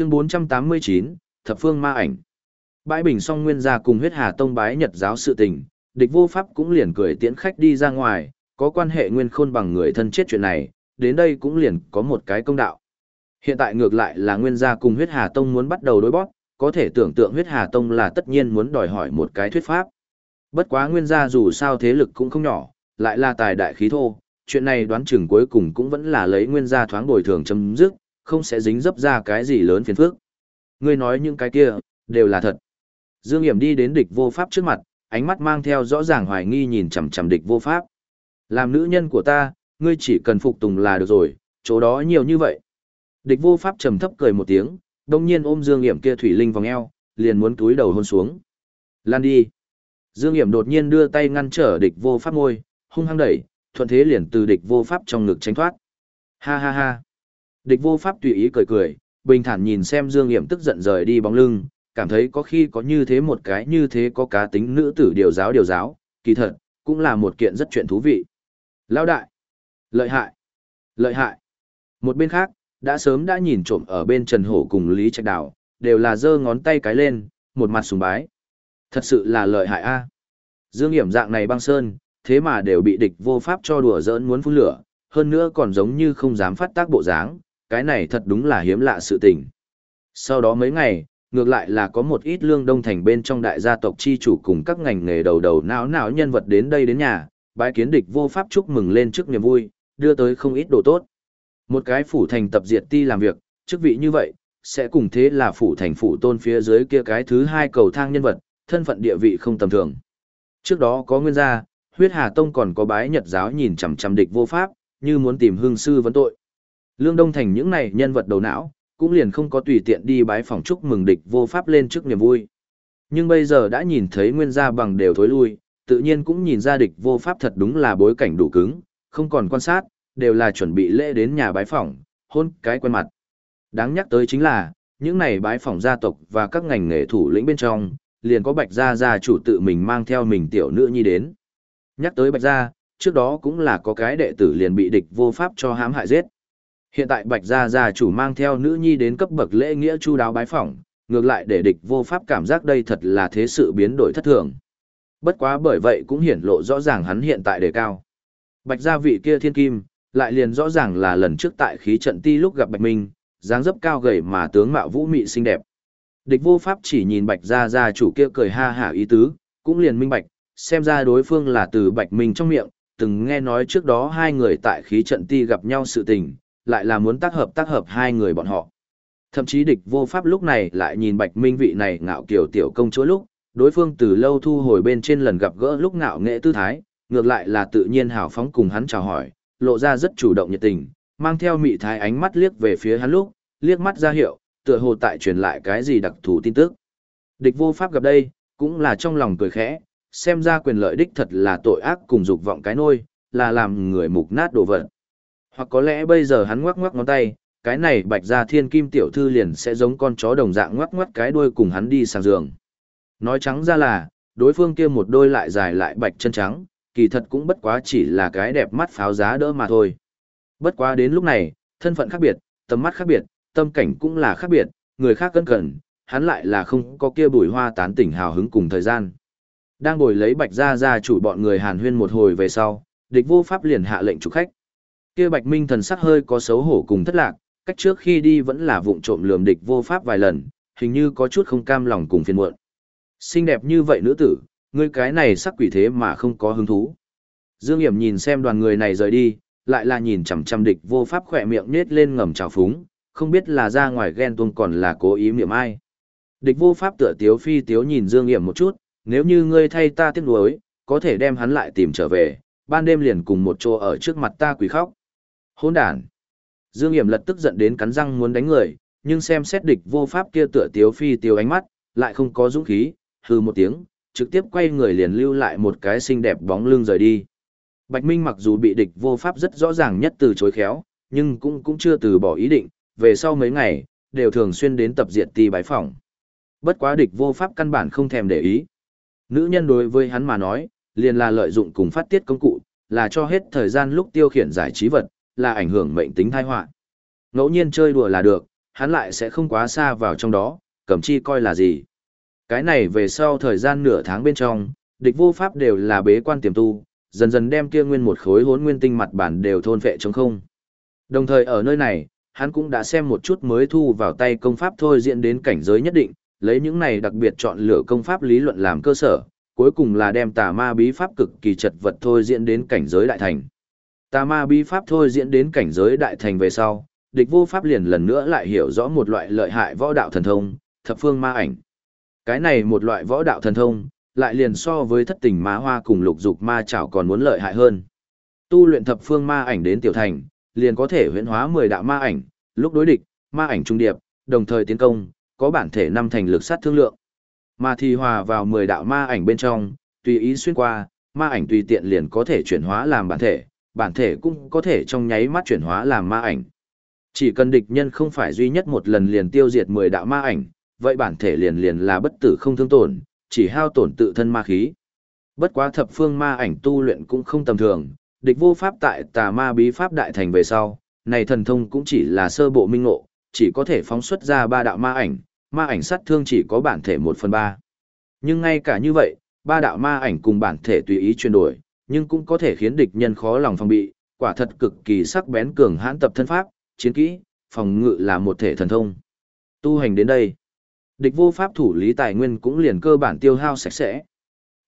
Chương 489, Thập Phương Ma Ảnh. Bãi bình song nguyên gia cùng huyết hà tông bái nhật giáo sự tình, địch vô pháp cũng liền cười tiễn khách đi ra ngoài, có quan hệ nguyên khôn bằng người thân chết chuyện này, đến đây cũng liền có một cái công đạo. Hiện tại ngược lại là nguyên gia cùng huyết hà tông muốn bắt đầu đối bóp, có thể tưởng tượng huyết hà tông là tất nhiên muốn đòi hỏi một cái thuyết pháp. Bất quá nguyên gia dù sao thế lực cũng không nhỏ, lại là tài đại khí thô, chuyện này đoán chừng cuối cùng cũng vẫn là lấy nguyên gia thoáng bồi thường chấm dứt, không sẽ dính dấp ra cái gì lớn phiền phức. Ngươi nói những cái kia, đều là thật. Dương Hiểm đi đến địch vô pháp trước mặt, ánh mắt mang theo rõ ràng hoài nghi nhìn chằm chằm địch vô pháp. Làm nữ nhân của ta, ngươi chỉ cần phục tùng là được rồi, chỗ đó nhiều như vậy. Địch vô pháp trầm thấp cười một tiếng, đồng nhiên ôm Dương Hiểm kia thủy linh vòng eo, liền muốn túi đầu hôn xuống. Lan đi. Dương Hiểm đột nhiên đưa tay ngăn trở địch vô pháp môi, hung hăng đẩy, thuận thế liền từ địch vô pháp trong ngực tránh thoát. Ha ha ha. Địch vô pháp tùy ý cười cười, bình thản nhìn xem Dương Hiểm tức giận rời đi bóng lưng, cảm thấy có khi có như thế một cái như thế có cá tính nữ tử điều giáo điều giáo, kỳ thật, cũng là một kiện rất chuyện thú vị. Lao đại. Lợi hại. Lợi hại. Một bên khác, đã sớm đã nhìn trộm ở bên Trần Hổ cùng Lý Trạch Đào, đều là giơ ngón tay cái lên, một mặt sùng bái. Thật sự là lợi hại a. Dương Hiểm dạng này băng sơn, thế mà đều bị địch vô pháp cho đùa giỡn muốn phun lửa, hơn nữa còn giống như không dám phát tác bộ dáng, cái này thật đúng là hiếm lạ sự tình. Sau đó mấy ngày, ngược lại là có một ít lương đông thành bên trong đại gia tộc chi chủ cùng các ngành nghề đầu đầu não não nhân vật đến đây đến nhà, bái kiến địch vô pháp chúc mừng lên trước niềm vui, đưa tới không ít đồ tốt. Một cái phủ thành tập diệt ti làm việc, chức vị như vậy, sẽ cùng thế là phủ thành phủ tôn phía dưới kia cái thứ hai cầu thang nhân vật, thân phận địa vị không tầm thường. Trước đó có nguyên gia, huyết hà tông còn có bái nhật giáo nhìn chằm chằm địch vô pháp, như muốn tìm hương sư vấn tội. Lương Đông Thành những này nhân vật đầu não, cũng liền không có tùy tiện đi bái phòng chúc mừng địch vô pháp lên trước niềm vui. Nhưng bây giờ đã nhìn thấy nguyên gia bằng đều thối lui, tự nhiên cũng nhìn ra địch vô pháp thật đúng là bối cảnh đủ cứng, không còn quan sát, đều là chuẩn bị lễ đến nhà bái phỏng, hôn cái quen mặt. Đáng nhắc tới chính là, những này bái phỏng gia tộc và các ngành nghề thủ lĩnh bên trong, liền có bạch gia gia chủ tự mình mang theo mình tiểu nữ nhi đến. Nhắc tới bạch gia, trước đó cũng là có cái đệ tử liền bị địch vô pháp cho hãm hại giết. Hiện tại Bạch Gia Gia chủ mang theo nữ nhi đến cấp bậc lễ nghĩa chu đáo bái phỏng, ngược lại để địch vô pháp cảm giác đây thật là thế sự biến đổi thất thường. Bất quá bởi vậy cũng hiển lộ rõ ràng hắn hiện tại đề cao. Bạch gia vị kia thiên kim, lại liền rõ ràng là lần trước tại khí trận ti lúc gặp Bạch Minh, dáng dấp cao gầy mà tướng mạo vũ mị xinh đẹp. Địch vô pháp chỉ nhìn Bạch gia gia chủ kia cười ha hả ý tứ, cũng liền minh bạch, xem ra đối phương là từ Bạch Minh trong miệng, từng nghe nói trước đó hai người tại khí trận ti gặp nhau sự tình, lại là muốn tác hợp tác hợp hai người bọn họ. Thậm chí địch vô pháp lúc này lại nhìn bạch minh vị này ngạo kiểu tiểu công chúa lúc, đối phương từ lâu thu hồi bên trên lần gặp gỡ lúc ngạo nghệ tư thái, ngược lại là tự nhiên hào phóng cùng hắn chào hỏi, lộ ra rất chủ động nhiệt tình, mang theo mị thái ánh mắt liếc về phía hắn lúc, liếc mắt ra hiệu, tựa hồ tại truyền lại cái gì đặc thù tin tức. Địch vô pháp gặp đây, cũng là trong lòng cười khẽ, xem ra quyền lợi đích thật là tội ác cùng dục vọng cái nôi, là làm người mục nát đồ vật. Hoặc có lẽ bây giờ hắn ngoắc ngoắc ngón tay, cái này bạch ra thiên kim tiểu thư liền sẽ giống con chó đồng dạng ngoắc ngoắc cái đuôi cùng hắn đi sang giường. Nói trắng ra là, đối phương kia một đôi lại dài lại bạch chân trắng, kỳ thật cũng bất quá chỉ là cái đẹp mắt pháo giá đỡ mà thôi. Bất quá đến lúc này, thân phận khác biệt, tầm mắt khác biệt, tâm cảnh cũng là khác biệt, người khác cân cẩn, hắn lại là không có kia bùi hoa tán tỉnh hào hứng cùng thời gian. Đang ngồi lấy bạch ra ra chủ bọn người hàn huyên một hồi về sau, địch vô pháp liền hạ lệnh chủ khách kia bạch minh thần sắc hơi có xấu hổ cùng thất lạc, cách trước khi đi vẫn là vụng trộm lườm địch vô pháp vài lần, hình như có chút không cam lòng cùng phiền muộn. Xinh đẹp như vậy nữ tử, ngươi cái này sắc quỷ thế mà không có hứng thú. Dương hiểm nhìn xem đoàn người này rời đi, lại là nhìn chằm chằm địch vô pháp khỏe miệng nết lên ngầm trào phúng, không biết là ra ngoài ghen tuông còn là cố ý miệng ai. Địch vô pháp tựa tiếu phi tiếu nhìn dương hiểm một chút, nếu như ngươi thay ta tiếc nuối, có thể đem hắn lại tìm trở về, ban đêm liền cùng một chỗ ở trước mặt ta quỳ khóc. Hỗn đản. Dương Hiểm lật tức giận đến cắn răng muốn đánh người, nhưng xem xét địch vô pháp kia tựa tiếu phi tiêu ánh mắt, lại không có dũng khí, hừ một tiếng, trực tiếp quay người liền lưu lại một cái xinh đẹp bóng lưng rời đi. Bạch Minh mặc dù bị địch vô pháp rất rõ ràng nhất từ chối khéo, nhưng cũng cũng chưa từ bỏ ý định, về sau mấy ngày, đều thường xuyên đến tập diện ti bái phỏng. Bất quá địch vô pháp căn bản không thèm để ý. Nữ nhân đối với hắn mà nói, liền là lợi dụng cùng phát tiết công cụ, là cho hết thời gian lúc tiêu khiển giải trí vật, là ảnh hưởng mệnh tính thai họa. Ngẫu nhiên chơi đùa là được, hắn lại sẽ không quá xa vào trong đó, cẩm chi coi là gì. Cái này về sau thời gian nửa tháng bên trong, địch vô pháp đều là bế quan tiềm tu, dần dần đem kia nguyên một khối hốn nguyên tinh mặt bản đều thôn vệ chống không. Đồng thời ở nơi này, hắn cũng đã xem một chút mới thu vào tay công pháp thôi diễn đến cảnh giới nhất định, lấy những này đặc biệt chọn lựa công pháp lý luận làm cơ sở, cuối cùng là đem tà ma bí pháp cực kỳ chật vật thôi diễn đến cảnh giới đại thành. Tà ma bí pháp thôi diễn đến cảnh giới đại thành về sau, địch vô pháp liền lần nữa lại hiểu rõ một loại lợi hại võ đạo thần thông, thập phương ma ảnh. Cái này một loại võ đạo thần thông, lại liền so với thất tình ma hoa cùng lục dục ma chảo còn muốn lợi hại hơn. Tu luyện thập phương ma ảnh đến tiểu thành, liền có thể huyễn hóa 10 đạo ma ảnh, lúc đối địch, ma ảnh trung điệp, đồng thời tiến công, có bản thể năm thành lực sát thương lượng. Mà thì hòa vào 10 đạo ma ảnh bên trong, tùy ý xuyên qua, ma ảnh tùy tiện liền có thể chuyển hóa làm bản thể, bản thể cũng có thể trong nháy mắt chuyển hóa làm ma ảnh. Chỉ cần địch nhân không phải duy nhất một lần liền tiêu diệt 10 đạo ma ảnh, vậy bản thể liền liền là bất tử không thương tổn, chỉ hao tổn tự thân ma khí. Bất quá thập phương ma ảnh tu luyện cũng không tầm thường, địch vô pháp tại tà ma bí pháp đại thành về sau, này thần thông cũng chỉ là sơ bộ minh ngộ, chỉ có thể phóng xuất ra ba đạo ma ảnh, ma ảnh sát thương chỉ có bản thể 1 phần 3. Nhưng ngay cả như vậy, ba đạo ma ảnh cùng bản thể tùy ý chuyển đổi, nhưng cũng có thể khiến địch nhân khó lòng phòng bị, quả thật cực kỳ sắc bén cường hãn tập thân pháp, chiến kỹ, phòng ngự là một thể thần thông. Tu hành đến đây, địch vô pháp thủ lý tài nguyên cũng liền cơ bản tiêu hao sạch sẽ.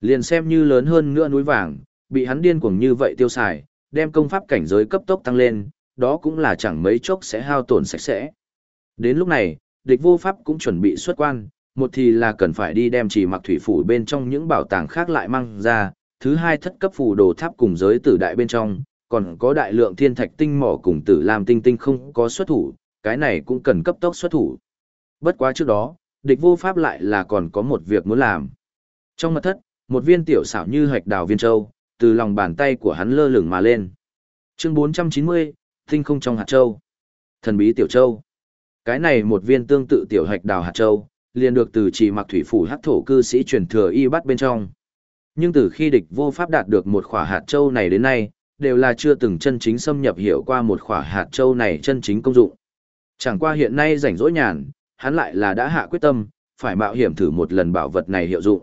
Liền xem như lớn hơn nữa núi vàng, bị hắn điên cuồng như vậy tiêu xài, đem công pháp cảnh giới cấp tốc tăng lên, đó cũng là chẳng mấy chốc sẽ hao tổn sạch sẽ. Đến lúc này, địch vô pháp cũng chuẩn bị xuất quan, một thì là cần phải đi đem chỉ mặc thủy phủ bên trong những bảo tàng khác lại mang ra, thứ hai thất cấp phù đồ tháp cùng giới tử đại bên trong, còn có đại lượng thiên thạch tinh mỏ cùng tử làm tinh tinh không có xuất thủ, cái này cũng cần cấp tốc xuất thủ. Bất quá trước đó, địch vô pháp lại là còn có một việc muốn làm. Trong mật thất, một viên tiểu xảo như hạch đào viên châu, từ lòng bàn tay của hắn lơ lửng mà lên. Chương 490, tinh không trong hạt châu. Thần bí tiểu châu. Cái này một viên tương tự tiểu hạch đào hạt châu, liền được từ chỉ mặc thủy phủ hắc thổ cư sĩ truyền thừa y bắt bên trong. Nhưng từ khi địch vô pháp đạt được một khỏa hạt châu này đến nay, đều là chưa từng chân chính xâm nhập hiểu qua một khỏa hạt châu này chân chính công dụng. Chẳng qua hiện nay rảnh rỗi nhàn, hắn lại là đã hạ quyết tâm, phải mạo hiểm thử một lần bảo vật này hiệu dụng.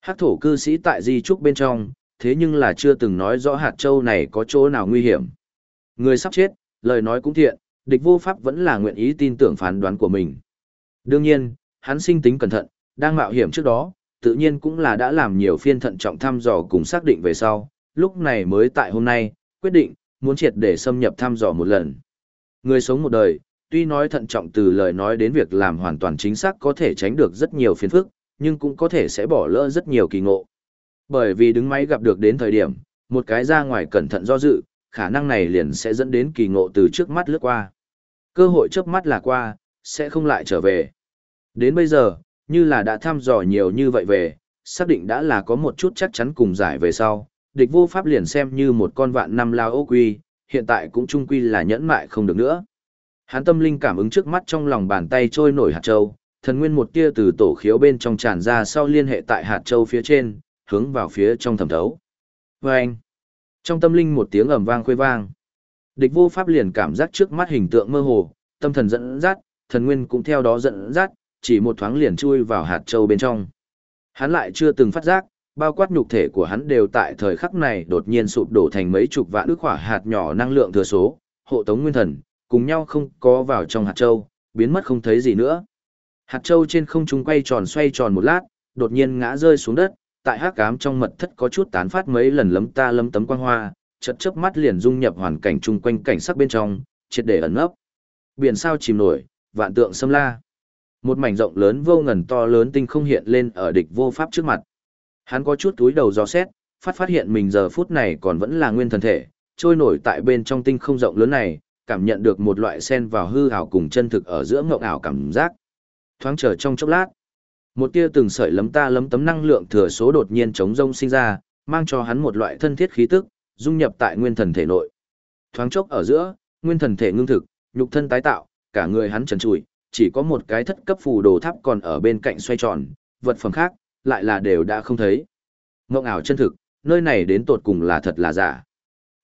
Hắc thổ cư sĩ tại di trúc bên trong, thế nhưng là chưa từng nói rõ hạt châu này có chỗ nào nguy hiểm. Người sắp chết, lời nói cũng thiện, địch vô pháp vẫn là nguyện ý tin tưởng phán đoán của mình. Đương nhiên, hắn sinh tính cẩn thận, đang mạo hiểm trước đó, tự nhiên cũng là đã làm nhiều phiên thận trọng thăm dò cùng xác định về sau, lúc này mới tại hôm nay, quyết định, muốn triệt để xâm nhập thăm dò một lần. Người sống một đời, tuy nói thận trọng từ lời nói đến việc làm hoàn toàn chính xác có thể tránh được rất nhiều phiền phức, nhưng cũng có thể sẽ bỏ lỡ rất nhiều kỳ ngộ. Bởi vì đứng máy gặp được đến thời điểm, một cái ra ngoài cẩn thận do dự, khả năng này liền sẽ dẫn đến kỳ ngộ từ trước mắt lướt qua. Cơ hội trước mắt là qua, sẽ không lại trở về. Đến bây giờ, như là đã thăm dò nhiều như vậy về, xác định đã là có một chút chắc chắn cùng giải về sau, địch vô pháp liền xem như một con vạn năm lao ô quy, hiện tại cũng trung quy là nhẫn mại không được nữa. Hắn tâm linh cảm ứng trước mắt trong lòng bàn tay trôi nổi hạt châu, thần nguyên một tia từ tổ khiếu bên trong tràn ra sau liên hệ tại hạt châu phía trên, hướng vào phía trong thẩm thấu. Và anh, trong tâm linh một tiếng ầm vang khuê vang. Địch vô pháp liền cảm giác trước mắt hình tượng mơ hồ, tâm thần dẫn dắt, thần nguyên cũng theo đó dẫn dắt, chỉ một thoáng liền chui vào hạt châu bên trong. Hắn lại chưa từng phát giác, bao quát nhục thể của hắn đều tại thời khắc này đột nhiên sụp đổ thành mấy chục vạn ức hỏa hạt nhỏ năng lượng thừa số, hộ tống nguyên thần, cùng nhau không có vào trong hạt châu, biến mất không thấy gì nữa. Hạt châu trên không trung quay tròn xoay tròn một lát, đột nhiên ngã rơi xuống đất, tại hắc ám trong mật thất có chút tán phát mấy lần lấm ta lấm tấm quang hoa, chớp chớp mắt liền dung nhập hoàn cảnh chung quanh cảnh sắc bên trong, triệt để ẩn nấp. Biển sao chìm nổi, vạn tượng xâm la. Một mảnh rộng lớn vô ngần to lớn tinh không hiện lên ở địch vô pháp trước mặt. Hắn có chút túi đầu gió xét, phát phát hiện mình giờ phút này còn vẫn là nguyên thần thể, trôi nổi tại bên trong tinh không rộng lớn này, cảm nhận được một loại sen vào hư ảo cùng chân thực ở giữa ngộng ảo cảm giác. Thoáng chờ trong chốc lát, một tia từng sợi lấm ta lấm tấm năng lượng thừa số đột nhiên chống rông sinh ra, mang cho hắn một loại thân thiết khí tức, dung nhập tại nguyên thần thể nội. Thoáng chốc ở giữa, nguyên thần thể ngưng thực, nhục thân tái tạo, cả người hắn trần trụi, chỉ có một cái thất cấp phù đồ tháp còn ở bên cạnh xoay tròn, vật phẩm khác lại là đều đã không thấy. Ngộng ảo chân thực, nơi này đến tột cùng là thật là giả.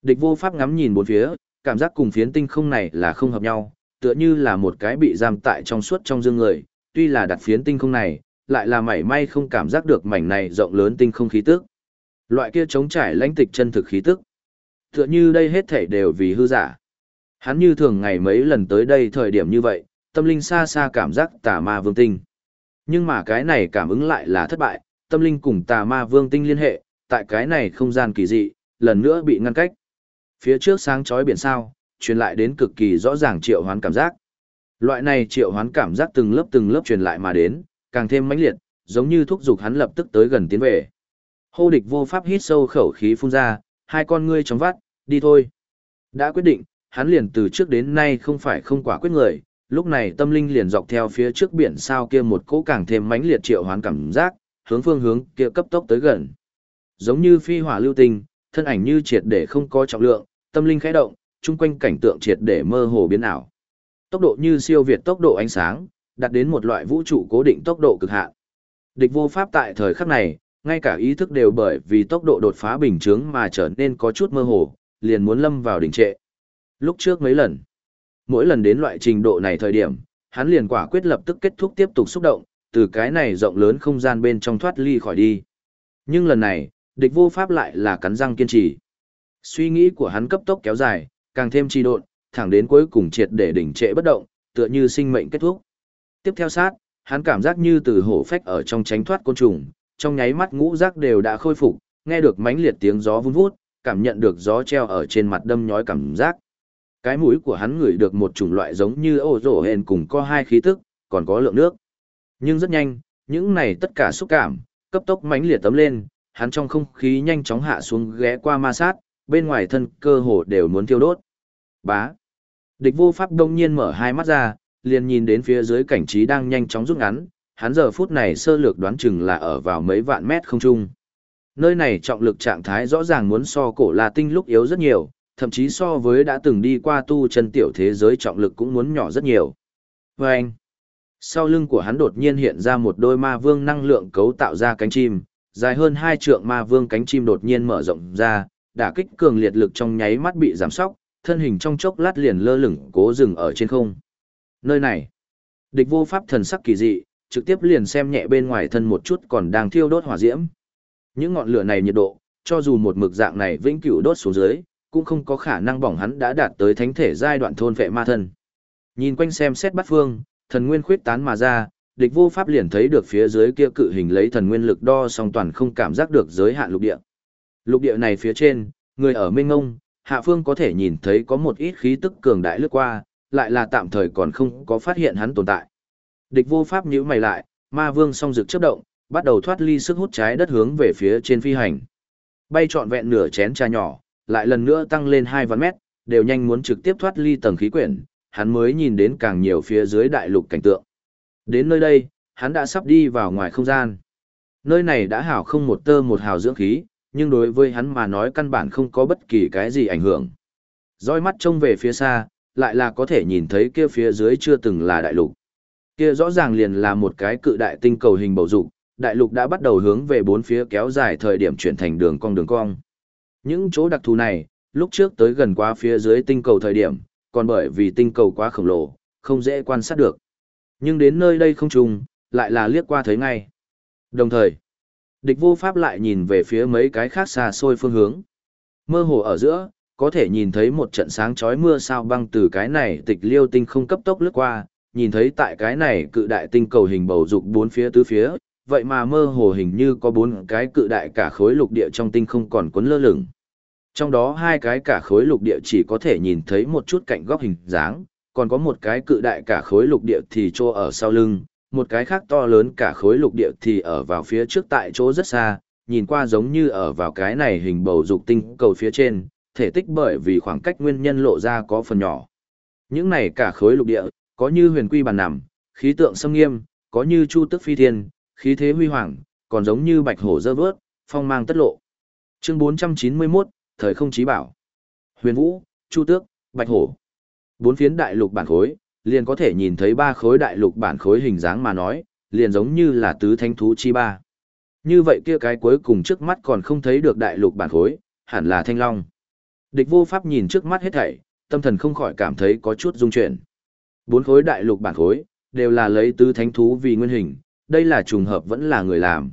Địch vô pháp ngắm nhìn bốn phía, cảm giác cùng phiến tinh không này là không hợp nhau, tựa như là một cái bị giam tại trong suốt trong dương người, tuy là đặt phiến tinh không này, lại là mảy may không cảm giác được mảnh này rộng lớn tinh không khí tức. Loại kia chống trải lãnh tịch chân thực khí tức. Tựa như đây hết thảy đều vì hư giả. Hắn như thường ngày mấy lần tới đây thời điểm như vậy, tâm linh xa xa cảm giác tà ma vương tinh. Nhưng mà cái này cảm ứng lại là thất bại, tâm linh cùng tà ma vương tinh liên hệ, tại cái này không gian kỳ dị, lần nữa bị ngăn cách. Phía trước sáng chói biển sao, truyền lại đến cực kỳ rõ ràng triệu hoán cảm giác. Loại này triệu hoán cảm giác từng lớp từng lớp truyền lại mà đến, càng thêm mãnh liệt, giống như thúc giục hắn lập tức tới gần tiến về. Hô địch vô pháp hít sâu khẩu khí phun ra, hai con ngươi trong vắt, đi thôi. Đã quyết định, hắn liền từ trước đến nay không phải không quả quyết người, lúc này tâm linh liền dọc theo phía trước biển sao kia một cỗ càng thêm mãnh liệt triệu hoán cảm giác, hướng phương hướng kia cấp tốc tới gần. Giống như phi hỏa lưu tinh, thân ảnh như triệt để không có trọng lượng, tâm linh khẽ động, chung quanh cảnh tượng triệt để mơ hồ biến ảo. Tốc độ như siêu việt tốc độ ánh sáng, đạt đến một loại vũ trụ cố định tốc độ cực hạn. Địch vô pháp tại thời khắc này, ngay cả ý thức đều bởi vì tốc độ đột phá bình chướng mà trở nên có chút mơ hồ, liền muốn lâm vào đỉnh trệ. Lúc trước mấy lần, mỗi lần đến loại trình độ này thời điểm, hắn liền quả quyết lập tức kết thúc tiếp tục xúc động, từ cái này rộng lớn không gian bên trong thoát ly khỏi đi. Nhưng lần này, địch vô pháp lại là cắn răng kiên trì. Suy nghĩ của hắn cấp tốc kéo dài, càng thêm trì độn, thẳng đến cuối cùng triệt để đỉnh trệ bất động, tựa như sinh mệnh kết thúc. Tiếp theo sát, hắn cảm giác như từ hổ phách ở trong tránh thoát côn trùng, trong nháy mắt ngũ giác đều đã khôi phục, nghe được mãnh liệt tiếng gió vun vút, cảm nhận được gió treo ở trên mặt đâm nhói cảm giác. Cái mũi của hắn ngửi được một chủng loại giống như ô rổ hền cùng có hai khí tức, còn có lượng nước. Nhưng rất nhanh, những này tất cả xúc cảm, cấp tốc mãnh liệt tấm lên, hắn trong không khí nhanh chóng hạ xuống ghé qua ma sát, bên ngoài thân cơ hồ đều muốn thiêu đốt. Bá. Địch vô pháp đông nhiên mở hai mắt ra, liền nhìn đến phía dưới cảnh trí đang nhanh chóng rút ngắn, hắn giờ phút này sơ lược đoán chừng là ở vào mấy vạn mét không trung. Nơi này trọng lực trạng thái rõ ràng muốn so cổ La Tinh lúc yếu rất nhiều, thậm chí so với đã từng đi qua tu chân tiểu thế giới trọng lực cũng muốn nhỏ rất nhiều. Và anh, sau lưng của hắn đột nhiên hiện ra một đôi ma vương năng lượng cấu tạo ra cánh chim, dài hơn hai trượng ma vương cánh chim đột nhiên mở rộng ra, đả kích cường liệt lực trong nháy mắt bị giảm sóc, thân hình trong chốc lát liền lơ lửng cố dừng ở trên không. Nơi này, địch vô pháp thần sắc kỳ dị, trực tiếp liền xem nhẹ bên ngoài thân một chút còn đang thiêu đốt hỏa diễm. Những ngọn lửa này nhiệt độ, cho dù một mực dạng này vĩnh cửu đốt xuống dưới, cũng không có khả năng bỏng hắn đã đạt tới thánh thể giai đoạn thôn vệ ma thân. Nhìn quanh xem xét bắt phương, thần nguyên khuyết tán mà ra, địch vô pháp liền thấy được phía dưới kia cự hình lấy thần nguyên lực đo song toàn không cảm giác được giới hạn lục địa. Lục địa này phía trên, người ở mênh ngông, hạ phương có thể nhìn thấy có một ít khí tức cường đại lướt qua, lại là tạm thời còn không có phát hiện hắn tồn tại. Địch vô pháp nhíu mày lại, ma vương song rực chớp động, bắt đầu thoát ly sức hút trái đất hướng về phía trên phi hành. Bay trọn vẹn nửa chén trà nhỏ, lại lần nữa tăng lên 2 vạn mét, đều nhanh muốn trực tiếp thoát ly tầng khí quyển, hắn mới nhìn đến càng nhiều phía dưới đại lục cảnh tượng. Đến nơi đây, hắn đã sắp đi vào ngoài không gian. Nơi này đã hảo không một tơ một hào dưỡng khí, nhưng đối với hắn mà nói căn bản không có bất kỳ cái gì ảnh hưởng. Rõi mắt trông về phía xa, lại là có thể nhìn thấy kia phía dưới chưa từng là đại lục. Kia rõ ràng liền là một cái cự đại tinh cầu hình bầu dục, đại lục đã bắt đầu hướng về bốn phía kéo dài thời điểm chuyển thành đường cong đường cong. Những chỗ đặc thù này, lúc trước tới gần quá phía dưới tinh cầu thời điểm, còn bởi vì tinh cầu quá khổng lồ, không dễ quan sát được. Nhưng đến nơi đây không trùng, lại là liếc qua thấy ngay. Đồng thời, địch vô pháp lại nhìn về phía mấy cái khác xa xôi phương hướng. Mơ hồ ở giữa, có thể nhìn thấy một trận sáng chói mưa sao băng từ cái này tịch liêu tinh không cấp tốc lướt qua, nhìn thấy tại cái này cự đại tinh cầu hình bầu dục bốn phía tứ phía, vậy mà mơ hồ hình như có bốn cái cự đại cả khối lục địa trong tinh không còn cuốn lơ lửng. Trong đó hai cái cả khối lục địa chỉ có thể nhìn thấy một chút cạnh góc hình dáng, còn có một cái cự đại cả khối lục địa thì trô ở sau lưng, một cái khác to lớn cả khối lục địa thì ở vào phía trước tại chỗ rất xa, nhìn qua giống như ở vào cái này hình bầu dục tinh cầu phía trên, thể tích bởi vì khoảng cách nguyên nhân lộ ra có phần nhỏ. Những này cả khối lục địa, có như huyền quy bàn nằm, khí tượng sâm nghiêm, có như chu tức phi thiên, khí thế huy hoàng, còn giống như bạch hổ dơ vớt, phong mang tất lộ. Chương 491, thời không chí bảo. Huyền Vũ, Chu Tước, Bạch Hổ. Bốn phiến đại lục bản khối, liền có thể nhìn thấy ba khối đại lục bản khối hình dáng mà nói, liền giống như là tứ thánh thú chi ba. Như vậy kia cái cuối cùng trước mắt còn không thấy được đại lục bản khối, hẳn là thanh long. Địch vô pháp nhìn trước mắt hết thảy, tâm thần không khỏi cảm thấy có chút rung chuyển. Bốn khối đại lục bản khối, đều là lấy tứ thánh thú vì nguyên hình, đây là trùng hợp vẫn là người làm.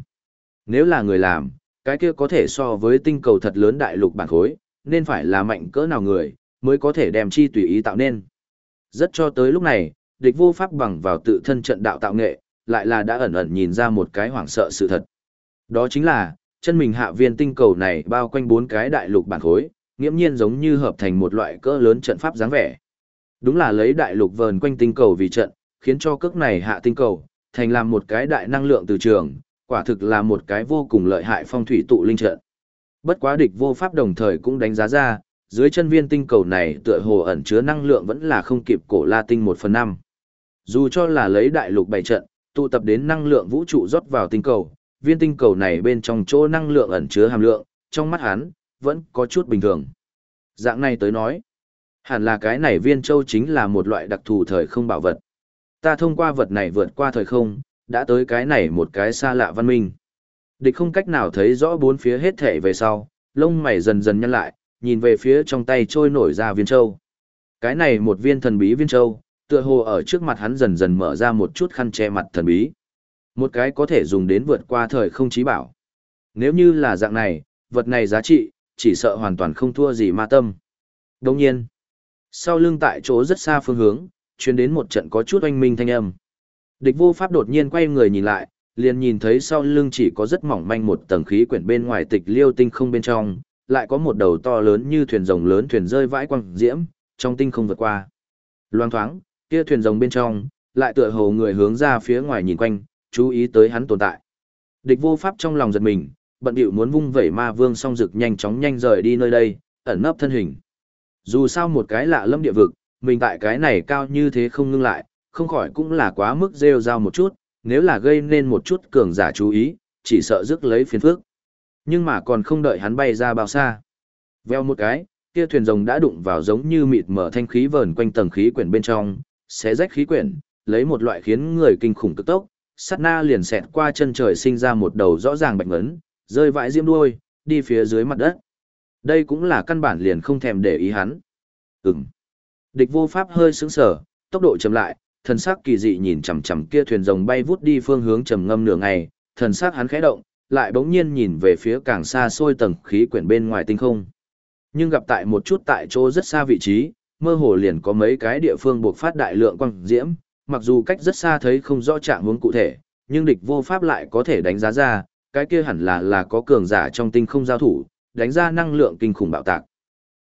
Nếu là người làm, cái kia có thể so với tinh cầu thật lớn đại lục bản khối, nên phải là mạnh cỡ nào người, mới có thể đem chi tùy ý tạo nên. Rất cho tới lúc này, địch vô pháp bằng vào tự thân trận đạo tạo nghệ, lại là đã ẩn ẩn nhìn ra một cái hoảng sợ sự thật. Đó chính là, chân mình hạ viên tinh cầu này bao quanh bốn cái đại lục bản khối, nghiễm nhiên giống như hợp thành một loại cỡ lớn trận pháp dáng vẻ. Đúng là lấy đại lục vờn quanh tinh cầu vì trận, khiến cho cước này hạ tinh cầu, thành làm một cái đại năng lượng từ trường, quả thực là một cái vô cùng lợi hại phong thủy tụ linh trận. Bất quá địch vô pháp đồng thời cũng đánh giá ra, dưới chân viên tinh cầu này tựa hồ ẩn chứa năng lượng vẫn là không kịp cổ la tinh một phần năm. Dù cho là lấy đại lục bảy trận, tụ tập đến năng lượng vũ trụ rót vào tinh cầu, viên tinh cầu này bên trong chỗ năng lượng ẩn chứa hàm lượng, trong mắt hắn, vẫn có chút bình thường. Dạng này tới nói, hẳn là cái này viên châu chính là một loại đặc thù thời không bảo vật. Ta thông qua vật này vượt qua thời không, đã tới cái này một cái xa lạ văn minh. Địch không cách nào thấy rõ bốn phía hết thể về sau, lông mày dần dần nhăn lại, nhìn về phía trong tay trôi nổi ra viên châu. Cái này một viên thần bí viên châu, tựa hồ ở trước mặt hắn dần dần mở ra một chút khăn che mặt thần bí. Một cái có thể dùng đến vượt qua thời không trí bảo. Nếu như là dạng này, vật này giá trị, chỉ sợ hoàn toàn không thua gì ma tâm. Đồng nhiên, sau lưng tại chỗ rất xa phương hướng, chuyến đến một trận có chút oanh minh thanh âm. Địch vô pháp đột nhiên quay người nhìn lại, liền nhìn thấy sau lưng chỉ có rất mỏng manh một tầng khí quyển bên ngoài tịch liêu tinh không bên trong, lại có một đầu to lớn như thuyền rồng lớn thuyền rơi vãi quăng diễm, trong tinh không vượt qua. Loang thoáng, kia thuyền rồng bên trong, lại tựa hồ người hướng ra phía ngoài nhìn quanh, chú ý tới hắn tồn tại. Địch vô pháp trong lòng giật mình, bận điệu muốn vung vẩy ma vương song rực nhanh chóng nhanh rời đi nơi đây, ẩn nấp thân hình. Dù sao một cái lạ lâm địa vực, mình tại cái này cao như thế không ngưng lại, không khỏi cũng là quá mức rêu rao một chút, nếu là gây nên một chút cường giả chú ý, chỉ sợ rước lấy phiền phức. Nhưng mà còn không đợi hắn bay ra bao xa. Veo một cái, kia thuyền rồng đã đụng vào giống như mịt mở thanh khí vờn quanh tầng khí quyển bên trong, xé rách khí quyển, lấy một loại khiến người kinh khủng cực tốc, sát na liền xẹt qua chân trời sinh ra một đầu rõ ràng bạch ngấn, rơi vãi diêm đuôi, đi phía dưới mặt đất. Đây cũng là căn bản liền không thèm để ý hắn. Ừm. Địch vô pháp hơi sững sờ, tốc độ chậm lại, thần sắc kỳ dị nhìn chằm chằm kia thuyền rồng bay vút đi phương hướng trầm ngâm nửa ngày, thần sắc hắn khẽ động, lại bỗng nhiên nhìn về phía càng xa xôi tầng khí quyển bên ngoài tinh không. Nhưng gặp tại một chút tại chỗ rất xa vị trí, mơ hồ liền có mấy cái địa phương buộc phát đại lượng quang diễm, mặc dù cách rất xa thấy không rõ trạng huống cụ thể, nhưng địch vô pháp lại có thể đánh giá ra, cái kia hẳn là là có cường giả trong tinh không giao thủ, đánh ra năng lượng kinh khủng bạo tạc.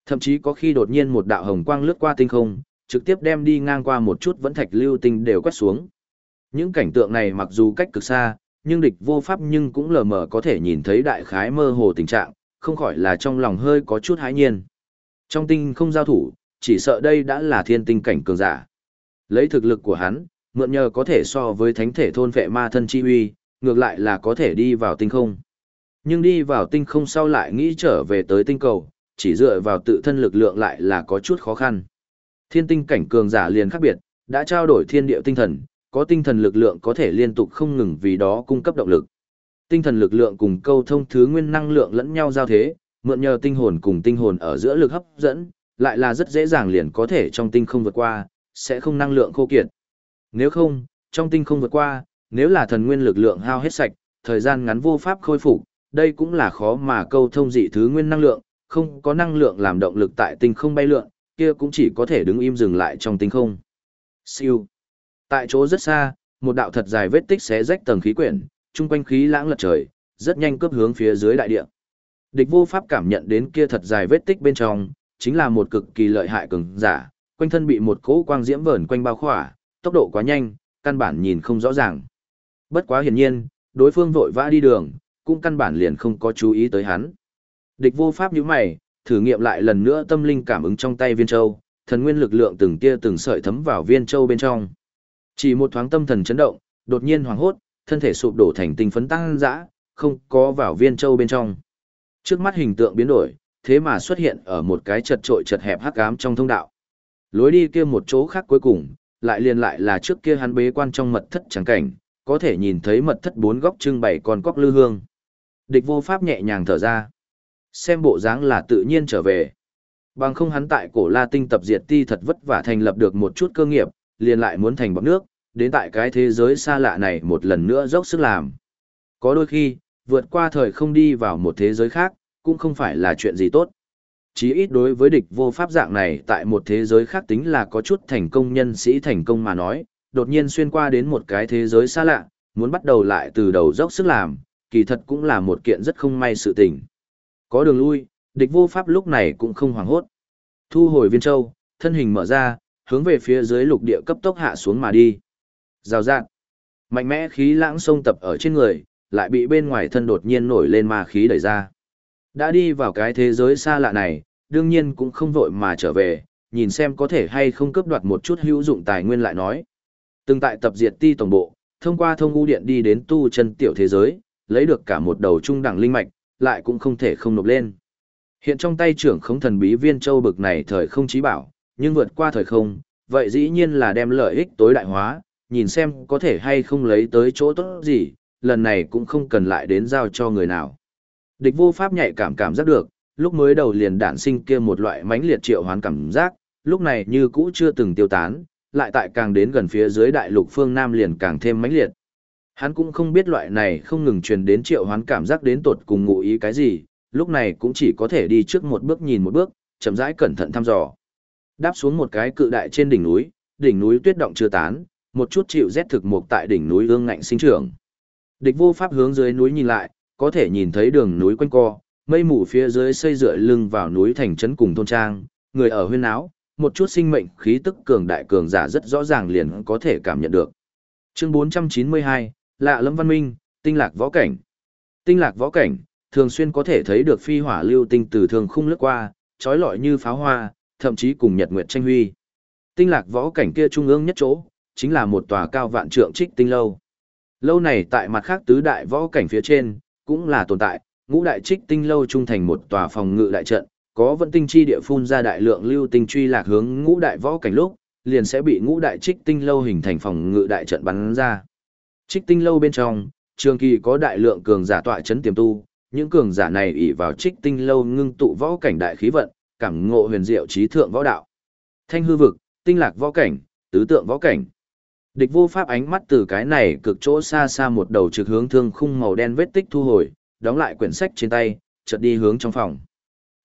Thậm chí có khi đột nhiên một đạo hồng quang lướt qua tinh không, trực tiếp đem đi ngang qua một chút vẫn thạch lưu tinh đều quét xuống. Những cảnh tượng này mặc dù cách cực xa, nhưng địch vô pháp nhưng cũng lờ mờ có thể nhìn thấy đại khái mơ hồ tình trạng, không khỏi là trong lòng hơi có chút hãi nhiên. Trong tinh không giao thủ, chỉ sợ đây đã là thiên tinh cảnh cường giả. Lấy thực lực của hắn, mượn nhờ có thể so với thánh thể thôn vệ ma thân chi uy, ngược lại là có thể đi vào tinh không. Nhưng đi vào tinh không sau lại nghĩ trở về tới tinh cầu, chỉ dựa vào tự thân lực lượng lại là có chút khó khăn. Thiên tinh cảnh cường giả liền khác biệt, đã trao đổi thiên địa tinh thần, có tinh thần lực lượng có thể liên tục không ngừng vì đó cung cấp động lực. Tinh thần lực lượng cùng câu thông thứ nguyên năng lượng lẫn nhau giao thế, mượn nhờ tinh hồn cùng tinh hồn ở giữa lực hấp dẫn, lại là rất dễ dàng liền có thể trong tinh không vượt qua, sẽ không năng lượng khô kiệt. Nếu không, trong tinh không vượt qua, nếu là thần nguyên lực lượng hao hết sạch, thời gian ngắn vô pháp khôi phục, đây cũng là khó mà câu thông dị thứ nguyên năng lượng, không có năng lượng làm động lực tại tinh không bay lượn, kia cũng chỉ có thể đứng im dừng lại trong tinh không. Siêu. Tại chỗ rất xa, một đạo thật dài vết tích xé rách tầng khí quyển, trung quanh khí lãng lật trời, rất nhanh cướp hướng phía dưới đại địa. Địch vô pháp cảm nhận đến kia thật dài vết tích bên trong, chính là một cực kỳ lợi hại cường giả, quanh thân bị một cỗ quang diễm vờn quanh bao khỏa, tốc độ quá nhanh, căn bản nhìn không rõ ràng. Bất quá hiển nhiên, đối phương vội vã đi đường, cũng căn bản liền không có chú ý tới hắn. Địch vô pháp nhíu mày, thử nghiệm lại lần nữa tâm linh cảm ứng trong tay viên châu, thần nguyên lực lượng từng tia từng sợi thấm vào viên châu bên trong. Chỉ một thoáng tâm thần chấn động, đột nhiên hoảng hốt, thân thể sụp đổ thành tinh phấn tăng dã, không có vào viên châu bên trong. Trước mắt hình tượng biến đổi, thế mà xuất hiện ở một cái chật trội chật hẹp hắc ám trong thông đạo. Lối đi kia một chỗ khác cuối cùng, lại liền lại là trước kia hắn bế quan trong mật thất trắng cảnh, có thể nhìn thấy mật thất bốn góc trưng bày con cóc lư hương. Địch vô pháp nhẹ nhàng thở ra. Xem bộ dáng là tự nhiên trở về. Bằng không hắn tại cổ la tinh tập diệt ti thật vất vả thành lập được một chút cơ nghiệp, liền lại muốn thành bọc nước, đến tại cái thế giới xa lạ này một lần nữa dốc sức làm. Có đôi khi, vượt qua thời không đi vào một thế giới khác, cũng không phải là chuyện gì tốt. Chí ít đối với địch vô pháp dạng này tại một thế giới khác tính là có chút thành công nhân sĩ thành công mà nói, đột nhiên xuyên qua đến một cái thế giới xa lạ, muốn bắt đầu lại từ đầu dốc sức làm, kỳ thật cũng là một kiện rất không may sự tình. Có đường lui, địch vô pháp lúc này cũng không hoảng hốt. Thu hồi viên châu, thân hình mở ra, hướng về phía dưới lục địa cấp tốc hạ xuống mà đi. Rào rạt. Mạnh mẽ khí lãng sông tập ở trên người, lại bị bên ngoài thân đột nhiên nổi lên ma khí đẩy ra. Đã đi vào cái thế giới xa lạ này, đương nhiên cũng không vội mà trở về, nhìn xem có thể hay không cướp đoạt một chút hữu dụng tài nguyên lại nói. Từng tại tập diệt ti tổng bộ, thông qua thông u điện đi đến tu chân tiểu thế giới, lấy được cả một đầu trung đẳng linh mạch, lại cũng không thể không nộp lên. Hiện trong tay trưởng không thần bí viên châu bực này thời không chí bảo, nhưng vượt qua thời không, vậy dĩ nhiên là đem lợi ích tối đại hóa, nhìn xem có thể hay không lấy tới chỗ tốt gì, lần này cũng không cần lại đến giao cho người nào. Địch vô pháp nhạy cảm cảm giác được, lúc mới đầu liền đản sinh kia một loại mãnh liệt triệu hoán cảm giác, lúc này như cũ chưa từng tiêu tán, lại tại càng đến gần phía dưới đại lục phương Nam liền càng thêm mãnh liệt. Hắn cũng không biết loại này không ngừng truyền đến triệu hoán cảm giác đến tột cùng ngụ ý cái gì, lúc này cũng chỉ có thể đi trước một bước nhìn một bước, chậm rãi cẩn thận thăm dò. Đáp xuống một cái cự đại trên đỉnh núi, đỉnh núi tuyết động chưa tán, một chút chịu rét thực mục tại đỉnh núi ương ngạnh sinh trưởng. Địch vô pháp hướng dưới núi nhìn lại, có thể nhìn thấy đường núi quanh co, mây mù phía dưới xây dựa lưng vào núi thành trấn cùng thôn trang, người ở huyên áo, một chút sinh mệnh khí tức cường đại cường giả rất rõ ràng liền có thể cảm nhận được. Chương 492, Lạ Lâm Văn Minh, Tinh Lạc Võ Cảnh. Tinh Lạc Võ Cảnh, thường xuyên có thể thấy được phi hỏa lưu tinh từ thường khung lướt qua, trói lọi như pháo hoa, thậm chí cùng nhật nguyệt tranh huy. Tinh Lạc Võ Cảnh kia trung ương nhất chỗ, chính là một tòa cao vạn trượng trích tinh lâu. Lâu này tại mặt khác tứ đại võ cảnh phía trên, cũng là tồn tại, ngũ đại trích tinh lâu trung thành một tòa phòng ngự đại trận, có vận tinh chi địa phun ra đại lượng lưu tinh truy lạc hướng ngũ đại võ cảnh lúc, liền sẽ bị ngũ đại trích tinh lâu hình thành phòng ngự đại trận bắn ra. Trích tinh lâu bên trong, trường kỳ có đại lượng cường giả tọa chấn tiềm tu, những cường giả này ỷ vào trích tinh lâu ngưng tụ võ cảnh đại khí vận, cảm ngộ huyền diệu trí thượng võ đạo. Thanh hư vực, tinh lạc võ cảnh, tứ tượng võ cảnh. Địch vô pháp ánh mắt từ cái này cực chỗ xa xa một đầu trực hướng thương khung màu đen vết tích thu hồi, đóng lại quyển sách trên tay, chợt đi hướng trong phòng.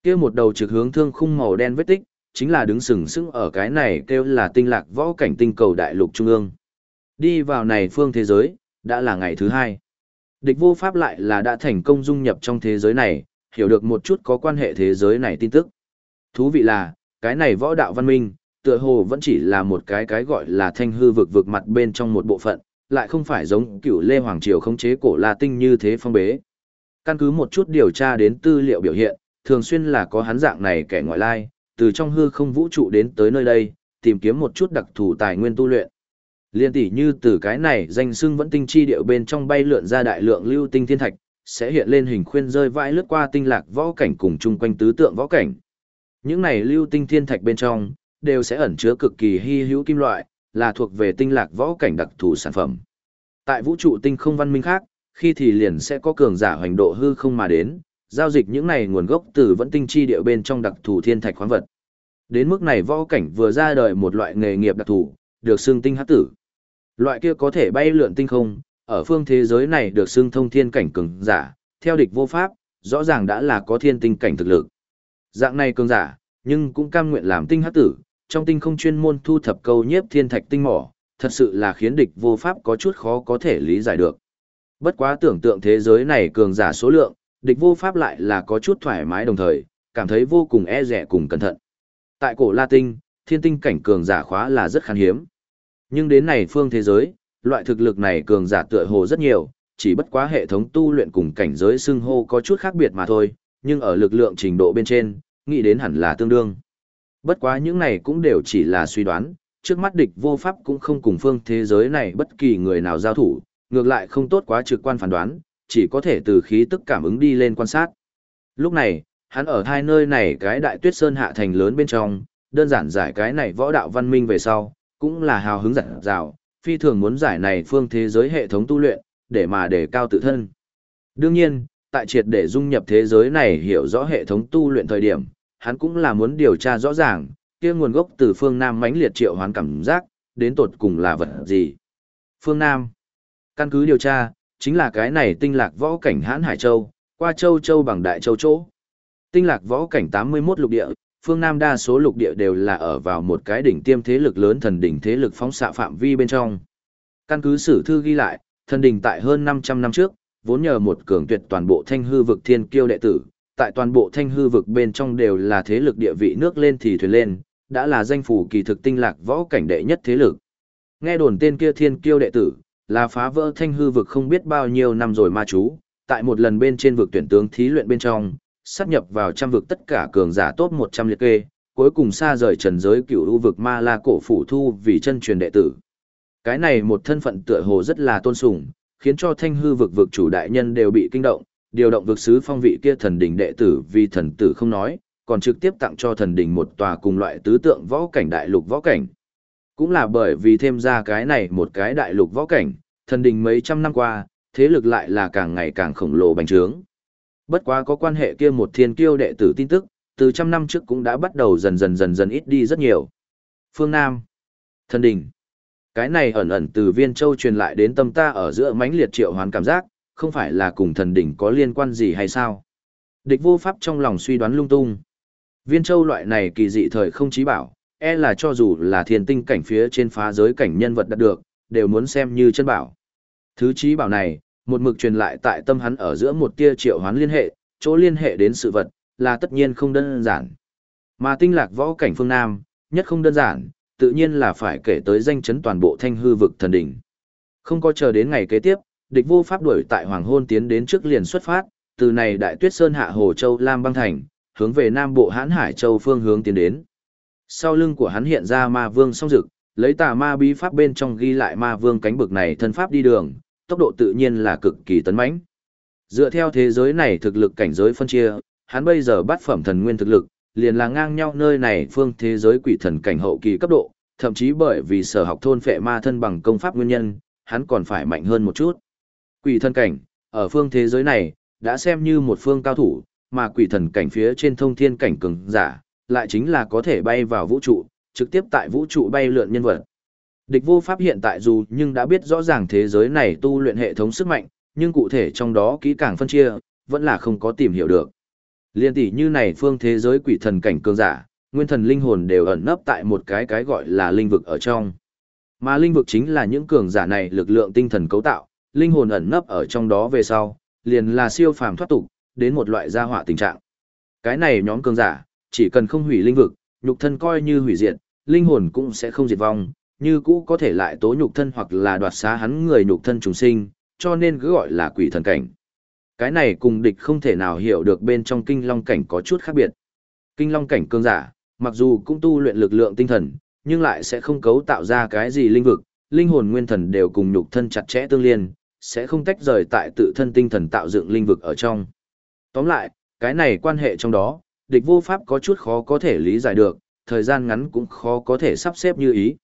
Kia một đầu trực hướng thương khung màu đen vết tích, chính là đứng sừng sững ở cái này kêu là tinh lạc võ cảnh tinh cầu đại lục trung ương. Đi vào này phương thế giới, đã là ngày thứ hai. Địch vô pháp lại là đã thành công dung nhập trong thế giới này, hiểu được một chút có quan hệ thế giới này tin tức. Thú vị là, cái này võ đạo văn minh, tựa hồ vẫn chỉ là một cái cái gọi là thanh hư vực vực mặt bên trong một bộ phận, lại không phải giống cựu Lê Hoàng Triều khống chế cổ La Tinh như thế phong bế. Căn cứ một chút điều tra đến tư liệu biểu hiện, thường xuyên là có hắn dạng này kẻ ngoại lai, từ trong hư không vũ trụ đến tới nơi đây, tìm kiếm một chút đặc thù tài nguyên tu luyện. Liên tỷ như từ cái này danh xưng vẫn tinh chi điệu bên trong bay lượn ra đại lượng lưu tinh thiên thạch, sẽ hiện lên hình khuyên rơi vãi lướt qua tinh lạc võ cảnh cùng chung quanh tứ tượng võ cảnh. Những này lưu tinh thiên thạch bên trong, đều sẽ ẩn chứa cực kỳ hy hữu kim loại, là thuộc về tinh lạc võ cảnh đặc thù sản phẩm. Tại vũ trụ tinh không văn minh khác, khi thì liền sẽ có cường giả hoành độ hư không mà đến, giao dịch những này nguồn gốc từ vẫn tinh chi địa bên trong đặc thù thiên thạch khoáng vật. Đến mức này võ cảnh vừa ra đời một loại nghề nghiệp đặc thù, được xưng tinh hắc tử. Loại kia có thể bay lượn tinh không, ở phương thế giới này được xưng thông thiên cảnh cường giả, theo địch vô pháp, rõ ràng đã là có thiên tinh cảnh thực lực. Dạng này cường giả, nhưng cũng cam nguyện làm tinh hắc tử, trong tinh không chuyên môn thu thập câu nhiếp thiên thạch tinh mỏ, thật sự là khiến địch vô pháp có chút khó có thể lý giải được. Bất quá tưởng tượng thế giới này cường giả số lượng, địch vô pháp lại là có chút thoải mái đồng thời, cảm thấy vô cùng e rẻ cùng cẩn thận. Tại cổ La Tinh, thiên tinh cảnh cường giả khóa là rất khan hiếm. Nhưng đến này phương thế giới, loại thực lực này cường giả tựa hồ rất nhiều, chỉ bất quá hệ thống tu luyện cùng cảnh giới xưng hô có chút khác biệt mà thôi, nhưng ở lực lượng trình độ bên trên, nghĩ đến hẳn là tương đương. Bất quá những này cũng đều chỉ là suy đoán, trước mắt địch vô pháp cũng không cùng phương thế giới này bất kỳ người nào giao thủ, ngược lại không tốt quá trực quan phán đoán, chỉ có thể từ khí tức cảm ứng đi lên quan sát. Lúc này, hắn ở hai nơi này cái đại tuyết sơn hạ thành lớn bên trong, đơn giản giải cái này võ đạo văn minh về sau, cũng là hào hứng giản dào, phi thường muốn giải này phương thế giới hệ thống tu luyện, để mà đề cao tự thân. Đương nhiên, tại triệt để dung nhập thế giới này hiểu rõ hệ thống tu luyện thời điểm, hắn cũng là muốn điều tra rõ ràng, kia nguồn gốc từ phương Nam mãnh liệt triệu hoán cảm giác, đến tột cùng là vật gì. Phương Nam. Căn cứ điều tra, chính là cái này tinh lạc võ cảnh hãn Hải Châu, qua Châu Châu bằng Đại Châu chỗ. Tinh lạc võ cảnh 81 lục địa, phương Nam đa số lục địa đều là ở vào một cái đỉnh tiêm thế lực lớn thần đỉnh thế lực phóng xạ phạm vi bên trong. Căn cứ sử thư ghi lại, thần đỉnh tại hơn 500 năm trước, vốn nhờ một cường tuyệt toàn bộ thanh hư vực thiên kiêu đệ tử, tại toàn bộ thanh hư vực bên trong đều là thế lực địa vị nước lên thì thuyền lên, đã là danh phủ kỳ thực tinh lạc võ cảnh đệ nhất thế lực. Nghe đồn tên kia thiên kiêu đệ tử, là phá vỡ thanh hư vực không biết bao nhiêu năm rồi ma chú, tại một lần bên trên vực tuyển tướng thí luyện bên trong, sát nhập vào trăm vực tất cả cường giả top 100 liệt kê, cuối cùng xa rời trần giới cựu lưu vực ma la cổ phủ thu vì chân truyền đệ tử. Cái này một thân phận tựa hồ rất là tôn sùng, khiến cho thanh hư vực vực chủ đại nhân đều bị kinh động, điều động vực sứ phong vị kia thần đỉnh đệ tử vì thần tử không nói, còn trực tiếp tặng cho thần đỉnh một tòa cùng loại tứ tượng võ cảnh đại lục võ cảnh. Cũng là bởi vì thêm ra cái này một cái đại lục võ cảnh, thần đỉnh mấy trăm năm qua, thế lực lại là càng ngày càng khổng lồ bành trướng. Bất quá có quan hệ kia một thiên kiêu đệ tử tin tức, từ trăm năm trước cũng đã bắt đầu dần dần dần dần ít đi rất nhiều. Phương Nam, thần đỉnh. Cái này ẩn ẩn từ viên châu truyền lại đến tâm ta ở giữa mãnh liệt triệu hoán cảm giác, không phải là cùng thần đỉnh có liên quan gì hay sao? Địch vô pháp trong lòng suy đoán lung tung. Viên châu loại này kỳ dị thời không chí bảo, e là cho dù là thiên tinh cảnh phía trên phá giới cảnh nhân vật đạt được, đều muốn xem như chân bảo. Thứ chí bảo này, một mực truyền lại tại tâm hắn ở giữa một tia triệu hoán liên hệ, chỗ liên hệ đến sự vật, là tất nhiên không đơn giản. Mà tinh lạc võ cảnh phương Nam, nhất không đơn giản, tự nhiên là phải kể tới danh chấn toàn bộ thanh hư vực thần đỉnh. Không có chờ đến ngày kế tiếp, địch vô pháp đuổi tại hoàng hôn tiến đến trước liền xuất phát, từ này đại tuyết sơn hạ hồ châu Lam băng thành, hướng về nam bộ hãn hải châu phương hướng tiến đến. Sau lưng của hắn hiện ra ma vương song dực, lấy tà ma bí pháp bên trong ghi lại ma vương cánh bực này thân pháp đi đường, tốc độ tự nhiên là cực kỳ tấn mãnh. Dựa theo thế giới này thực lực cảnh giới phân chia, hắn bây giờ bắt phẩm thần nguyên thực lực, liền là ngang nhau nơi này phương thế giới quỷ thần cảnh hậu kỳ cấp độ, thậm chí bởi vì sở học thôn phệ ma thân bằng công pháp nguyên nhân, hắn còn phải mạnh hơn một chút. Quỷ thần cảnh, ở phương thế giới này, đã xem như một phương cao thủ, mà quỷ thần cảnh phía trên thông thiên cảnh cường giả, lại chính là có thể bay vào vũ trụ, trực tiếp tại vũ trụ bay lượn nhân vật. Địch vô pháp hiện tại dù nhưng đã biết rõ ràng thế giới này tu luyện hệ thống sức mạnh, nhưng cụ thể trong đó kỹ càng phân chia, vẫn là không có tìm hiểu được. Liên tỷ như này phương thế giới quỷ thần cảnh cường giả, nguyên thần linh hồn đều ẩn nấp tại một cái cái gọi là linh vực ở trong. Mà linh vực chính là những cường giả này lực lượng tinh thần cấu tạo, linh hồn ẩn nấp ở trong đó về sau, liền là siêu phàm thoát tục, đến một loại gia họa tình trạng. Cái này nhóm cường giả, chỉ cần không hủy linh vực, nhục thân coi như hủy diệt, linh hồn cũng sẽ không diệt vong, như cũ có thể lại tố nhục thân hoặc là đoạt xá hắn người nhục thân trùng sinh, cho nên cứ gọi là quỷ thần cảnh. Cái này cùng địch không thể nào hiểu được bên trong kinh long cảnh có chút khác biệt. Kinh long cảnh cương giả, mặc dù cũng tu luyện lực lượng tinh thần, nhưng lại sẽ không cấu tạo ra cái gì linh vực, linh hồn nguyên thần đều cùng nhục thân chặt chẽ tương liên, sẽ không tách rời tại tự thân tinh thần tạo dựng linh vực ở trong. Tóm lại, cái này quan hệ trong đó, địch vô pháp có chút khó có thể lý giải được, thời gian ngắn cũng khó có thể sắp xếp như ý.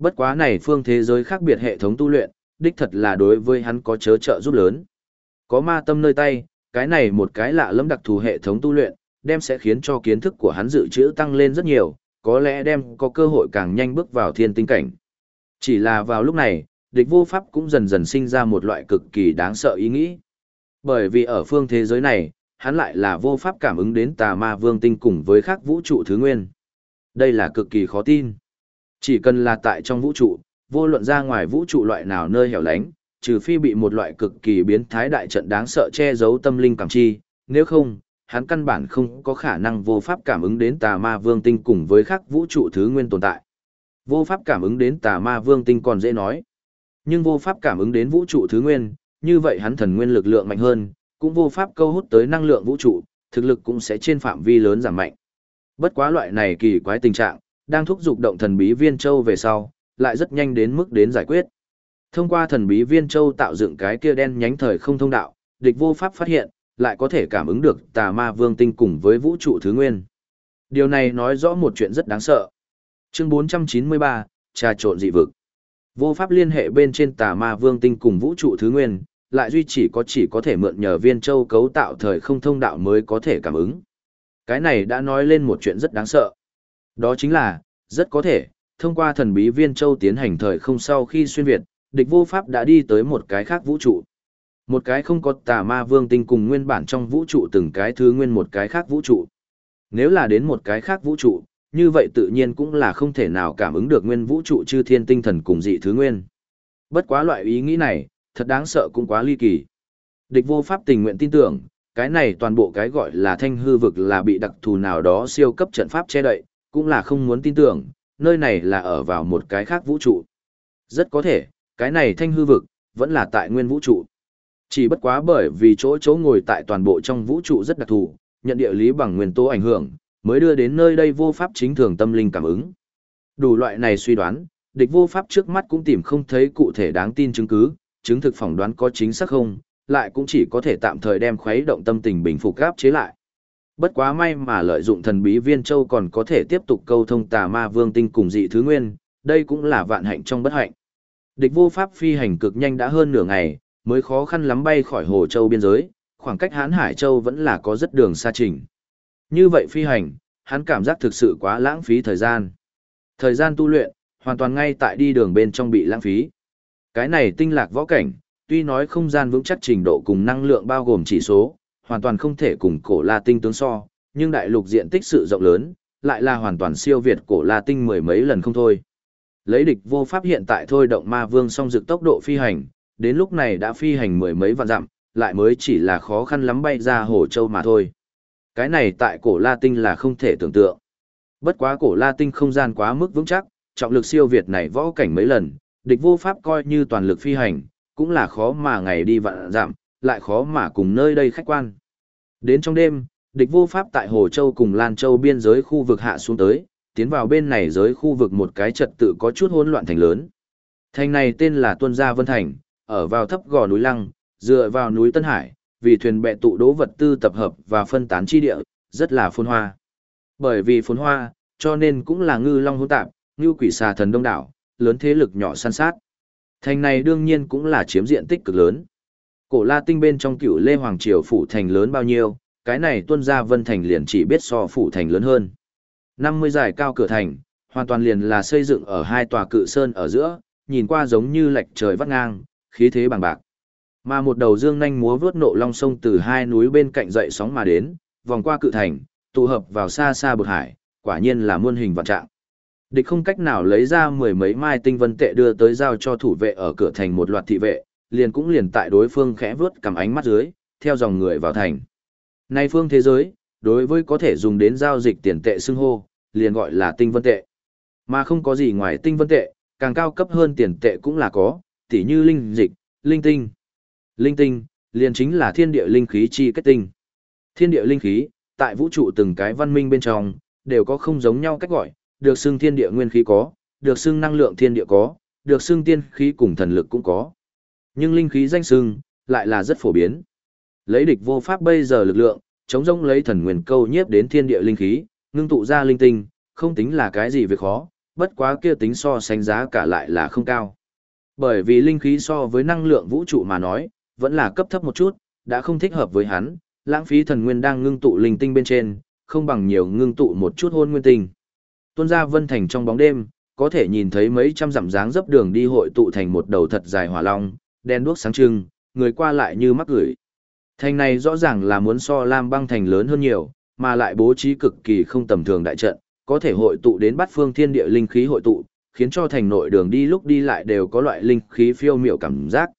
Bất quá này phương thế giới khác biệt hệ thống tu luyện, đích thật là đối với hắn có chớ trợ giúp lớn. Có ma tâm nơi tay, cái này một cái lạ lẫm đặc thù hệ thống tu luyện, đem sẽ khiến cho kiến thức của hắn dự trữ tăng lên rất nhiều, có lẽ đem có cơ hội càng nhanh bước vào thiên tinh cảnh. Chỉ là vào lúc này, địch vô pháp cũng dần dần sinh ra một loại cực kỳ đáng sợ ý nghĩ. Bởi vì ở phương thế giới này, hắn lại là vô pháp cảm ứng đến tà ma vương tinh cùng với khác vũ trụ thứ nguyên. Đây là cực kỳ khó tin. Chỉ cần là tại trong vũ trụ, vô luận ra ngoài vũ trụ loại nào nơi hẻo lánh, trừ phi bị một loại cực kỳ biến thái đại trận đáng sợ che giấu tâm linh cảm chi, nếu không, hắn căn bản không có khả năng vô pháp cảm ứng đến tà ma vương tinh cùng với khác vũ trụ thứ nguyên tồn tại. Vô pháp cảm ứng đến tà ma vương tinh còn dễ nói. Nhưng vô pháp cảm ứng đến vũ trụ thứ nguyên, như vậy hắn thần nguyên lực lượng mạnh hơn, cũng vô pháp câu hút tới năng lượng vũ trụ, thực lực cũng sẽ trên phạm vi lớn giảm mạnh. Bất quá loại này kỳ quái tình trạng, đang thúc giục động thần bí viên châu về sau, lại rất nhanh đến mức đến giải quyết. Thông qua thần bí viên châu tạo dựng cái kia đen nhánh thời không thông đạo, địch vô pháp phát hiện, lại có thể cảm ứng được tà ma vương tinh cùng với vũ trụ thứ nguyên. Điều này nói rõ một chuyện rất đáng sợ. Chương 493, trà trộn dị vực. Vô pháp liên hệ bên trên tà ma vương tinh cùng vũ trụ thứ nguyên, lại duy chỉ có chỉ có thể mượn nhờ viên châu cấu tạo thời không thông đạo mới có thể cảm ứng. Cái này đã nói lên một chuyện rất đáng sợ. Đó chính là, rất có thể, thông qua thần bí viên châu tiến hành thời không sau khi xuyên Việt, địch vô pháp đã đi tới một cái khác vũ trụ. Một cái không có tà ma vương tinh cùng nguyên bản trong vũ trụ từng cái thứ nguyên một cái khác vũ trụ. Nếu là đến một cái khác vũ trụ, như vậy tự nhiên cũng là không thể nào cảm ứng được nguyên vũ trụ chư thiên tinh thần cùng dị thứ nguyên. Bất quá loại ý nghĩ này, thật đáng sợ cũng quá ly kỳ. Địch vô pháp tình nguyện tin tưởng, cái này toàn bộ cái gọi là thanh hư vực là bị đặc thù nào đó siêu cấp trận pháp che đậy, cũng là không muốn tin tưởng, nơi này là ở vào một cái khác vũ trụ. Rất có thể, cái này thanh hư vực, vẫn là tại nguyên vũ trụ. Chỉ bất quá bởi vì chỗ chỗ ngồi tại toàn bộ trong vũ trụ rất đặc thù, nhận địa lý bằng nguyên tố ảnh hưởng, mới đưa đến nơi đây vô pháp chính thường tâm linh cảm ứng. Đủ loại này suy đoán, địch vô pháp trước mắt cũng tìm không thấy cụ thể đáng tin chứng cứ, chứng thực phỏng đoán có chính xác không, lại cũng chỉ có thể tạm thời đem khuấy động tâm tình bình phục gáp chế lại. Bất quá may mà lợi dụng thần bí viên châu còn có thể tiếp tục câu thông tà ma vương tinh cùng dị thứ nguyên, đây cũng là vạn hạnh trong bất hạnh. Địch vô pháp phi hành cực nhanh đã hơn nửa ngày, mới khó khăn lắm bay khỏi Hồ Châu biên giới, khoảng cách Hán Hải Châu vẫn là có rất đường xa trình. Như vậy phi hành, hắn cảm giác thực sự quá lãng phí thời gian. Thời gian tu luyện, hoàn toàn ngay tại đi đường bên trong bị lãng phí. Cái này tinh lạc võ cảnh, tuy nói không gian vững chắc trình độ cùng năng lượng bao gồm chỉ số, hoàn toàn không thể cùng cổ La Tinh tướng so, nhưng đại lục diện tích sự rộng lớn, lại là hoàn toàn siêu việt cổ La Tinh mười mấy lần không thôi. Lấy địch vô pháp hiện tại thôi động ma vương song dực tốc độ phi hành, đến lúc này đã phi hành mười mấy vạn dặm, lại mới chỉ là khó khăn lắm bay ra hồ châu mà thôi. Cái này tại cổ La Tinh là không thể tưởng tượng. Bất quá cổ La Tinh không gian quá mức vững chắc, trọng lực siêu việt này võ cảnh mấy lần, địch vô pháp coi như toàn lực phi hành, cũng là khó mà ngày đi vạn giảm lại khó mà cùng nơi đây khách quan. Đến trong đêm, địch vô pháp tại Hồ Châu cùng Lan Châu biên giới khu vực hạ xuống tới, tiến vào bên này giới khu vực một cái trật tự có chút hỗn loạn thành lớn. Thành này tên là Tuân Gia Vân Thành, ở vào thấp gò núi Lăng, dựa vào núi Tân Hải, vì thuyền bè tụ đố vật tư tập hợp và phân tán chi địa, rất là phồn hoa. Bởi vì phồn hoa, cho nên cũng là ngư long hỗn tạp, như quỷ xà thần đông đảo, lớn thế lực nhỏ săn sát. Thành này đương nhiên cũng là chiếm diện tích cực lớn. Cổ La Tinh bên trong cựu Lê Hoàng Triều phủ thành lớn bao nhiêu, cái này tuân ra Vân Thành liền chỉ biết so phủ thành lớn hơn. 50 dải cao cửa thành, hoàn toàn liền là xây dựng ở hai tòa cự sơn ở giữa, nhìn qua giống như lệch trời vắt ngang, khí thế bằng bạc. Mà một đầu dương nhanh múa vướt nộ long sông từ hai núi bên cạnh dậy sóng mà đến, vòng qua cự thành, tụ hợp vào xa xa bực hải, quả nhiên là muôn hình vạn trạng. Địch không cách nào lấy ra mười mấy mai tinh vân tệ đưa tới giao cho thủ vệ ở cửa thành một loạt thị vệ, liền cũng liền tại đối phương khẽ vớt cầm ánh mắt dưới, theo dòng người vào thành. Nay phương thế giới, đối với có thể dùng đến giao dịch tiền tệ xưng hô, liền gọi là tinh vân tệ. Mà không có gì ngoài tinh vân tệ, càng cao cấp hơn tiền tệ cũng là có, tỉ như linh dịch, linh tinh. Linh tinh, liền chính là thiên địa linh khí chi kết tinh. Thiên địa linh khí, tại vũ trụ từng cái văn minh bên trong, đều có không giống nhau cách gọi, được xưng thiên địa nguyên khí có, được xưng năng lượng thiên địa có, được xưng tiên khí cùng thần lực cũng có. Nhưng linh khí danh sưng, lại là rất phổ biến. Lấy địch vô pháp bây giờ lực lượng, chống rông lấy thần nguyên câu nhiếp đến thiên địa linh khí, ngưng tụ ra linh tinh, không tính là cái gì việc khó, bất quá kia tính so sánh giá cả lại là không cao. Bởi vì linh khí so với năng lượng vũ trụ mà nói, vẫn là cấp thấp một chút, đã không thích hợp với hắn, lãng phí thần nguyên đang ngưng tụ linh tinh bên trên, không bằng nhiều ngưng tụ một chút hôn nguyên tinh. Tuôn ra vân thành trong bóng đêm, có thể nhìn thấy mấy trăm dặm dáng dấp đường đi hội tụ thành một đầu thật dài hỏa long, đen đuốc sáng trưng, người qua lại như mắc gửi. Thành này rõ ràng là muốn so Lam băng thành lớn hơn nhiều, mà lại bố trí cực kỳ không tầm thường đại trận, có thể hội tụ đến bát phương thiên địa linh khí hội tụ, khiến cho thành nội đường đi lúc đi lại đều có loại linh khí phiêu miểu cảm giác.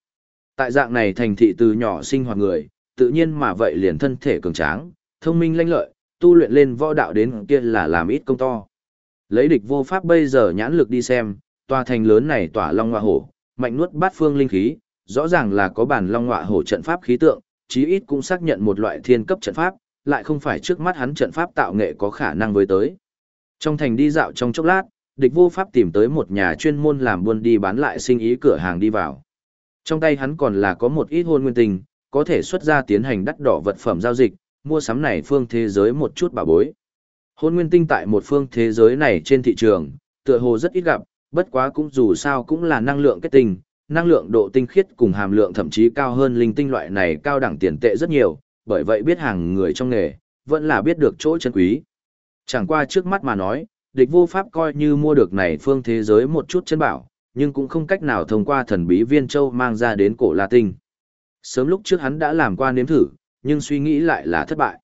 Tại dạng này thành thị từ nhỏ sinh hoạt người, tự nhiên mà vậy liền thân thể cường tráng, thông minh lanh lợi, tu luyện lên võ đạo đến kia là làm ít công to. Lấy địch vô pháp bây giờ nhãn lực đi xem, tòa thành lớn này tỏa long hoa hổ, mạnh nuốt bát phương linh khí, rõ ràng là có bản long ngọa hổ trận pháp khí tượng, chí ít cũng xác nhận một loại thiên cấp trận pháp, lại không phải trước mắt hắn trận pháp tạo nghệ có khả năng với tới. Trong thành đi dạo trong chốc lát, địch vô pháp tìm tới một nhà chuyên môn làm buôn đi bán lại sinh ý cửa hàng đi vào. Trong tay hắn còn là có một ít hôn nguyên tình, có thể xuất ra tiến hành đắt đỏ vật phẩm giao dịch, mua sắm này phương thế giới một chút bảo bối. Hôn nguyên tinh tại một phương thế giới này trên thị trường, tựa hồ rất ít gặp, bất quá cũng dù sao cũng là năng lượng kết tinh, năng lượng độ tinh khiết cùng hàm lượng thậm chí cao hơn linh tinh loại này cao đẳng tiền tệ rất nhiều, bởi vậy biết hàng người trong nghề, vẫn là biết được chỗ chân quý. Chẳng qua trước mắt mà nói, địch vô pháp coi như mua được này phương thế giới một chút chân bảo, nhưng cũng không cách nào thông qua thần bí viên châu mang ra đến cổ La Tinh. Sớm lúc trước hắn đã làm qua nếm thử, nhưng suy nghĩ lại là thất bại.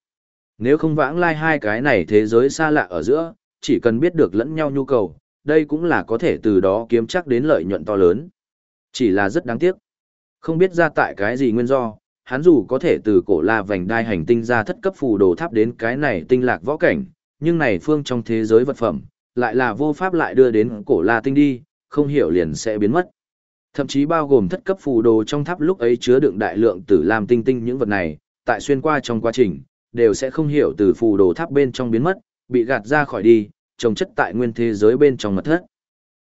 Nếu không vãng lai hai cái này thế giới xa lạ ở giữa, chỉ cần biết được lẫn nhau nhu cầu, đây cũng là có thể từ đó kiếm chắc đến lợi nhuận to lớn. Chỉ là rất đáng tiếc. Không biết ra tại cái gì nguyên do, hắn dù có thể từ cổ la vành đai hành tinh ra thất cấp phù đồ tháp đến cái này tinh lạc võ cảnh, nhưng này phương trong thế giới vật phẩm, lại là vô pháp lại đưa đến cổ la tinh đi, không hiểu liền sẽ biến mất. Thậm chí bao gồm thất cấp phù đồ trong tháp lúc ấy chứa đựng đại lượng tử làm tinh tinh những vật này, tại xuyên qua trong quá trình, đều sẽ không hiểu từ phù đồ tháp bên trong biến mất, bị gạt ra khỏi đi, trồng chất tại nguyên thế giới bên trong mật thất.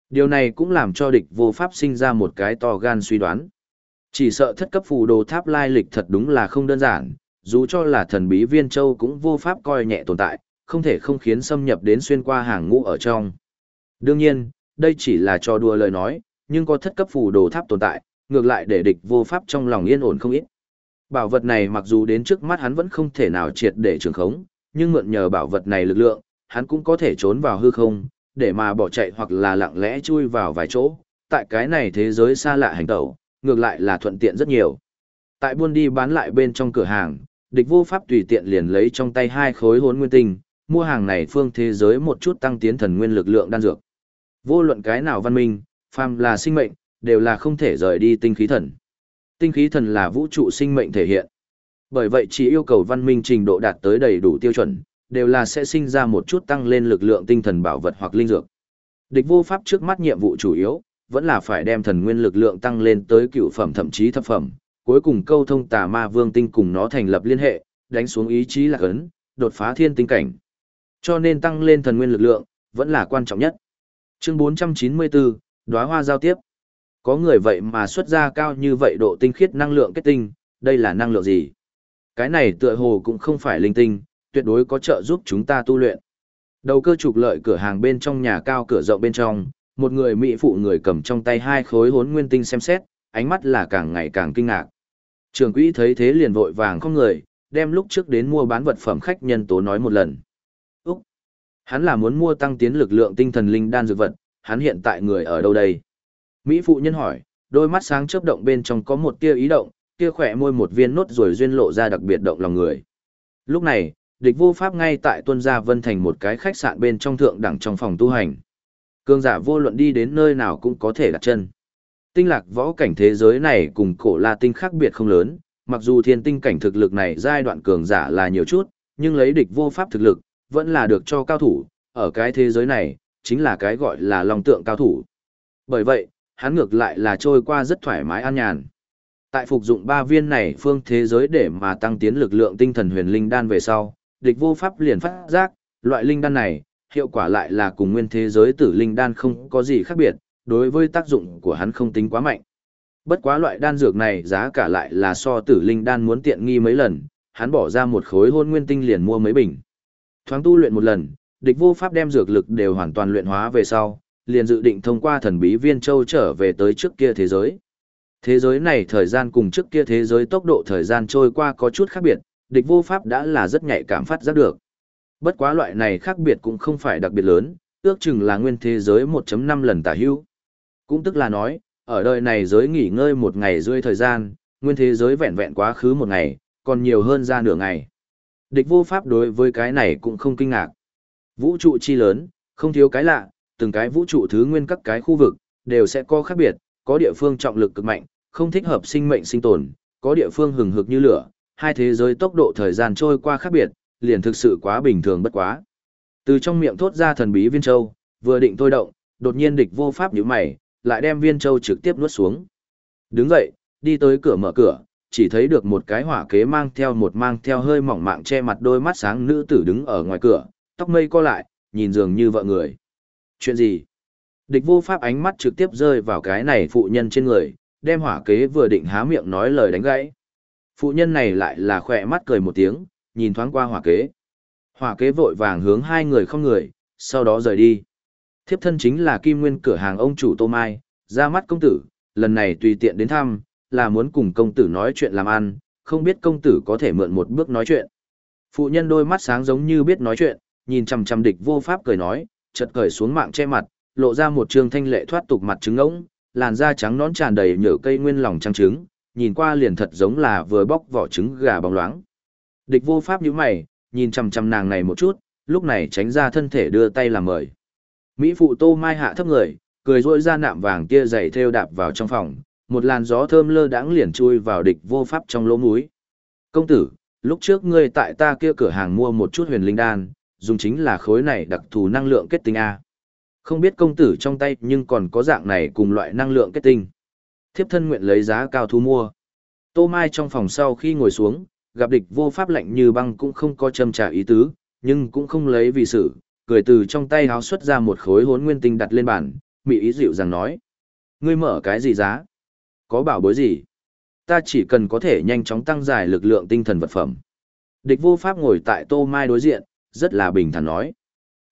Điều này cũng làm cho địch vô pháp sinh ra một cái to gan suy đoán. Chỉ sợ thất cấp phù đồ tháp lai lịch thật đúng là không đơn giản, dù cho là thần bí viên châu cũng vô pháp coi nhẹ tồn tại, không thể không khiến xâm nhập đến xuyên qua hàng ngũ ở trong. Đương nhiên, đây chỉ là cho đùa lời nói, nhưng có thất cấp phù đồ tháp tồn tại, ngược lại để địch vô pháp trong lòng yên ổn không ít. Bảo vật này mặc dù đến trước mắt hắn vẫn không thể nào triệt để trường khống, nhưng mượn nhờ bảo vật này lực lượng, hắn cũng có thể trốn vào hư không, để mà bỏ chạy hoặc là lặng lẽ chui vào vài chỗ. Tại cái này thế giới xa lạ hành tẩu, ngược lại là thuận tiện rất nhiều. Tại buôn đi bán lại bên trong cửa hàng, địch vô pháp tùy tiện liền lấy trong tay hai khối hốn nguyên tinh, mua hàng này phương thế giới một chút tăng tiến thần nguyên lực lượng đan dược. Vô luận cái nào văn minh, phàm là sinh mệnh, đều là không thể rời đi tinh khí thần. Tinh khí thần là vũ trụ sinh mệnh thể hiện. Bởi vậy chỉ yêu cầu văn minh trình độ đạt tới đầy đủ tiêu chuẩn, đều là sẽ sinh ra một chút tăng lên lực lượng tinh thần bảo vật hoặc linh dược. Địch vô pháp trước mắt nhiệm vụ chủ yếu, vẫn là phải đem thần nguyên lực lượng tăng lên tới cựu phẩm thậm chí thập phẩm, cuối cùng câu thông tà ma vương tinh cùng nó thành lập liên hệ, đánh xuống ý chí lạc ấn, đột phá thiên tinh cảnh. Cho nên tăng lên thần nguyên lực lượng, vẫn là quan trọng nhất. Chương 494, đóa hoa giao tiếp. Có người vậy mà xuất ra cao như vậy độ tinh khiết năng lượng kết tinh, đây là năng lượng gì? Cái này tựa hồ cũng không phải linh tinh, tuyệt đối có trợ giúp chúng ta tu luyện. Đầu cơ trục lợi cửa hàng bên trong nhà cao cửa rộng bên trong, một người mỹ phụ người cầm trong tay hai khối hốn nguyên tinh xem xét, ánh mắt là càng ngày càng kinh ngạc. Trường quỹ thấy thế liền vội vàng không người, đem lúc trước đến mua bán vật phẩm khách nhân tố nói một lần. Úc! Hắn là muốn mua tăng tiến lực lượng tinh thần linh đan dược vật, hắn hiện tại người ở đâu đây? Mỹ phụ nhân hỏi, đôi mắt sáng chớp động bên trong có một tia ý động, kia khỏe môi một viên nốt rồi duyên lộ ra đặc biệt động lòng người. Lúc này, địch vô pháp ngay tại tuân gia vân thành một cái khách sạn bên trong thượng đẳng trong phòng tu hành. Cương giả vô luận đi đến nơi nào cũng có thể đặt chân. Tinh lạc võ cảnh thế giới này cùng cổ la tinh khác biệt không lớn, mặc dù thiên tinh cảnh thực lực này giai đoạn cường giả là nhiều chút, nhưng lấy địch vô pháp thực lực, vẫn là được cho cao thủ, ở cái thế giới này, chính là cái gọi là lòng tượng cao thủ. Bởi vậy, hắn ngược lại là trôi qua rất thoải mái an nhàn. Tại phục dụng ba viên này phương thế giới để mà tăng tiến lực lượng tinh thần huyền linh đan về sau, địch vô pháp liền phát giác, loại linh đan này, hiệu quả lại là cùng nguyên thế giới tử linh đan không có gì khác biệt, đối với tác dụng của hắn không tính quá mạnh. Bất quá loại đan dược này giá cả lại là so tử linh đan muốn tiện nghi mấy lần, hắn bỏ ra một khối hôn nguyên tinh liền mua mấy bình. Thoáng tu luyện một lần, địch vô pháp đem dược lực đều hoàn toàn luyện hóa về sau, liền dự định thông qua thần bí viên châu trở về tới trước kia thế giới. Thế giới này thời gian cùng trước kia thế giới tốc độ thời gian trôi qua có chút khác biệt, địch vô pháp đã là rất nhạy cảm phát giác được. Bất quá loại này khác biệt cũng không phải đặc biệt lớn, ước chừng là nguyên thế giới 1.5 lần tả hữu. Cũng tức là nói, ở đời này giới nghỉ ngơi một ngày rưỡi thời gian, nguyên thế giới vẹn vẹn quá khứ một ngày, còn nhiều hơn ra nửa ngày. Địch vô pháp đối với cái này cũng không kinh ngạc. Vũ trụ chi lớn, không thiếu cái lạ, từng cái vũ trụ thứ nguyên các cái khu vực, đều sẽ có khác biệt, có địa phương trọng lực cực mạnh, không thích hợp sinh mệnh sinh tồn, có địa phương hừng hực như lửa, hai thế giới tốc độ thời gian trôi qua khác biệt, liền thực sự quá bình thường bất quá. Từ trong miệng thốt ra thần bí viên châu, vừa định thôi động, đột nhiên địch vô pháp nhíu mày, lại đem viên châu trực tiếp nuốt xuống. Đứng dậy, đi tới cửa mở cửa, chỉ thấy được một cái hỏa kế mang theo một mang theo hơi mỏng mạng che mặt đôi mắt sáng nữ tử đứng ở ngoài cửa, tóc mây co lại, nhìn dường như vợ người. Chuyện gì? Địch vô pháp ánh mắt trực tiếp rơi vào cái này phụ nhân trên người, đem hỏa kế vừa định há miệng nói lời đánh gãy. Phụ nhân này lại là khỏe mắt cười một tiếng, nhìn thoáng qua hỏa kế. Hỏa kế vội vàng hướng hai người không người, sau đó rời đi. Thiếp thân chính là kim nguyên cửa hàng ông chủ Tô Mai, ra mắt công tử, lần này tùy tiện đến thăm, là muốn cùng công tử nói chuyện làm ăn, không biết công tử có thể mượn một bước nói chuyện. Phụ nhân đôi mắt sáng giống như biết nói chuyện, nhìn chằm chằm địch vô pháp cười nói, chợt cởi xuống mạng che mặt, lộ ra một trương thanh lệ thoát tục mặt trứng ngỗng, làn da trắng nõn tràn đầy nhở cây nguyên lòng trắng trứng, nhìn qua liền thật giống là vừa bóc vỏ trứng gà bóng loáng. Địch vô pháp nhíu mày, nhìn chằm chằm nàng này một chút, lúc này tránh ra thân thể đưa tay làm mời. Mỹ phụ Tô Mai hạ thấp người, cười rỗi ra nạm vàng kia dày theo đạp vào trong phòng, một làn gió thơm lơ đãng liền chui vào địch vô pháp trong lỗ mũi. Công tử, lúc trước ngươi tại ta kia cửa hàng mua một chút huyền linh đan, dùng chính là khối này đặc thù năng lượng kết tinh A. Không biết công tử trong tay nhưng còn có dạng này cùng loại năng lượng kết tinh. Thiếp thân nguyện lấy giá cao thu mua. Tô Mai trong phòng sau khi ngồi xuống, gặp địch vô pháp lạnh như băng cũng không có châm trả ý tứ, nhưng cũng không lấy vì sự, cười từ trong tay háo xuất ra một khối hốn nguyên tinh đặt lên bàn, mị ý dịu rằng nói. Ngươi mở cái gì giá? Có bảo bối gì? Ta chỉ cần có thể nhanh chóng tăng dài lực lượng tinh thần vật phẩm. Địch vô pháp ngồi tại tô mai đối diện, rất là bình thản nói.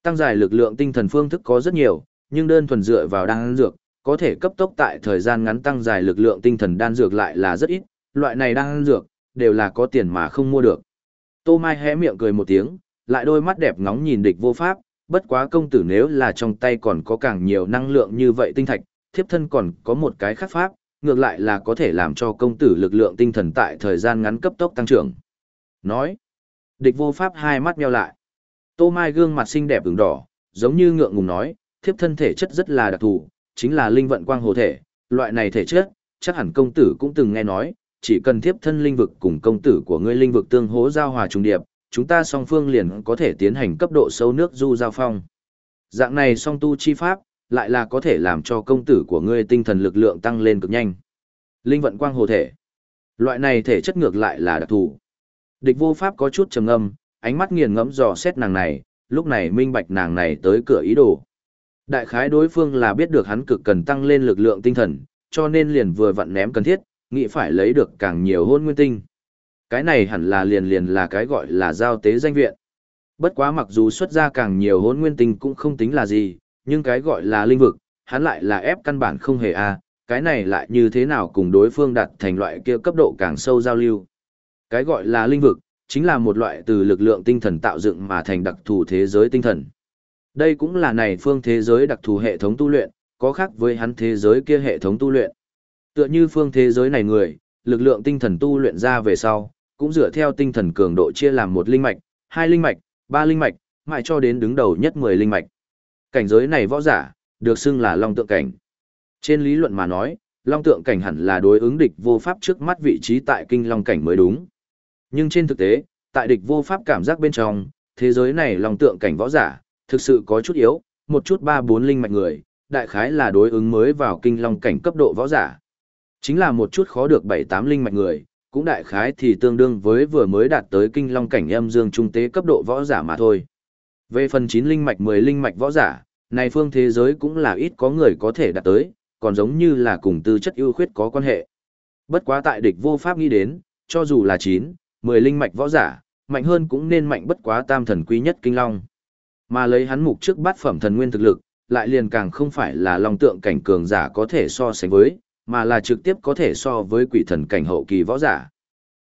Tăng dài lực lượng tinh thần phương thức có rất nhiều, nhưng đơn thuần dựa vào đan dược, có thể cấp tốc tại thời gian ngắn tăng dài lực lượng tinh thần đan dược lại là rất ít, loại này đan dược, đều là có tiền mà không mua được. Tô Mai hé miệng cười một tiếng, lại đôi mắt đẹp ngóng nhìn địch vô pháp, bất quá công tử nếu là trong tay còn có càng nhiều năng lượng như vậy tinh thạch, thiếp thân còn có một cái khác pháp, ngược lại là có thể làm cho công tử lực lượng tinh thần tại thời gian ngắn cấp tốc tăng trưởng. Nói, địch vô pháp hai mắt nheo lại. Tô Mai gương mặt xinh đẹp ửng đỏ, giống như ngượng ngùng nói, thiếp thân thể chất rất là đặc thù, chính là linh vận quang hồ thể, loại này thể chất, chắc hẳn công tử cũng từng nghe nói, chỉ cần thiếp thân linh vực cùng công tử của ngươi linh vực tương hỗ giao hòa trùng điệp, chúng ta song phương liền có thể tiến hành cấp độ sâu nước du giao phong. Dạng này song tu chi pháp, lại là có thể làm cho công tử của ngươi tinh thần lực lượng tăng lên cực nhanh. Linh vận quang hồ thể. Loại này thể chất ngược lại là đặc thù. Địch vô pháp có chút trầm ngâm, ánh mắt nghiền ngẫm dò xét nàng này, lúc này minh bạch nàng này tới cửa ý đồ. Đại khái đối phương là biết được hắn cực cần tăng lên lực lượng tinh thần, cho nên liền vừa vặn ném cần thiết, nghĩ phải lấy được càng nhiều hôn nguyên tinh. Cái này hẳn là liền liền là cái gọi là giao tế danh viện. Bất quá mặc dù xuất ra càng nhiều hôn nguyên tinh cũng không tính là gì, nhưng cái gọi là linh vực, hắn lại là ép căn bản không hề a à, cái này lại như thế nào cùng đối phương đặt thành loại kia cấp độ càng sâu giao lưu. Cái gọi là linh vực, chính là một loại từ lực lượng tinh thần tạo dựng mà thành đặc thù thế giới tinh thần. Đây cũng là này phương thế giới đặc thù hệ thống tu luyện, có khác với hắn thế giới kia hệ thống tu luyện. Tựa như phương thế giới này người, lực lượng tinh thần tu luyện ra về sau, cũng dựa theo tinh thần cường độ chia làm một linh mạch, hai linh mạch, ba linh mạch, mãi cho đến đứng đầu nhất 10 linh mạch. Cảnh giới này võ giả, được xưng là long tượng cảnh. Trên lý luận mà nói, long tượng cảnh hẳn là đối ứng địch vô pháp trước mắt vị trí tại kinh long cảnh mới đúng. Nhưng trên thực tế, tại địch vô pháp cảm giác bên trong, thế giới này long tượng cảnh võ giả, thực sự có chút yếu, một chút ba bốn linh mạch người, đại khái là đối ứng mới vào kinh long cảnh cấp độ võ giả. Chính là một chút khó được bảy tám linh mạch người, cũng đại khái thì tương đương với vừa mới đạt tới kinh long cảnh âm dương trung tế cấp độ võ giả mà thôi. Về phần 9 linh mạch 10 linh mạch võ giả, này phương thế giới cũng là ít có người có thể đạt tới, còn giống như là cùng tư chất ưu khuyết có quan hệ. Bất quá tại địch vô pháp nghĩ đến, cho dù là 9, 10 linh mạch võ giả, mạnh hơn cũng nên mạnh bất quá tam thần quý nhất kinh long. Mà lấy hắn mục trước bát phẩm thần nguyên thực lực, lại liền càng không phải là long tượng cảnh cường giả có thể so sánh với, mà là trực tiếp có thể so với quỷ thần cảnh hậu kỳ võ giả.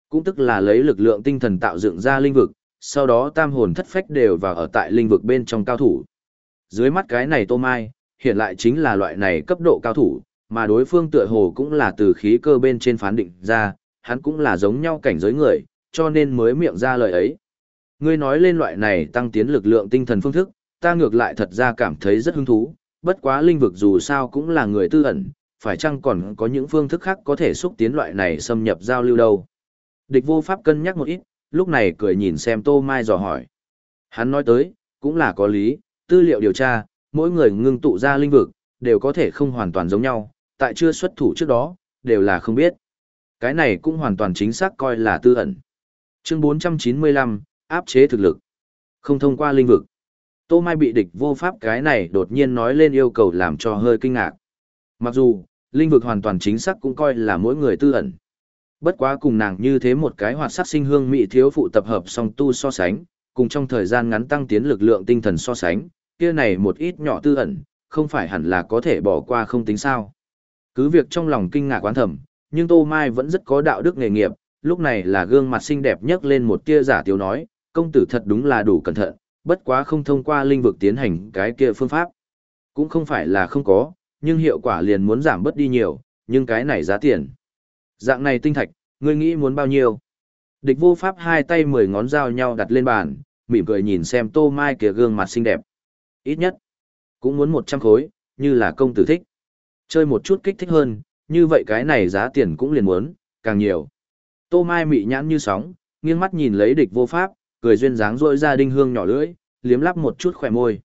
Cũng tức là lấy lực lượng tinh thần tạo dựng ra linh vực, sau đó tam hồn thất phách đều vào ở tại linh vực bên trong cao thủ. Dưới mắt cái này Tô Mai, hiện lại chính là loại này cấp độ cao thủ, mà đối phương tựa hồ cũng là từ khí cơ bên trên phán định ra, hắn cũng là giống nhau cảnh giới người, cho nên mới miệng ra lời ấy. Ngươi nói lên loại này tăng tiến lực lượng tinh thần phương thức, ta ngược lại thật ra cảm thấy rất hứng thú, bất quá linh vực dù sao cũng là người tư ẩn, phải chăng còn có những phương thức khác có thể xúc tiến loại này xâm nhập giao lưu đâu. Địch vô pháp cân nhắc một ít, lúc này cười nhìn xem Tô Mai dò hỏi. Hắn nói tới, cũng là có lý, tư liệu điều tra, mỗi người ngưng tụ ra linh vực, đều có thể không hoàn toàn giống nhau, tại chưa xuất thủ trước đó, đều là không biết. Cái này cũng hoàn toàn chính xác coi là tư ẩn. Chương 495, áp chế thực lực. Không thông qua linh vực. Tô Mai bị địch vô pháp cái này đột nhiên nói lên yêu cầu làm cho hơi kinh ngạc. Mặc dù, linh vực hoàn toàn chính xác cũng coi là mỗi người tư ẩn. Bất quá cùng nàng như thế một cái hoạt sắc sinh hương mỹ thiếu phụ tập hợp song tu so sánh, cùng trong thời gian ngắn tăng tiến lực lượng tinh thần so sánh, kia này một ít nhỏ tư ẩn, không phải hẳn là có thể bỏ qua không tính sao. Cứ việc trong lòng kinh ngạc quán thầm, nhưng Tô Mai vẫn rất có đạo đức nghề nghiệp, lúc này là gương mặt xinh đẹp nhất lên một tia giả tiểu nói, công tử thật đúng là đủ cẩn thận, bất quá không thông qua linh vực tiến hành cái kia phương pháp. Cũng không phải là không có, nhưng hiệu quả liền muốn giảm bớt đi nhiều, nhưng cái này giá tiền. Dạng này tinh thạch, ngươi nghĩ muốn bao nhiêu? Địch vô pháp hai tay mười ngón dao nhau đặt lên bàn, mỉm cười nhìn xem tô mai kia gương mặt xinh đẹp. Ít nhất, cũng muốn 100 khối, như là công tử thích. Chơi một chút kích thích hơn, như vậy cái này giá tiền cũng liền muốn, càng nhiều. Tô mai mị nhãn như sóng, nghiêng mắt nhìn lấy địch vô pháp, cười duyên dáng rỗi ra đinh hương nhỏ lưỡi, liếm lắp một chút khỏe môi.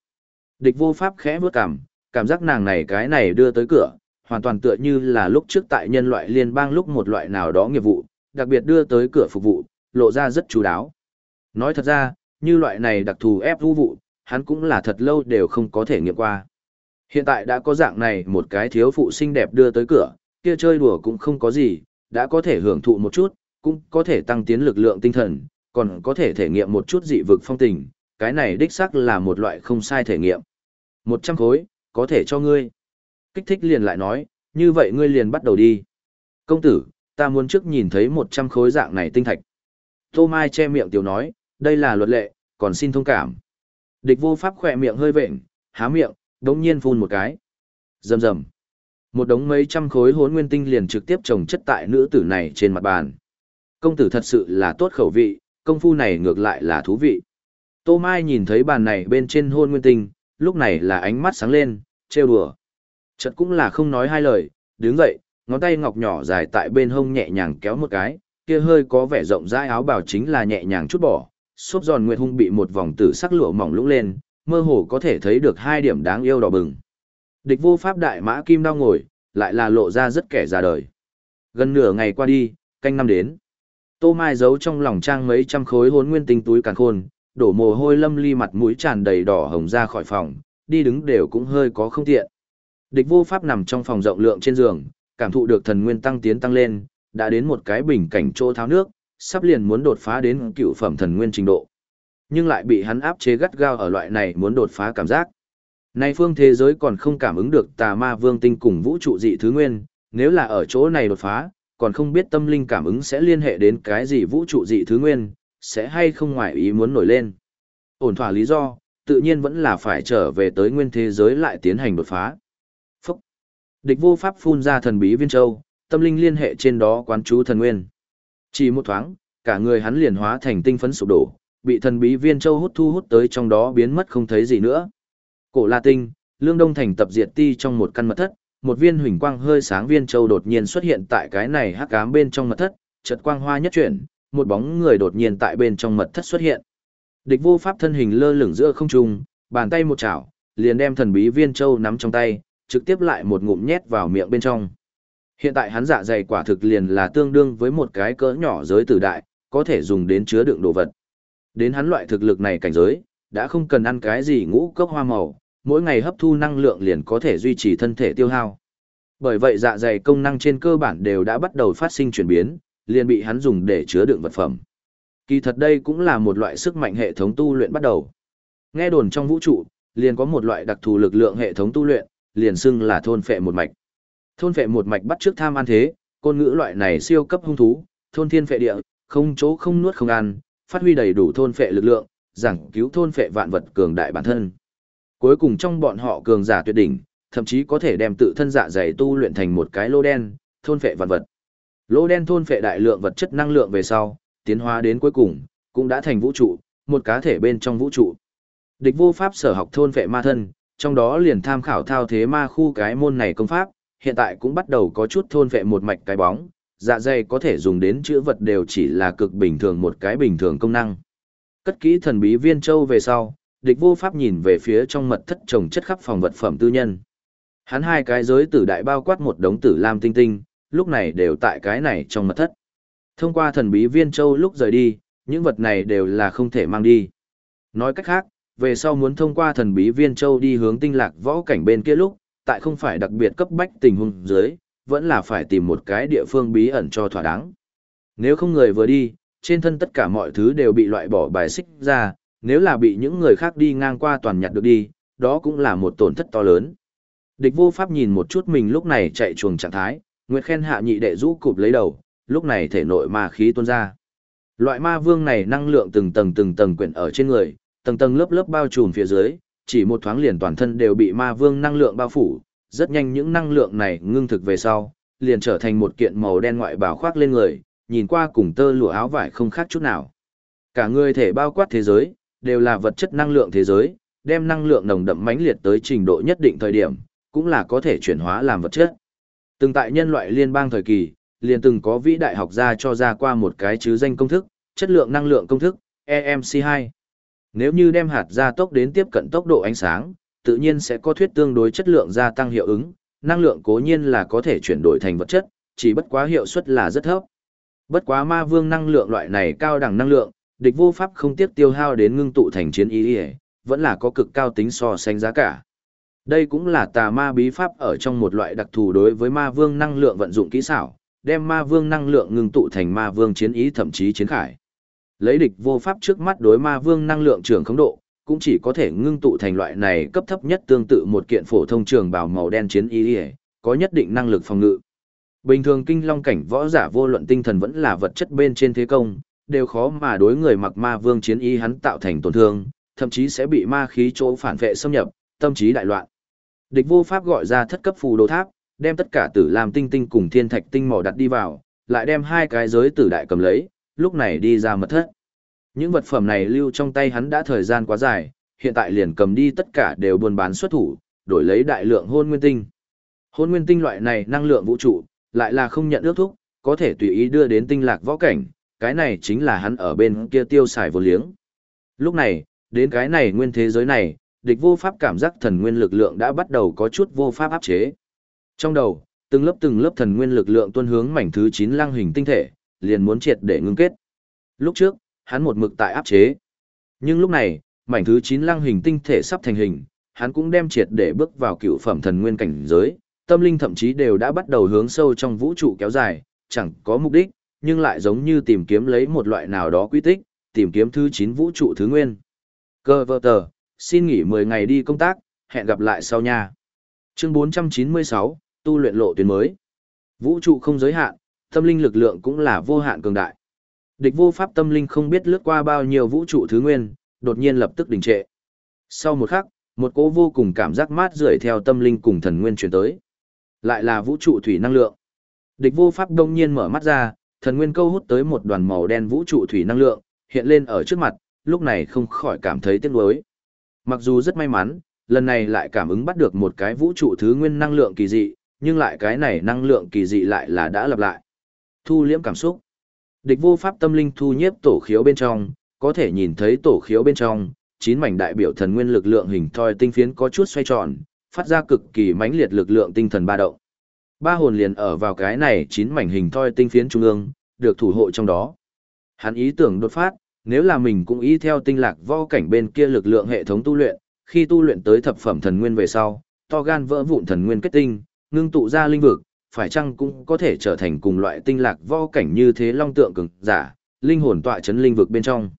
Địch vô pháp khẽ vớt cảm, cảm giác nàng này cái này đưa tới cửa, hoàn toàn tựa như là lúc trước tại nhân loại liên bang lúc một loại nào đó nghiệp vụ, đặc biệt đưa tới cửa phục vụ, lộ ra rất chú đáo. Nói thật ra, như loại này đặc thù ép vũ vụ, hắn cũng là thật lâu đều không có thể nghiệm qua. Hiện tại đã có dạng này một cái thiếu phụ xinh đẹp đưa tới cửa, kia chơi đùa cũng không có gì, đã có thể hưởng thụ một chút, cũng có thể tăng tiến lực lượng tinh thần, còn có thể thể nghiệm một chút dị vực phong tình, cái này đích xác là một loại không sai thể nghiệm. Một trăm khối, có thể cho ngươi. Kích thích liền lại nói, như vậy ngươi liền bắt đầu đi. Công tử, ta muốn trước nhìn thấy một trăm khối dạng này tinh thạch. Tô Mai che miệng tiểu nói, đây là luật lệ, còn xin thông cảm. Địch vô pháp khỏe miệng hơi vệnh, há miệng, đống nhiên phun một cái. Rầm rầm. Một đống mấy trăm khối hốn nguyên tinh liền trực tiếp trồng chất tại nữ tử này trên mặt bàn. Công tử thật sự là tốt khẩu vị, công phu này ngược lại là thú vị. Tô Mai nhìn thấy bàn này bên trên hôn nguyên tinh, lúc này là ánh mắt sáng lên, trêu đùa. Chợt cũng là không nói hai lời, đứng dậy, ngón tay ngọc nhỏ dài tại bên hông nhẹ nhàng kéo một cái, kia hơi có vẻ rộng rãi áo bào chính là nhẹ nhàng chút bỏ, xốp giòn nguyệt hung bị một vòng tử sắc lụa mỏng lũng lên, mơ hồ có thể thấy được hai điểm đáng yêu đỏ bừng. Địch vô pháp đại mã kim đao ngồi, lại là lộ ra rất kẻ già đời. Gần nửa ngày qua đi, canh năm đến. Tô Mai giấu trong lòng trang mấy trăm khối hốn nguyên tinh túi càn khôn, đổ mồ hôi lâm ly mặt mũi tràn đầy đỏ hồng ra khỏi phòng, đi đứng đều cũng hơi có không tiện. Địch vô pháp nằm trong phòng rộng lượng trên giường, cảm thụ được thần nguyên tăng tiến tăng lên, đã đến một cái bình cảnh chỗ tháo nước, sắp liền muốn đột phá đến cựu phẩm thần nguyên trình độ. Nhưng lại bị hắn áp chế gắt gao ở loại này muốn đột phá cảm giác. Nay phương thế giới còn không cảm ứng được tà ma vương tinh cùng vũ trụ dị thứ nguyên, nếu là ở chỗ này đột phá, còn không biết tâm linh cảm ứng sẽ liên hệ đến cái gì vũ trụ dị thứ nguyên, sẽ hay không ngoài ý muốn nổi lên. Ổn thỏa lý do, tự nhiên vẫn là phải trở về tới nguyên thế giới lại tiến hành đột phá. Phúc! Địch vô pháp phun ra thần bí viên châu, tâm linh liên hệ trên đó quán chú thần nguyên. Chỉ một thoáng, cả người hắn liền hóa thành tinh phấn sụp đổ, bị thần bí viên châu hút thu hút tới trong đó biến mất không thấy gì nữa. Cổ La Tinh, Lương Đông Thành tập diệt ti trong một căn mật thất, một viên huỳnh quang hơi sáng viên châu đột nhiên xuất hiện tại cái này hắc ám bên trong mật thất, chợt quang hoa nhất chuyển, một bóng người đột nhiên tại bên trong mật thất xuất hiện. Địch vô pháp thân hình lơ lửng giữa không trung, bàn tay một chảo, liền đem thần bí viên châu nắm trong tay, trực tiếp lại một ngụm nhét vào miệng bên trong. Hiện tại hắn dạ dày quả thực liền là tương đương với một cái cỡ nhỏ giới tử đại, có thể dùng đến chứa đựng đồ vật. Đến hắn loại thực lực này cảnh giới, đã không cần ăn cái gì ngũ cốc hoa màu, mỗi ngày hấp thu năng lượng liền có thể duy trì thân thể tiêu hao. Bởi vậy dạ dày công năng trên cơ bản đều đã bắt đầu phát sinh chuyển biến, liền bị hắn dùng để chứa đựng vật phẩm. Kỳ thật đây cũng là một loại sức mạnh hệ thống tu luyện bắt đầu. Nghe đồn trong vũ trụ, liền có một loại đặc thù lực lượng hệ thống tu luyện, liền xưng là thôn phệ một mạch. Thôn phệ một mạch bắt trước tham ăn thế, côn ngữ loại này siêu cấp hung thú, thôn thiên phệ địa, không chỗ không nuốt không ăn, phát huy đầy đủ thôn phệ lực lượng, giảng cứu thôn phệ vạn vật cường đại bản thân. Cuối cùng trong bọn họ cường giả tuyệt đỉnh, thậm chí có thể đem tự thân dạ dày tu luyện thành một cái lô đen, thôn phệ vạn vật. Lô đen thôn phệ đại lượng vật chất năng lượng về sau, tiến hóa đến cuối cùng, cũng đã thành vũ trụ, một cá thể bên trong vũ trụ. Địch vô pháp sở học thôn phệ ma thân, trong đó liền tham khảo thao thế ma khu cái môn này công pháp, hiện tại cũng bắt đầu có chút thôn phệ một mạch cái bóng, dạ dày có thể dùng đến chữa vật đều chỉ là cực bình thường một cái bình thường công năng. Cất kỹ thần bí viên châu về sau, địch vô pháp nhìn về phía trong mật thất trồng chất khắp phòng vật phẩm tư nhân. Hắn hai cái giới tử đại bao quát một đống tử lam tinh tinh, lúc này đều tại cái này trong mật thất. Thông qua thần bí viên châu lúc rời đi, những vật này đều là không thể mang đi. Nói cách khác, về sau muốn thông qua thần bí viên châu đi hướng tinh lạc võ cảnh bên kia lúc, tại không phải đặc biệt cấp bách tình huống dưới, vẫn là phải tìm một cái địa phương bí ẩn cho thỏa đáng. Nếu không người vừa đi, trên thân tất cả mọi thứ đều bị loại bỏ bài xích ra, nếu là bị những người khác đi ngang qua toàn nhặt được đi, đó cũng là một tổn thất to lớn. Địch vô pháp nhìn một chút mình lúc này chạy chuồng trạng thái, Nguyệt khen hạ nhị đệ rũ cụp lấy đầu, lúc này thể nội ma khí tuôn ra. Loại ma vương này năng lượng từng tầng từng tầng quyển ở trên người, tầng tầng lớp lớp bao trùm phía dưới, chỉ một thoáng liền toàn thân đều bị ma vương năng lượng bao phủ, rất nhanh những năng lượng này ngưng thực về sau, liền trở thành một kiện màu đen ngoại bào khoác lên người, nhìn qua cùng tơ lụa áo vải không khác chút nào. Cả người thể bao quát thế giới, đều là vật chất năng lượng thế giới, đem năng lượng nồng đậm mãnh liệt tới trình độ nhất định thời điểm, cũng là có thể chuyển hóa làm vật chất. Từng tại nhân loại liên bang thời kỳ, liền từng có vĩ đại học gia cho ra qua một cái chứ danh công thức, chất lượng năng lượng công thức, EMC2. Nếu như đem hạt gia tốc đến tiếp cận tốc độ ánh sáng, tự nhiên sẽ có thuyết tương đối chất lượng gia tăng hiệu ứng, năng lượng cố nhiên là có thể chuyển đổi thành vật chất, chỉ bất quá hiệu suất là rất thấp. Bất quá ma vương năng lượng loại này cao đẳng năng lượng, địch vô pháp không tiếc tiêu hao đến ngưng tụ thành chiến ý, ý vẫn là có cực cao tính so sánh giá cả. Đây cũng là tà ma bí pháp ở trong một loại đặc thù đối với ma vương năng lượng vận dụng kỹ xảo, đem ma vương năng lượng ngưng tụ thành ma vương chiến ý thậm chí chiến khải. Lấy địch vô pháp trước mắt đối ma vương năng lượng trường khống độ, cũng chỉ có thể ngưng tụ thành loại này cấp thấp nhất tương tự một kiện phổ thông trường bào màu đen chiến ý, có nhất định năng lực phòng ngự. Bình thường kinh long cảnh võ giả vô luận tinh thần vẫn là vật chất bên trên thế công, đều khó mà đối người mặc ma vương chiến y hắn tạo thành tổn thương, thậm chí sẽ bị ma khí chỗ phản vệ xâm nhập, tâm trí đại loạn. Địch vô pháp gọi ra thất cấp phù đồ tháp, đem tất cả tử làm tinh tinh cùng thiên thạch tinh mỏ đặt đi vào, lại đem hai cái giới tử đại cầm lấy, lúc này đi ra mật thất. Những vật phẩm này lưu trong tay hắn đã thời gian quá dài, hiện tại liền cầm đi tất cả đều buôn bán xuất thủ, đổi lấy đại lượng hôn nguyên tinh. Hôn nguyên tinh loại này năng lượng vũ trụ, lại là không nhận ước thúc, có thể tùy ý đưa đến tinh lạc võ cảnh, cái này chính là hắn ở bên kia tiêu xài vô liếng. Lúc này, đến cái này nguyên thế giới này, địch vô pháp cảm giác thần nguyên lực lượng đã bắt đầu có chút vô pháp áp chế. Trong đầu, từng lớp từng lớp thần nguyên lực lượng tuân hướng mảnh thứ 9 lang hình tinh thể, liền muốn triệt để ngưng kết. Lúc trước, hắn một mực tại áp chế. Nhưng lúc này, mảnh thứ 9 lang hình tinh thể sắp thành hình, hắn cũng đem triệt để bước vào cựu phẩm thần nguyên cảnh giới, tâm linh thậm chí đều đã bắt đầu hướng sâu trong vũ trụ kéo dài, chẳng có mục đích, nhưng lại giống như tìm kiếm lấy một loại nào đó quy tích, tìm kiếm thứ 9 vũ trụ thứ nguyên. Cơ vợ tờ, xin nghỉ 10 ngày đi công tác, hẹn gặp lại sau nha. Chương 496, tu luyện lộ tuyến mới. Vũ trụ không giới hạn, tâm linh lực lượng cũng là vô hạn cường đại. Địch vô pháp tâm linh không biết lướt qua bao nhiêu vũ trụ thứ nguyên, đột nhiên lập tức đình trệ. Sau một khắc, một cỗ vô cùng cảm giác mát rượi theo tâm linh cùng thần nguyên truyền tới. Lại là vũ trụ thủy năng lượng. Địch vô pháp đông nhiên mở mắt ra, thần nguyên câu hút tới một đoàn màu đen vũ trụ thủy năng lượng, hiện lên ở trước mặt, lúc này không khỏi cảm thấy tiếc nuối. Mặc dù rất may mắn, lần này lại cảm ứng bắt được một cái vũ trụ thứ nguyên năng lượng kỳ dị, nhưng lại cái này năng lượng kỳ dị lại là đã lặp lại. Thu liễm cảm xúc. Địch vô pháp tâm linh thu nhiếp tổ khiếu bên trong, có thể nhìn thấy tổ khiếu bên trong, chín mảnh đại biểu thần nguyên lực lượng hình thoi tinh phiến có chút xoay tròn, phát ra cực kỳ mãnh liệt lực lượng tinh thần ba động. Ba hồn liền ở vào cái này chín mảnh hình thoi tinh phiến trung ương, được thủ hộ trong đó. Hắn ý tưởng đột phát, nếu là mình cũng ý theo tinh lạc vo cảnh bên kia lực lượng hệ thống tu luyện, khi tu luyện tới thập phẩm thần nguyên về sau, to gan vỡ vụn thần nguyên kết tinh, ngưng tụ ra linh vực, phải chăng cũng có thể trở thành cùng loại tinh lạc vo cảnh như thế long tượng cường giả, linh hồn tọa chấn linh vực bên trong.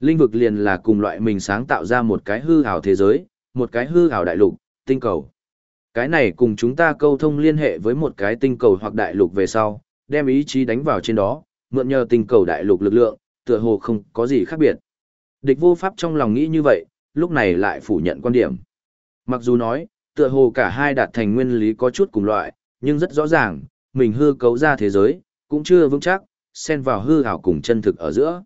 Linh vực liền là cùng loại mình sáng tạo ra một cái hư ảo thế giới, một cái hư ảo đại lục, tinh cầu. Cái này cùng chúng ta câu thông liên hệ với một cái tinh cầu hoặc đại lục về sau, đem ý chí đánh vào trên đó, mượn nhờ tinh cầu đại lục lực lượng, tựa hồ không có gì khác biệt. Địch vô pháp trong lòng nghĩ như vậy, lúc này lại phủ nhận quan điểm. Mặc dù nói, tựa hồ cả hai đạt thành nguyên lý có chút cùng loại, nhưng rất rõ ràng, mình hư cấu ra thế giới, cũng chưa vững chắc, xen vào hư ảo cùng chân thực ở giữa.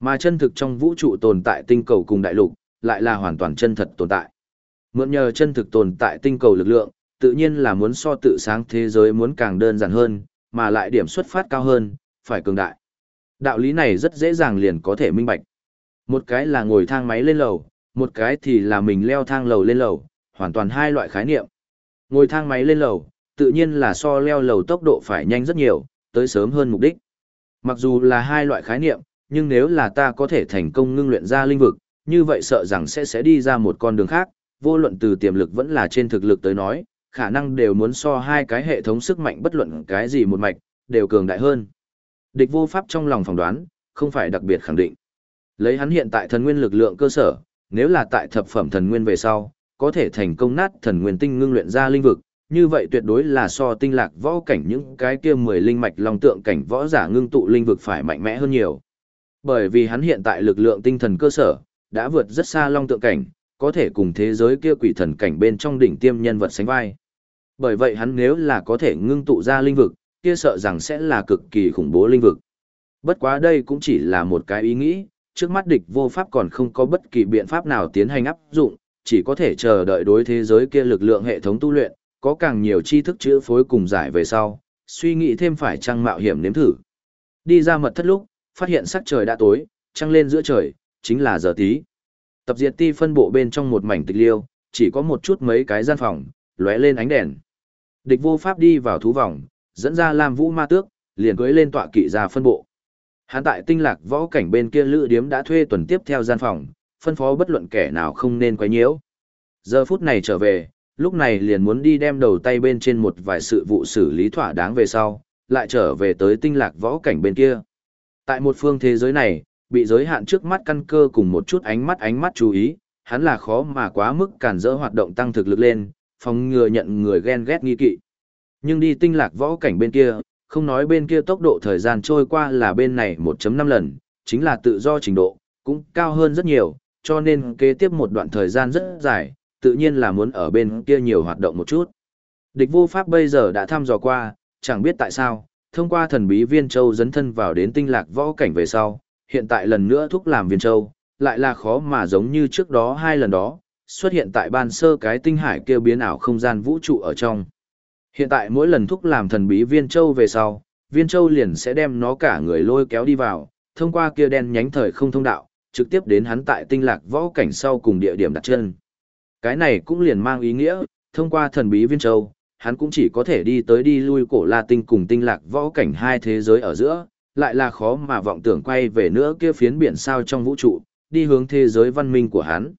Mà chân thực trong vũ trụ tồn tại tinh cầu cùng đại lục, lại là hoàn toàn chân thật tồn tại. Mượn nhờ chân thực tồn tại tinh cầu lực lượng, tự nhiên là muốn so tự sáng thế giới muốn càng đơn giản hơn, mà lại điểm xuất phát cao hơn, phải cường đại. Đạo lý này rất dễ dàng liền có thể minh bạch. Một cái là ngồi thang máy lên lầu, một cái thì là mình leo thang lầu lên lầu, hoàn toàn hai loại khái niệm. Ngồi thang máy lên lầu, tự nhiên là so leo lầu tốc độ phải nhanh rất nhiều, tới sớm hơn mục đích. Mặc dù là hai loại khái niệm, nhưng nếu là ta có thể thành công ngưng luyện ra linh vực, như vậy sợ rằng sẽ sẽ đi ra một con đường khác, vô luận từ tiềm lực vẫn là trên thực lực tới nói, khả năng đều muốn so hai cái hệ thống sức mạnh bất luận cái gì một mạch, đều cường đại hơn. Địch vô pháp trong lòng phỏng đoán, không phải đặc biệt khẳng định. Lấy hắn hiện tại thần nguyên lực lượng cơ sở, nếu là tại thập phẩm thần nguyên về sau, có thể thành công nát thần nguyên tinh ngưng luyện ra linh vực, như vậy tuyệt đối là so tinh lạc võ cảnh những cái kia mười linh mạch long tượng cảnh võ giả ngưng tụ linh vực phải mạnh mẽ hơn nhiều. Bởi vì hắn hiện tại lực lượng tinh thần cơ sở, đã vượt rất xa long tượng cảnh, có thể cùng thế giới kia quỷ thần cảnh bên trong đỉnh tiêm nhân vật sánh vai. Bởi vậy hắn nếu là có thể ngưng tụ ra linh vực, kia sợ rằng sẽ là cực kỳ khủng bố linh vực. Bất quá đây cũng chỉ là một cái ý nghĩ, trước mắt địch vô pháp còn không có bất kỳ biện pháp nào tiến hành áp dụng, chỉ có thể chờ đợi đối thế giới kia lực lượng hệ thống tu luyện, có càng nhiều tri thức chữ phối cùng giải về sau, suy nghĩ thêm phải trăng mạo hiểm nếm thử. Đi ra mật thất lúc, phát hiện sắc trời đã tối, trăng lên giữa trời, chính là giờ tí. Tập diệt ti phân bộ bên trong một mảnh tịch liêu, chỉ có một chút mấy cái gian phòng, lóe lên ánh đèn. Địch vô pháp đi vào thú vòng, dẫn ra Lam Vũ Ma Tước, liền cưới lên tọa kỵ ra phân bộ. Hắn tại tinh lạc võ cảnh bên kia lữ điếm đã thuê tuần tiếp theo gian phòng, phân phó bất luận kẻ nào không nên quấy nhiễu. Giờ phút này trở về, lúc này liền muốn đi đem đầu tay bên trên một vài sự vụ xử lý thỏa đáng về sau, lại trở về tới tinh lạc võ cảnh bên kia. Tại một phương thế giới này, bị giới hạn trước mắt căn cơ cùng một chút ánh mắt ánh mắt chú ý, hắn là khó mà quá mức cản dỡ hoạt động tăng thực lực lên, phòng ngừa nhận người ghen ghét nghi kỵ. Nhưng đi tinh lạc võ cảnh bên kia, không nói bên kia tốc độ thời gian trôi qua là bên này 1.5 lần, chính là tự do trình độ, cũng cao hơn rất nhiều, cho nên kế tiếp một đoạn thời gian rất dài, tự nhiên là muốn ở bên kia nhiều hoạt động một chút. Địch vô pháp bây giờ đã thăm dò qua, chẳng biết tại sao, thông qua thần bí viên châu dấn thân vào đến tinh lạc võ cảnh về sau, hiện tại lần nữa thúc làm viên châu, lại là khó mà giống như trước đó hai lần đó, xuất hiện tại ban sơ cái tinh hải kêu biến ảo không gian vũ trụ ở trong. Hiện tại mỗi lần thúc làm thần bí viên châu về sau, viên châu liền sẽ đem nó cả người lôi kéo đi vào, thông qua kia đen nhánh thời không thông đạo, trực tiếp đến hắn tại tinh lạc võ cảnh sau cùng địa điểm đặt chân. Cái này cũng liền mang ý nghĩa, thông qua thần bí viên châu, hắn cũng chỉ có thể đi tới đi lui cổ la tinh cùng tinh lạc võ cảnh hai thế giới ở giữa, lại là khó mà vọng tưởng quay về nữa kia phiến biển sao trong vũ trụ, đi hướng thế giới văn minh của hắn.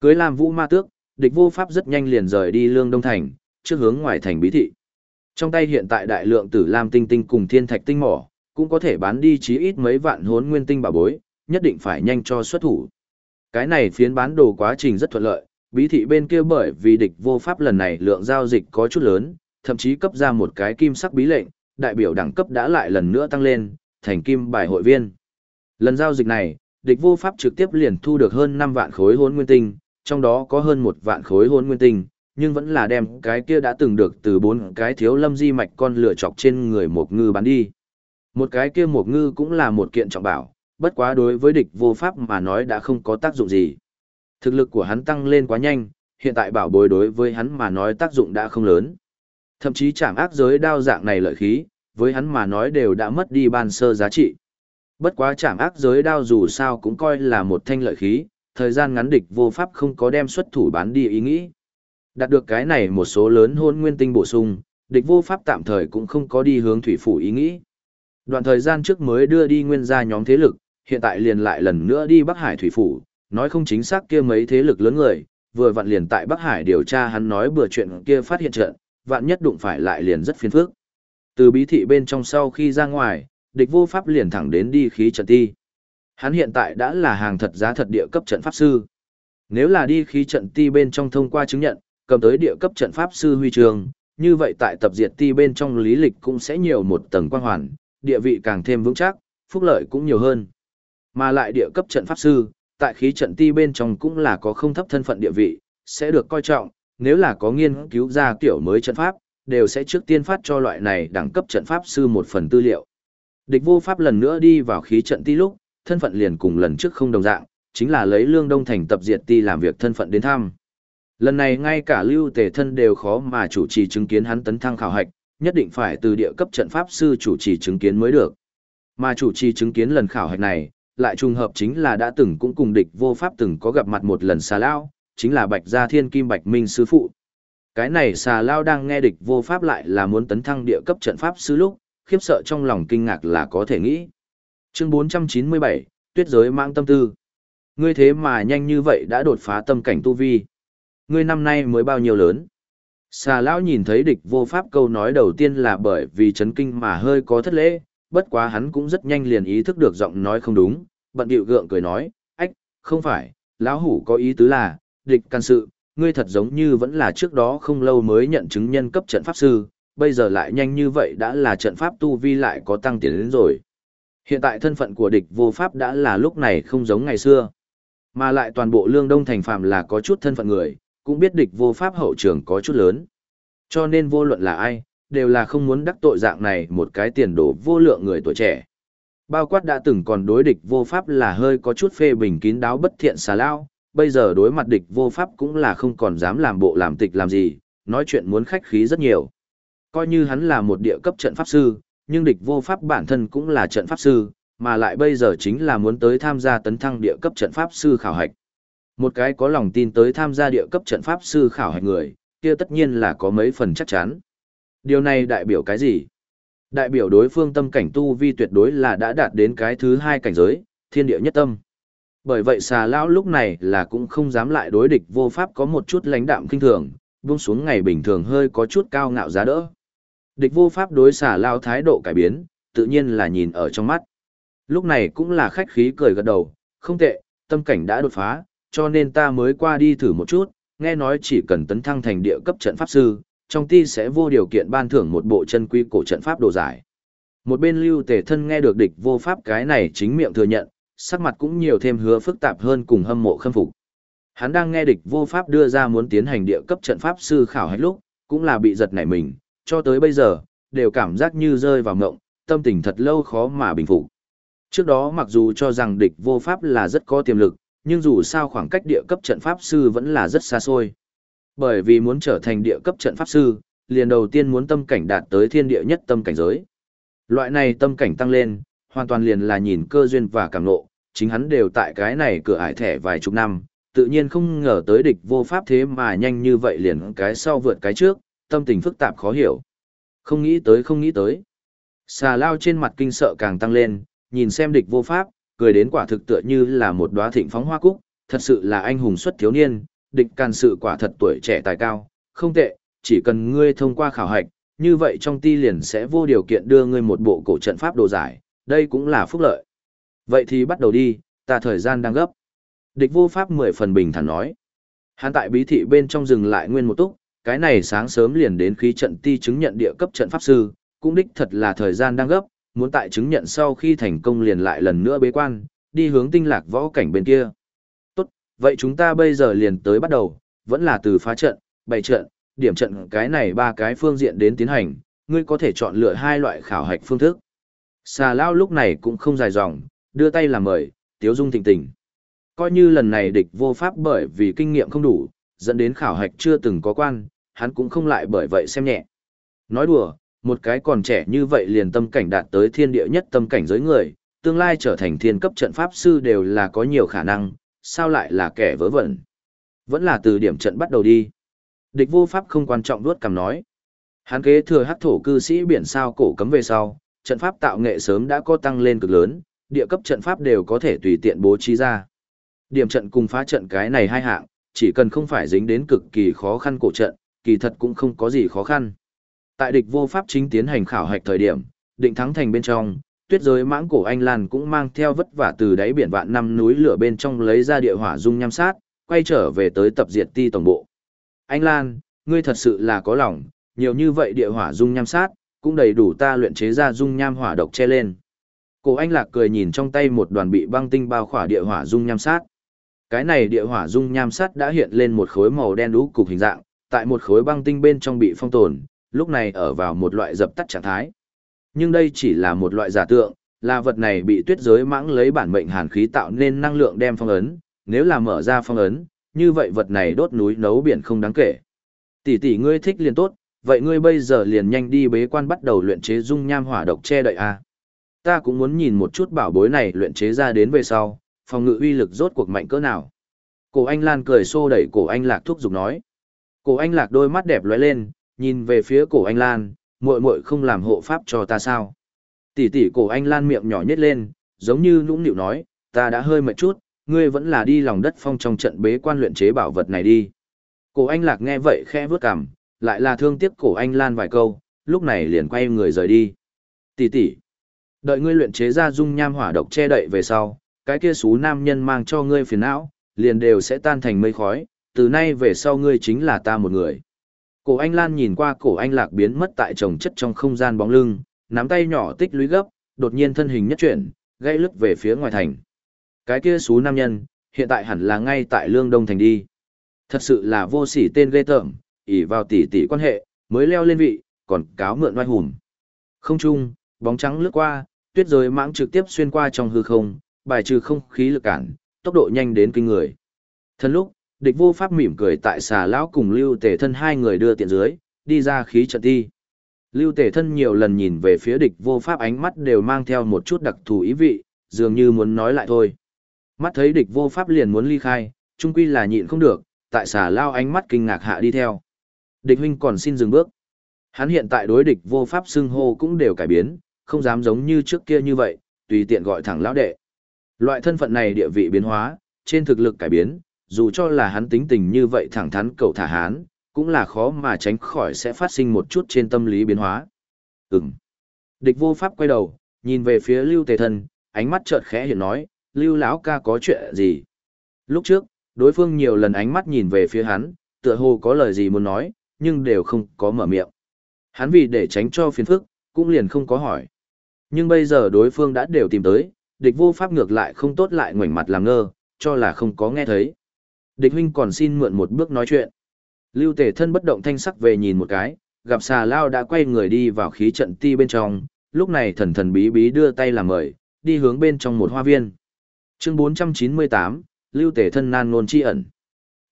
Cưới làm vũ ma tước, địch vô pháp rất nhanh liền rời đi lương đông thành, trước hướng ngoài thành bí thị. Trong tay hiện tại đại lượng tử lam tinh tinh cùng thiên thạch tinh mỏ, cũng có thể bán đi chí ít mấy vạn hốn nguyên tinh bảo bối, nhất định phải nhanh cho xuất thủ. Cái này phiến bán đồ quá trình rất thuận lợi, bí thị bên kia bởi vì địch vô pháp lần này lượng giao dịch có chút lớn, thậm chí cấp ra một cái kim sắc bí lệnh, đại biểu đẳng cấp đã lại lần nữa tăng lên, thành kim bài hội viên. Lần giao dịch này, địch vô pháp trực tiếp liền thu được hơn 5 vạn khối hôn nguyên tinh, trong đó có hơn một vạn khối hôn nguyên tinh, nhưng vẫn là đem cái kia đã từng được từ bốn cái thiếu lâm di mạch con lửa chọc trên người một ngư bán đi. Một cái kia một ngư cũng là một kiện trọng bảo, bất quá đối với địch vô pháp mà nói đã không có tác dụng gì. Thực lực của hắn tăng lên quá nhanh, hiện tại bảo bối đối với hắn mà nói tác dụng đã không lớn. Thậm chí chạm ác giới đao dạng này lợi khí, với hắn mà nói đều đã mất đi ban sơ giá trị. Bất quá chạm ác giới đao dù sao cũng coi là một thanh lợi khí, thời gian ngắn địch vô pháp không có đem xuất thủ bán đi ý nghĩ. Đạt được cái này một số lớn hôn nguyên tinh bổ sung, địch vô pháp tạm thời cũng không có đi hướng thủy phủ ý nghĩ. Đoạn thời gian trước mới đưa đi nguyên gia nhóm thế lực, hiện tại liền lại lần nữa đi Bắc Hải thủy phủ, nói không chính xác kia mấy thế lực lớn người, vừa vặn liền tại Bắc Hải điều tra hắn nói bừa chuyện kia phát hiện trận, vạn nhất đụng phải lại liền rất phiền phức. Từ bí thị bên trong sau khi ra ngoài, địch vô pháp liền thẳng đến đi khí trận ti. Hắn hiện tại đã là hàng thật giá thật địa cấp trận pháp sư. Nếu là đi khí trận ti bên trong thông qua chứng nhận, cầm tới địa cấp trận pháp sư huy trường, như vậy tại tập diệt ti bên trong lý lịch cũng sẽ nhiều một tầng quan hoàn, địa vị càng thêm vững chắc, phúc lợi cũng nhiều hơn. Mà lại địa cấp trận pháp sư, tại khí trận ti bên trong cũng là có không thấp thân phận địa vị, sẽ được coi trọng, nếu là có nghiên cứu ra tiểu mới trận pháp, đều sẽ trước tiên phát cho loại này đẳng cấp trận pháp sư một phần tư liệu. Địch vô pháp lần nữa đi vào khí trận ti lúc, thân phận liền cùng lần trước không đồng dạng, chính là lấy lương đông thành tập diệt ti làm việc thân phận đến thăm. Lần này ngay cả lưu tề thân đều khó mà chủ trì chứng kiến hắn tấn thăng khảo hạch, nhất định phải từ địa cấp trận pháp sư chủ trì chứng kiến mới được. Mà chủ trì chứng kiến lần khảo hạch này, lại trùng hợp chính là đã từng cũng cùng địch vô pháp từng có gặp mặt một lần xa lao, chính là Bạch Gia Thiên Kim Bạch Minh Sư Phụ. Cái này xà lao đang nghe địch vô pháp lại là muốn tấn thăng địa cấp trận pháp sư lúc, khiếp sợ trong lòng kinh ngạc là có thể nghĩ. Chương 497, Tuyết giới mang tâm tư. Ngươi thế mà nhanh như vậy đã đột phá tâm cảnh tu vi. Ngươi năm nay mới bao nhiêu lớn? Xà lão nhìn thấy địch vô pháp câu nói đầu tiên là bởi vì chấn kinh mà hơi có thất lễ, bất quá hắn cũng rất nhanh liền ý thức được giọng nói không đúng, bận điệu gượng cười nói, ách, không phải, lão hủ có ý tứ là, địch can sự, ngươi thật giống như vẫn là trước đó không lâu mới nhận chứng nhân cấp trận pháp sư, bây giờ lại nhanh như vậy đã là trận pháp tu vi lại có tăng tiến đến rồi. Hiện tại thân phận của địch vô pháp đã là lúc này không giống ngày xưa. Mà lại toàn bộ lương đông thành phạm là có chút thân phận người, cũng biết địch vô pháp hậu trường có chút lớn. Cho nên vô luận là ai, đều là không muốn đắc tội dạng này một cái tiền đồ vô lượng người tuổi trẻ. Bao quát đã từng còn đối địch vô pháp là hơi có chút phê bình kín đáo bất thiện xà lao, bây giờ đối mặt địch vô pháp cũng là không còn dám làm bộ làm tịch làm gì, nói chuyện muốn khách khí rất nhiều. Coi như hắn là một địa cấp trận pháp sư, nhưng địch vô pháp bản thân cũng là trận pháp sư, mà lại bây giờ chính là muốn tới tham gia tấn thăng địa cấp trận pháp sư khảo hạch. Một cái có lòng tin tới tham gia địa cấp trận pháp sư khảo hạch người, kia tất nhiên là có mấy phần chắc chắn. Điều này đại biểu cái gì? Đại biểu đối phương tâm cảnh tu vi tuyệt đối là đã đạt đến cái thứ hai cảnh giới, thiên địa nhất tâm. Bởi vậy xà lão lúc này là cũng không dám lại đối địch vô pháp có một chút lãnh đạm kinh thường, buông xuống ngày bình thường hơi có chút cao ngạo giá đỡ. Địch vô pháp đối xà lão thái độ cải biến, tự nhiên là nhìn ở trong mắt. Lúc này cũng là khách khí cười gật đầu, không tệ, tâm cảnh đã đột phá, cho nên ta mới qua đi thử một chút, nghe nói chỉ cần tấn thăng thành địa cấp trận pháp sư, trong ti sẽ vô điều kiện ban thưởng một bộ chân quy cổ trận pháp đồ giải. Một bên lưu tề thân nghe được địch vô pháp cái này chính miệng thừa nhận, sắc mặt cũng nhiều thêm hứa phức tạp hơn cùng hâm mộ khâm phục. Hắn đang nghe địch vô pháp đưa ra muốn tiến hành địa cấp trận pháp sư khảo hạch lúc, cũng là bị giật nảy mình, cho tới bây giờ, đều cảm giác như rơi vào ngộng, tâm tình thật lâu khó mà bình phục. Trước đó mặc dù cho rằng địch vô pháp là rất có tiềm lực, nhưng dù sao khoảng cách địa cấp trận pháp sư vẫn là rất xa xôi. Bởi vì muốn trở thành địa cấp trận pháp sư, liền đầu tiên muốn tâm cảnh đạt tới thiên địa nhất tâm cảnh giới. Loại này tâm cảnh tăng lên, hoàn toàn liền là nhìn cơ duyên và cảm ngộ, chính hắn đều tại cái này cửa ải thẻ vài chục năm, tự nhiên không ngờ tới địch vô pháp thế mà nhanh như vậy liền cái sau vượt cái trước, tâm tình phức tạp khó hiểu. Không nghĩ tới không nghĩ tới. Xà lao trên mặt kinh sợ càng tăng lên, nhìn xem địch vô pháp, cười đến quả thực tựa như là một đóa thịnh phóng hoa cúc, thật sự là anh hùng xuất thiếu niên, địch càn sự quả thật tuổi trẻ tài cao, không tệ, chỉ cần ngươi thông qua khảo hạch, như vậy trong ti liền sẽ vô điều kiện đưa ngươi một bộ cổ trận pháp đồ giải, đây cũng là phúc lợi. Vậy thì bắt đầu đi, ta thời gian đang gấp. Địch vô pháp mười phần bình thản nói. Hắn tại bí thị bên trong rừng lại nguyên một túc, cái này sáng sớm liền đến khí trận ti chứng nhận địa cấp trận pháp sư, cũng đích thật là thời gian đang gấp, muốn tại chứng nhận sau khi thành công liền lại lần nữa bế quan, đi hướng tinh lạc võ cảnh bên kia. Tốt, vậy chúng ta bây giờ liền tới bắt đầu, vẫn là từ phá trận, bày trận, điểm trận cái này ba cái phương diện đến tiến hành, ngươi có thể chọn lựa hai loại khảo hạch phương thức. Xà lao lúc này cũng không dài dòng, đưa tay làm mời, tiếu dung thịnh tình. Coi như lần này địch vô pháp bởi vì kinh nghiệm không đủ, dẫn đến khảo hạch chưa từng có quan, hắn cũng không lại bởi vậy xem nhẹ. Nói đùa, một cái còn trẻ như vậy liền tâm cảnh đạt tới thiên địa nhất tâm cảnh giới người, tương lai trở thành thiên cấp trận pháp sư đều là có nhiều khả năng, sao lại là kẻ vớ vẩn. Vẫn là từ điểm trận bắt đầu đi. Địch vô pháp không quan trọng đuốt cầm nói. Hắn kế thừa hắc thổ cư sĩ biển sao cổ cấm về sau, trận pháp tạo nghệ sớm đã có tăng lên cực lớn, địa cấp trận pháp đều có thể tùy tiện bố trí ra. Điểm trận cùng phá trận cái này hai hạng, chỉ cần không phải dính đến cực kỳ khó khăn cổ trận, kỳ thật cũng không có gì khó khăn. Tại địch vô pháp chính tiến hành khảo hạch thời điểm, định thắng thành bên trong, tuyết giới mãng cổ anh lan cũng mang theo vất vả từ đáy biển vạn năm núi lửa bên trong lấy ra địa hỏa dung nham sát, quay trở về tới tập diệt ti tổng bộ. Anh Lan, ngươi thật sự là có lòng, nhiều như vậy địa hỏa dung nham sát, cũng đầy đủ ta luyện chế ra dung nham hỏa độc che lên. Cổ anh lạc cười nhìn trong tay một đoàn bị băng tinh bao khỏa địa hỏa dung nham sát. Cái này địa hỏa dung nham sát đã hiện lên một khối màu đen đú cục hình dạng, tại một khối băng tinh bên trong bị phong tồn, lúc này ở vào một loại dập tắt trạng thái. Nhưng đây chỉ là một loại giả tượng, là vật này bị tuyết giới mãng lấy bản mệnh hàn khí tạo nên năng lượng đem phong ấn, nếu là mở ra phong ấn, như vậy vật này đốt núi nấu biển không đáng kể. Tỷ tỷ ngươi thích liền tốt, vậy ngươi bây giờ liền nhanh đi bế quan bắt đầu luyện chế dung nham hỏa độc che đậy a. Ta cũng muốn nhìn một chút bảo bối này luyện chế ra đến về sau, phòng ngự uy lực rốt cuộc mạnh cỡ nào. Cổ Anh Lan cười xô đẩy cổ Anh Lạc thúc giục nói. Cổ Anh Lạc đôi mắt đẹp lóe lên, nhìn về phía cổ anh Lan, muội muội không làm hộ pháp cho ta sao? Tỷ tỷ cổ anh Lan miệng nhỏ nhếch lên, giống như nũng nịu nói, ta đã hơi mệt chút, ngươi vẫn là đi lòng đất phong trong trận bế quan luyện chế bảo vật này đi. Cổ anh Lạc nghe vậy khẽ vướt cằm, lại là thương tiếc cổ anh Lan vài câu, lúc này liền quay người rời đi. Tỷ tỷ, đợi ngươi luyện chế ra dung nham hỏa độc che đậy về sau, cái kia xú nam nhân mang cho ngươi phiền não, liền đều sẽ tan thành mây khói, từ nay về sau ngươi chính là ta một người. Cổ Anh Lan nhìn qua cổ Anh Lạc biến mất tại trồng chất trong không gian bóng lưng, nắm tay nhỏ tích lũy gấp, đột nhiên thân hình nhất chuyển, gây lướt về phía ngoài thành. Cái kia xú nam nhân, Hiện tại hẳn là ngay tại Lương Đông Thành đi. Thật sự là vô sỉ tên ghê tởm, ỉ vào tỷ tỷ quan hệ, mới leo lên vị, còn cáo mượn oai hùng. Không chung, bóng trắng lướt qua, tuyết rơi mãng trực tiếp xuyên qua trong hư không, bài trừ không khí lực cản, tốc độ nhanh đến kinh người. Thân lúc, địch vô pháp mỉm cười tại xà lão cùng lưu tề thân hai người đưa tiện dưới, đi ra khí trận thi. Lưu tề thân nhiều lần nhìn về phía địch vô pháp ánh mắt đều mang theo một chút đặc thù ý vị, dường như muốn nói lại thôi. Mắt thấy địch vô pháp liền muốn ly khai, trung quy là nhịn không được, tại xà lao ánh mắt kinh ngạc hạ đi theo. Địch huynh còn xin dừng bước. Hắn hiện tại đối địch vô pháp xưng hô cũng đều cải biến, không dám giống như trước kia như vậy, tùy tiện gọi thẳng lão đệ. Loại thân phận này địa vị biến hóa, trên thực lực cải biến, dù cho là hắn tính tình như vậy thẳng thắn cầu thả hán, cũng là khó mà tránh khỏi sẽ phát sinh một chút trên tâm lý biến hóa. Ừm. Địch vô pháp quay đầu, nhìn về phía Lưu Tề Thần, ánh mắt chợt khẽ hiện nói, Lưu lão ca có chuyện gì? Lúc trước, đối phương nhiều lần ánh mắt nhìn về phía hắn, tựa hồ có lời gì muốn nói, nhưng đều không có mở miệng. Hắn vì để tránh cho phiền phức, cũng liền không có hỏi. Nhưng bây giờ đối phương đã đều tìm tới, địch vô pháp ngược lại không tốt lại ngoảnh mặt làm ngơ, cho là không có nghe thấy. Địch huynh còn xin mượn một bước nói chuyện. Lưu tể thân bất động thanh sắc về nhìn một cái, gặp xà lao đã quay người đi vào khí trận ti bên trong, lúc này thần thần bí bí đưa tay làm mời, đi hướng bên trong một hoa viên. Chương 498, Lưu tể thân nan nôn chi ẩn.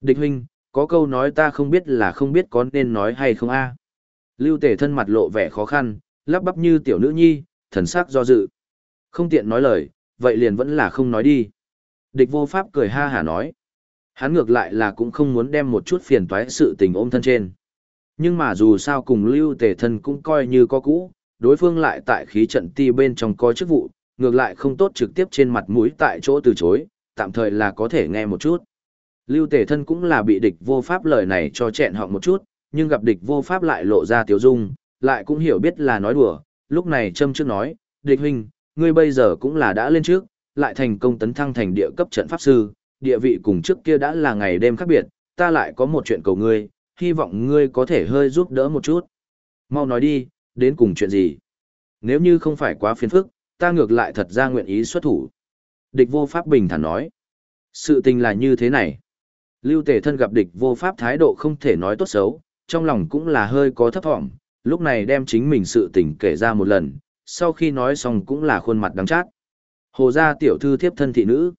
Địch huynh, có câu nói ta không biết là không biết có nên nói hay không a. Lưu Tề thân mặt lộ vẻ khó khăn, lắp bắp như tiểu nữ nhi, thần sắc do dự. Không tiện nói lời, vậy liền vẫn là không nói đi. Địch vô pháp cười ha hả nói. Hắn ngược lại là cũng không muốn đem một chút phiền toái sự tình ôm thân trên. Nhưng mà dù sao cùng lưu tề thân cũng coi như có cũ, đối phương lại tại khí trận ti bên trong có chức vụ, ngược lại không tốt trực tiếp trên mặt mũi tại chỗ từ chối, tạm thời là có thể nghe một chút. Lưu tề thân cũng là bị địch vô pháp lời này cho chẹn họng một chút, nhưng gặp địch vô pháp lại lộ ra tiếu dung, lại cũng hiểu biết là nói đùa, lúc này châm trước nói, địch huynh, ngươi bây giờ cũng là đã lên trước, lại thành công tấn thăng thành địa cấp trận pháp sư, địa vị cùng trước kia đã là ngày đêm khác biệt, ta lại có một chuyện cầu ngươi, hy vọng ngươi có thể hơi giúp đỡ một chút. Mau nói đi, đến cùng chuyện gì? Nếu như không phải quá phiền phức, ta ngược lại thật ra nguyện ý xuất thủ. Địch vô pháp bình thản nói. Sự tình là như thế này. Lưu tề thân gặp địch vô pháp thái độ không thể nói tốt xấu, trong lòng cũng là hơi có thấp thỏm, lúc này đem chính mình sự tình kể ra một lần, sau khi nói xong cũng là khuôn mặt đắng chát. Hồ gia tiểu thư thiếp thân thị nữ.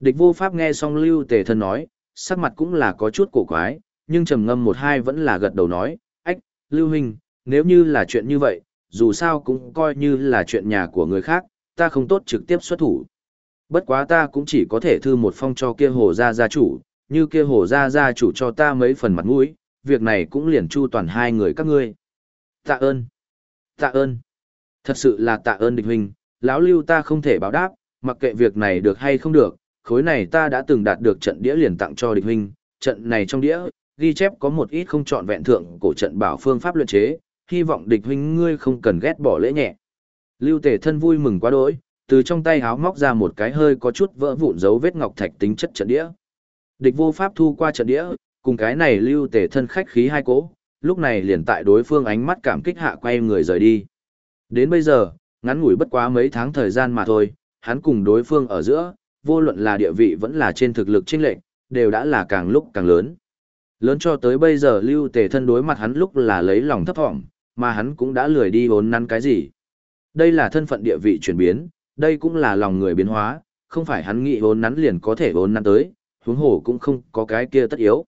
Địch vô pháp nghe xong lưu tề thân nói, sắc mặt cũng là có chút cổ quái, nhưng trầm ngâm một hai vẫn là gật đầu nói, ách, lưu huynh, nếu như là chuyện như vậy, dù sao cũng coi như là chuyện nhà của người khác, ta không tốt trực tiếp xuất thủ. Bất quá ta cũng chỉ có thể thư một phong cho kia hồ gia gia chủ, như kia hồ gia gia chủ cho ta mấy phần mặt mũi, việc này cũng liền chu toàn hai người các ngươi. Tạ ơn. Tạ ơn. Thật sự là tạ ơn địch huynh, lão lưu ta không thể báo đáp, mặc kệ việc này được hay không được, khối này ta đã từng đạt được trận đĩa liền tặng cho địch huynh, trận này trong đĩa, ghi chép có một ít không chọn vẹn thượng cổ trận bảo phương pháp luyện chế, hy vọng địch huynh ngươi không cần ghét bỏ lễ nhẹ. Lưu Tề thân vui mừng quá đỗi, từ trong tay háo móc ra một cái hơi có chút vỡ vụn dấu vết ngọc thạch tính chất trận đĩa. Địch vô pháp thu qua trận đĩa, cùng cái này Lưu Tề thân khách khí hai cố, lúc này liền tại đối phương ánh mắt cảm kích hạ quay người rời đi. Đến bây giờ, ngắn ngủi bất quá mấy tháng thời gian mà thôi, hắn cùng đối phương ở giữa, vô luận là địa vị vẫn là trên thực lực chênh lệnh, đều đã là càng lúc càng lớn. Lớn cho tới bây giờ lưu tề thân đối mặt hắn lúc là lấy lòng thấp thỏm, mà hắn cũng đã lười đi bốn năn cái gì. Đây là thân phận địa vị chuyển biến, đây cũng là lòng người biến hóa, không phải hắn nghĩ vốn nắn liền có thể bốn năn tới, huống hồ cũng không có cái kia tất yếu.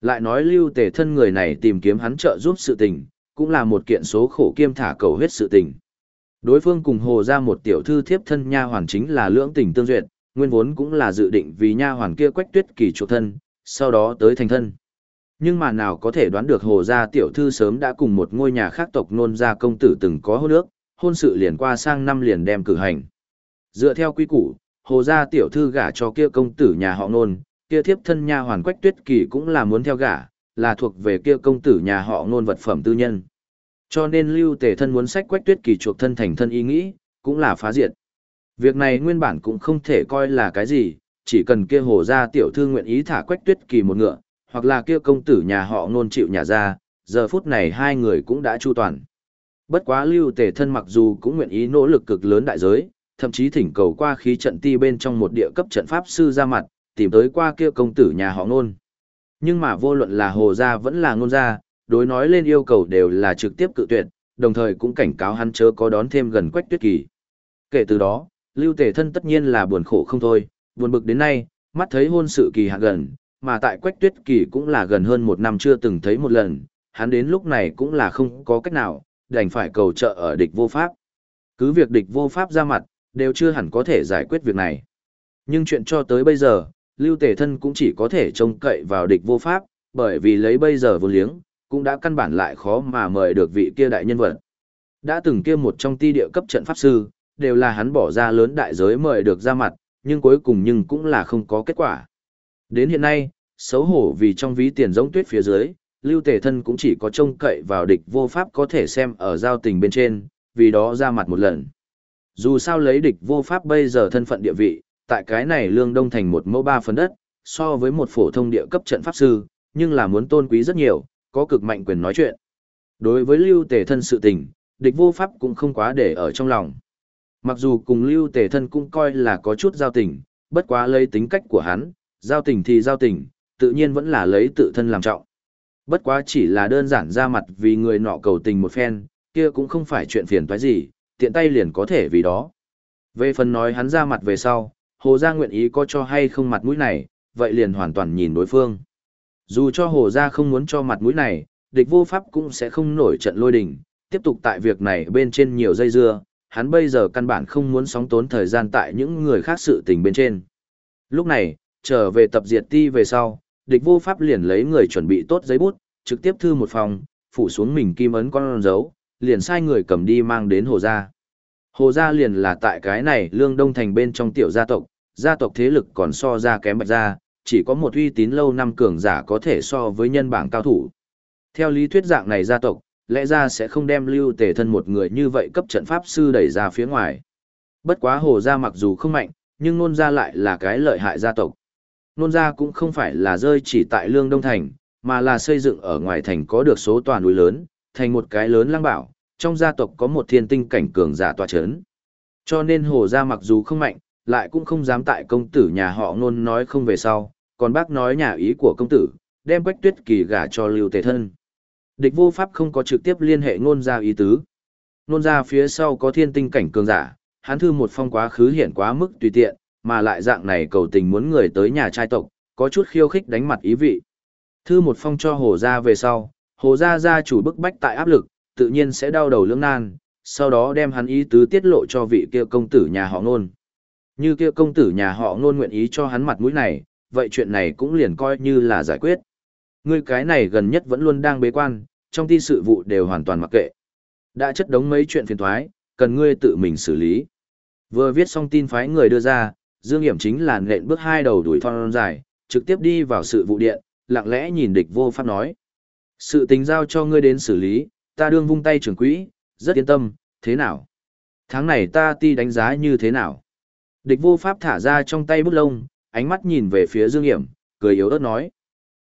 Lại nói lưu tề thân người này tìm kiếm hắn trợ giúp sự tình, cũng là một kiện số khổ kiêm thả cầu huyết sự tình. Đối phương cùng hồ ra một tiểu thư thiếp thân nha hoàn chính là lưỡng tình tương duyệt, nguyên vốn cũng là dự định vì nha hoàn kia quách tuyết kỳ chủ thân, sau đó tới thành thân. Nhưng mà nào có thể đoán được hồ gia tiểu thư sớm đã cùng một ngôi nhà khác tộc nôn gia công tử từng có hôn ước, hôn sự liền qua sang năm liền đem cử hành. Dựa theo quy củ, hồ gia tiểu thư gả cho kia công tử nhà họ nôn, kia thiếp thân nha hoàn quách tuyết kỳ cũng là muốn theo gả, là thuộc về kia công tử nhà họ nôn vật phẩm tư nhân. Cho nên lưu tề thân muốn sách quách tuyết kỳ chuộc thân thành thân ý nghĩ, cũng là phá diệt. Việc này nguyên bản cũng không thể coi là cái gì, chỉ cần kia hồ gia tiểu thư nguyện ý thả quách tuyết kỳ một ngựa, hoặc là kia công tử nhà họ nôn chịu nhà ra, giờ phút này hai người cũng đã chu toàn. Bất quá lưu tề thân mặc dù cũng nguyện ý nỗ lực cực lớn đại giới, thậm chí thỉnh cầu qua khí trận ti bên trong một địa cấp trận pháp sư ra mặt, tìm tới qua kia công tử nhà họ ngôn. Nhưng mà vô luận là hồ gia vẫn là ngôn gia, đối nói lên yêu cầu đều là trực tiếp cự tuyệt, đồng thời cũng cảnh cáo hắn chớ có đón thêm gần quách tuyết kỳ. Kể từ đó, lưu tề thân tất nhiên là buồn khổ không thôi, buồn bực đến nay, mắt thấy hôn sự kỳ hạn gần, mà tại quách tuyết kỳ cũng là gần hơn một năm chưa từng thấy một lần, hắn đến lúc này cũng là không có cách nào, đành phải cầu trợ ở địch vô pháp. Cứ việc địch vô pháp ra mặt, đều chưa hẳn có thể giải quyết việc này. Nhưng chuyện cho tới bây giờ, Lưu Tề Thân cũng chỉ có thể trông cậy vào địch vô pháp, bởi vì lấy bây giờ vô liếng, cũng đã căn bản lại khó mà mời được vị kia đại nhân vật. Đã từng kia một trong ti địa cấp trận pháp sư, đều là hắn bỏ ra lớn đại giới mời được ra mặt, nhưng cuối cùng nhưng cũng là không có kết quả. Đến hiện nay, xấu hổ vì trong ví tiền giống tuyết phía dưới, Lưu Tề Thân cũng chỉ có trông cậy vào địch vô pháp có thể xem ở giao tình bên trên, vì đó ra mặt một lần. Dù sao lấy địch vô pháp bây giờ thân phận địa vị, tại cái này lương đông thành một mẫu ba phần đất, so với một phổ thông địa cấp trận pháp sư, nhưng là muốn tôn quý rất nhiều, có cực mạnh quyền nói chuyện. Đối với lưu tề thân sự tình, địch vô pháp cũng không quá để ở trong lòng. Mặc dù cùng lưu tề thân cũng coi là có chút giao tình, bất quá lấy tính cách của hắn, giao tình thì giao tình, tự nhiên vẫn là lấy tự thân làm trọng. Bất quá chỉ là đơn giản ra mặt vì người nọ cầu tình một phen, kia cũng không phải chuyện phiền toái gì, tiện tay liền có thể vì đó. Về phần nói hắn ra mặt về sau, Hồ Gia nguyện ý có cho hay không mặt mũi này, vậy liền hoàn toàn nhìn đối phương. Dù cho Hồ Gia không muốn cho mặt mũi này, địch vô pháp cũng sẽ không nổi trận lôi đình, tiếp tục tại việc này bên trên nhiều dây dưa, hắn bây giờ căn bản không muốn sóng tốn thời gian tại những người khác sự tình bên trên. Lúc này, trở về tập diệt ti về sau, địch vô pháp liền lấy người chuẩn bị tốt giấy bút, trực tiếp thư một phòng, phủ xuống mình kim ấn con dấu, liền sai người cầm đi mang đến Hồ Gia. Hồ Gia liền là tại cái này lương đông thành bên trong tiểu gia tộc, gia tộc thế lực còn so ra kém bạch gia, chỉ có một uy tín lâu năm cường giả có thể so với nhân bảng cao thủ. Theo lý thuyết dạng này gia tộc, lẽ ra sẽ không đem lưu tề thân một người như vậy cấp trận pháp sư đẩy ra phía ngoài. Bất quá hồ gia mặc dù không mạnh, nhưng nôn gia lại là cái lợi hại gia tộc. Nôn gia cũng không phải là rơi chỉ tại lương đông thành, mà là xây dựng ở ngoài thành có được số tòa núi lớn, thành một cái lớn lăng bảo, trong gia tộc có một thiên tinh cảnh cường giả tòa chấn. Cho nên hồ gia mặc dù không mạnh, lại cũng không dám tại công tử nhà họ ngôn nói không về sau, còn bác nói nhà ý của công tử, đem quách tuyết kỳ gả cho lưu tề thân. Địch vô pháp không có trực tiếp liên hệ ngôn gia ý tứ. Ngôn gia phía sau có thiên tinh cảnh cường giả, hắn thư một phong quá khứ hiển quá mức tùy tiện, mà lại dạng này cầu tình muốn người tới nhà trai tộc, có chút khiêu khích đánh mặt ý vị. Thư một phong cho hồ gia về sau, hồ gia gia chủ bức bách tại áp lực, tự nhiên sẽ đau đầu lưỡng nan, sau đó đem hắn ý tứ tiết lộ cho vị kia công tử nhà họ ngôn. Như kia công tử nhà họ ngôn nguyện ý cho hắn mặt mũi này, vậy chuyện này cũng liền coi như là giải quyết. Ngươi cái này gần nhất vẫn luôn đang bế quan, trong ti sự vụ đều hoàn toàn mặc kệ. Đã chất đống mấy chuyện phiền thoái, cần ngươi tự mình xử lý. Vừa viết xong tin phái người đưa ra, Dương Hiểm chính là nện bước hai đầu đuổi thon dài, trực tiếp đi vào sự vụ điện, lặng lẽ nhìn địch vô pháp nói. Sự tình giao cho ngươi đến xử lý, ta đương vung tay trưởng quỹ, rất yên tâm, thế nào? Tháng này ta ti đánh giá như thế nào? Địch vô pháp thả ra trong tay bút lông, ánh mắt nhìn về phía Dương Hiểm, cười yếu ớt nói.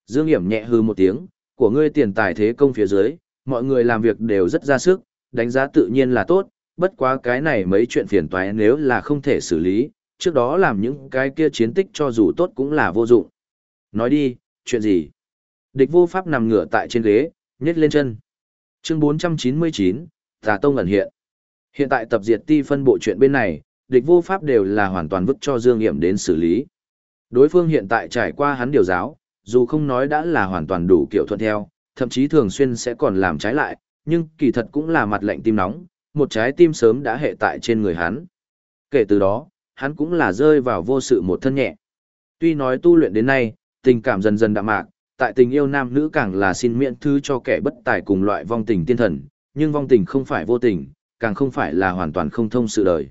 Dương Hiểm nhẹ hư một tiếng, của ngươi tiền tài thế công phía dưới, mọi người làm việc đều rất ra sức, đánh giá tự nhiên là tốt, bất quá cái này mấy chuyện phiền toái nếu là không thể xử lý, trước đó làm những cái kia chiến tích cho dù tốt cũng là vô dụng. Nói đi, chuyện gì? Địch vô pháp nằm ngửa tại trên ghế, nhét lên chân. Chương 499, Tà Tông ẩn hiện. Hiện tại tập diệt ti phân bộ chuyện bên này, địch vô pháp đều là hoàn toàn vứt cho Dương Nghiệm đến xử lý. Đối phương hiện tại trải qua hắn điều giáo, dù không nói đã là hoàn toàn đủ kiểu thuận theo, thậm chí thường xuyên sẽ còn làm trái lại, nhưng kỳ thật cũng là mặt lạnh tim nóng, một trái tim sớm đã hệ tại trên người hắn. Kể từ đó, hắn cũng là rơi vào vô sự một thân nhẹ. Tuy nói tu luyện đến nay, tình cảm dần dần đạm mạc, tại tình yêu nam nữ càng là xin miễn thứ cho kẻ bất tài cùng loại vong tình tiên thần, nhưng vong tình không phải vô tình, càng không phải là hoàn toàn không thông sự đời.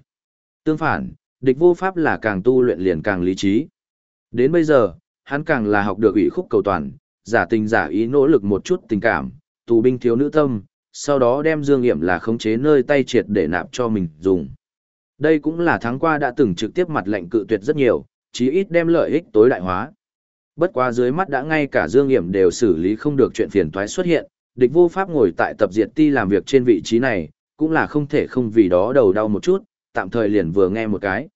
Tương phản, địch vô pháp là càng tu luyện liền càng lý trí. Đến bây giờ, hắn càng là học được ủy khúc cầu toàn, giả tình giả ý nỗ lực một chút tình cảm, tù binh thiếu nữ tâm, sau đó đem dương nghiệm là khống chế nơi tay triệt để nạp cho mình dùng. Đây cũng là tháng qua đã từng trực tiếp mặt lệnh cự tuyệt rất nhiều, chí ít đem lợi ích tối đại hóa. Bất quá dưới mắt đã ngay cả Dương Nghiệm đều xử lý không được chuyện phiền toái xuất hiện, địch vô pháp ngồi tại tập diệt ti làm việc trên vị trí này, cũng là không thể không vì đó đầu đau một chút, tạm thời liền vừa nghe một cái.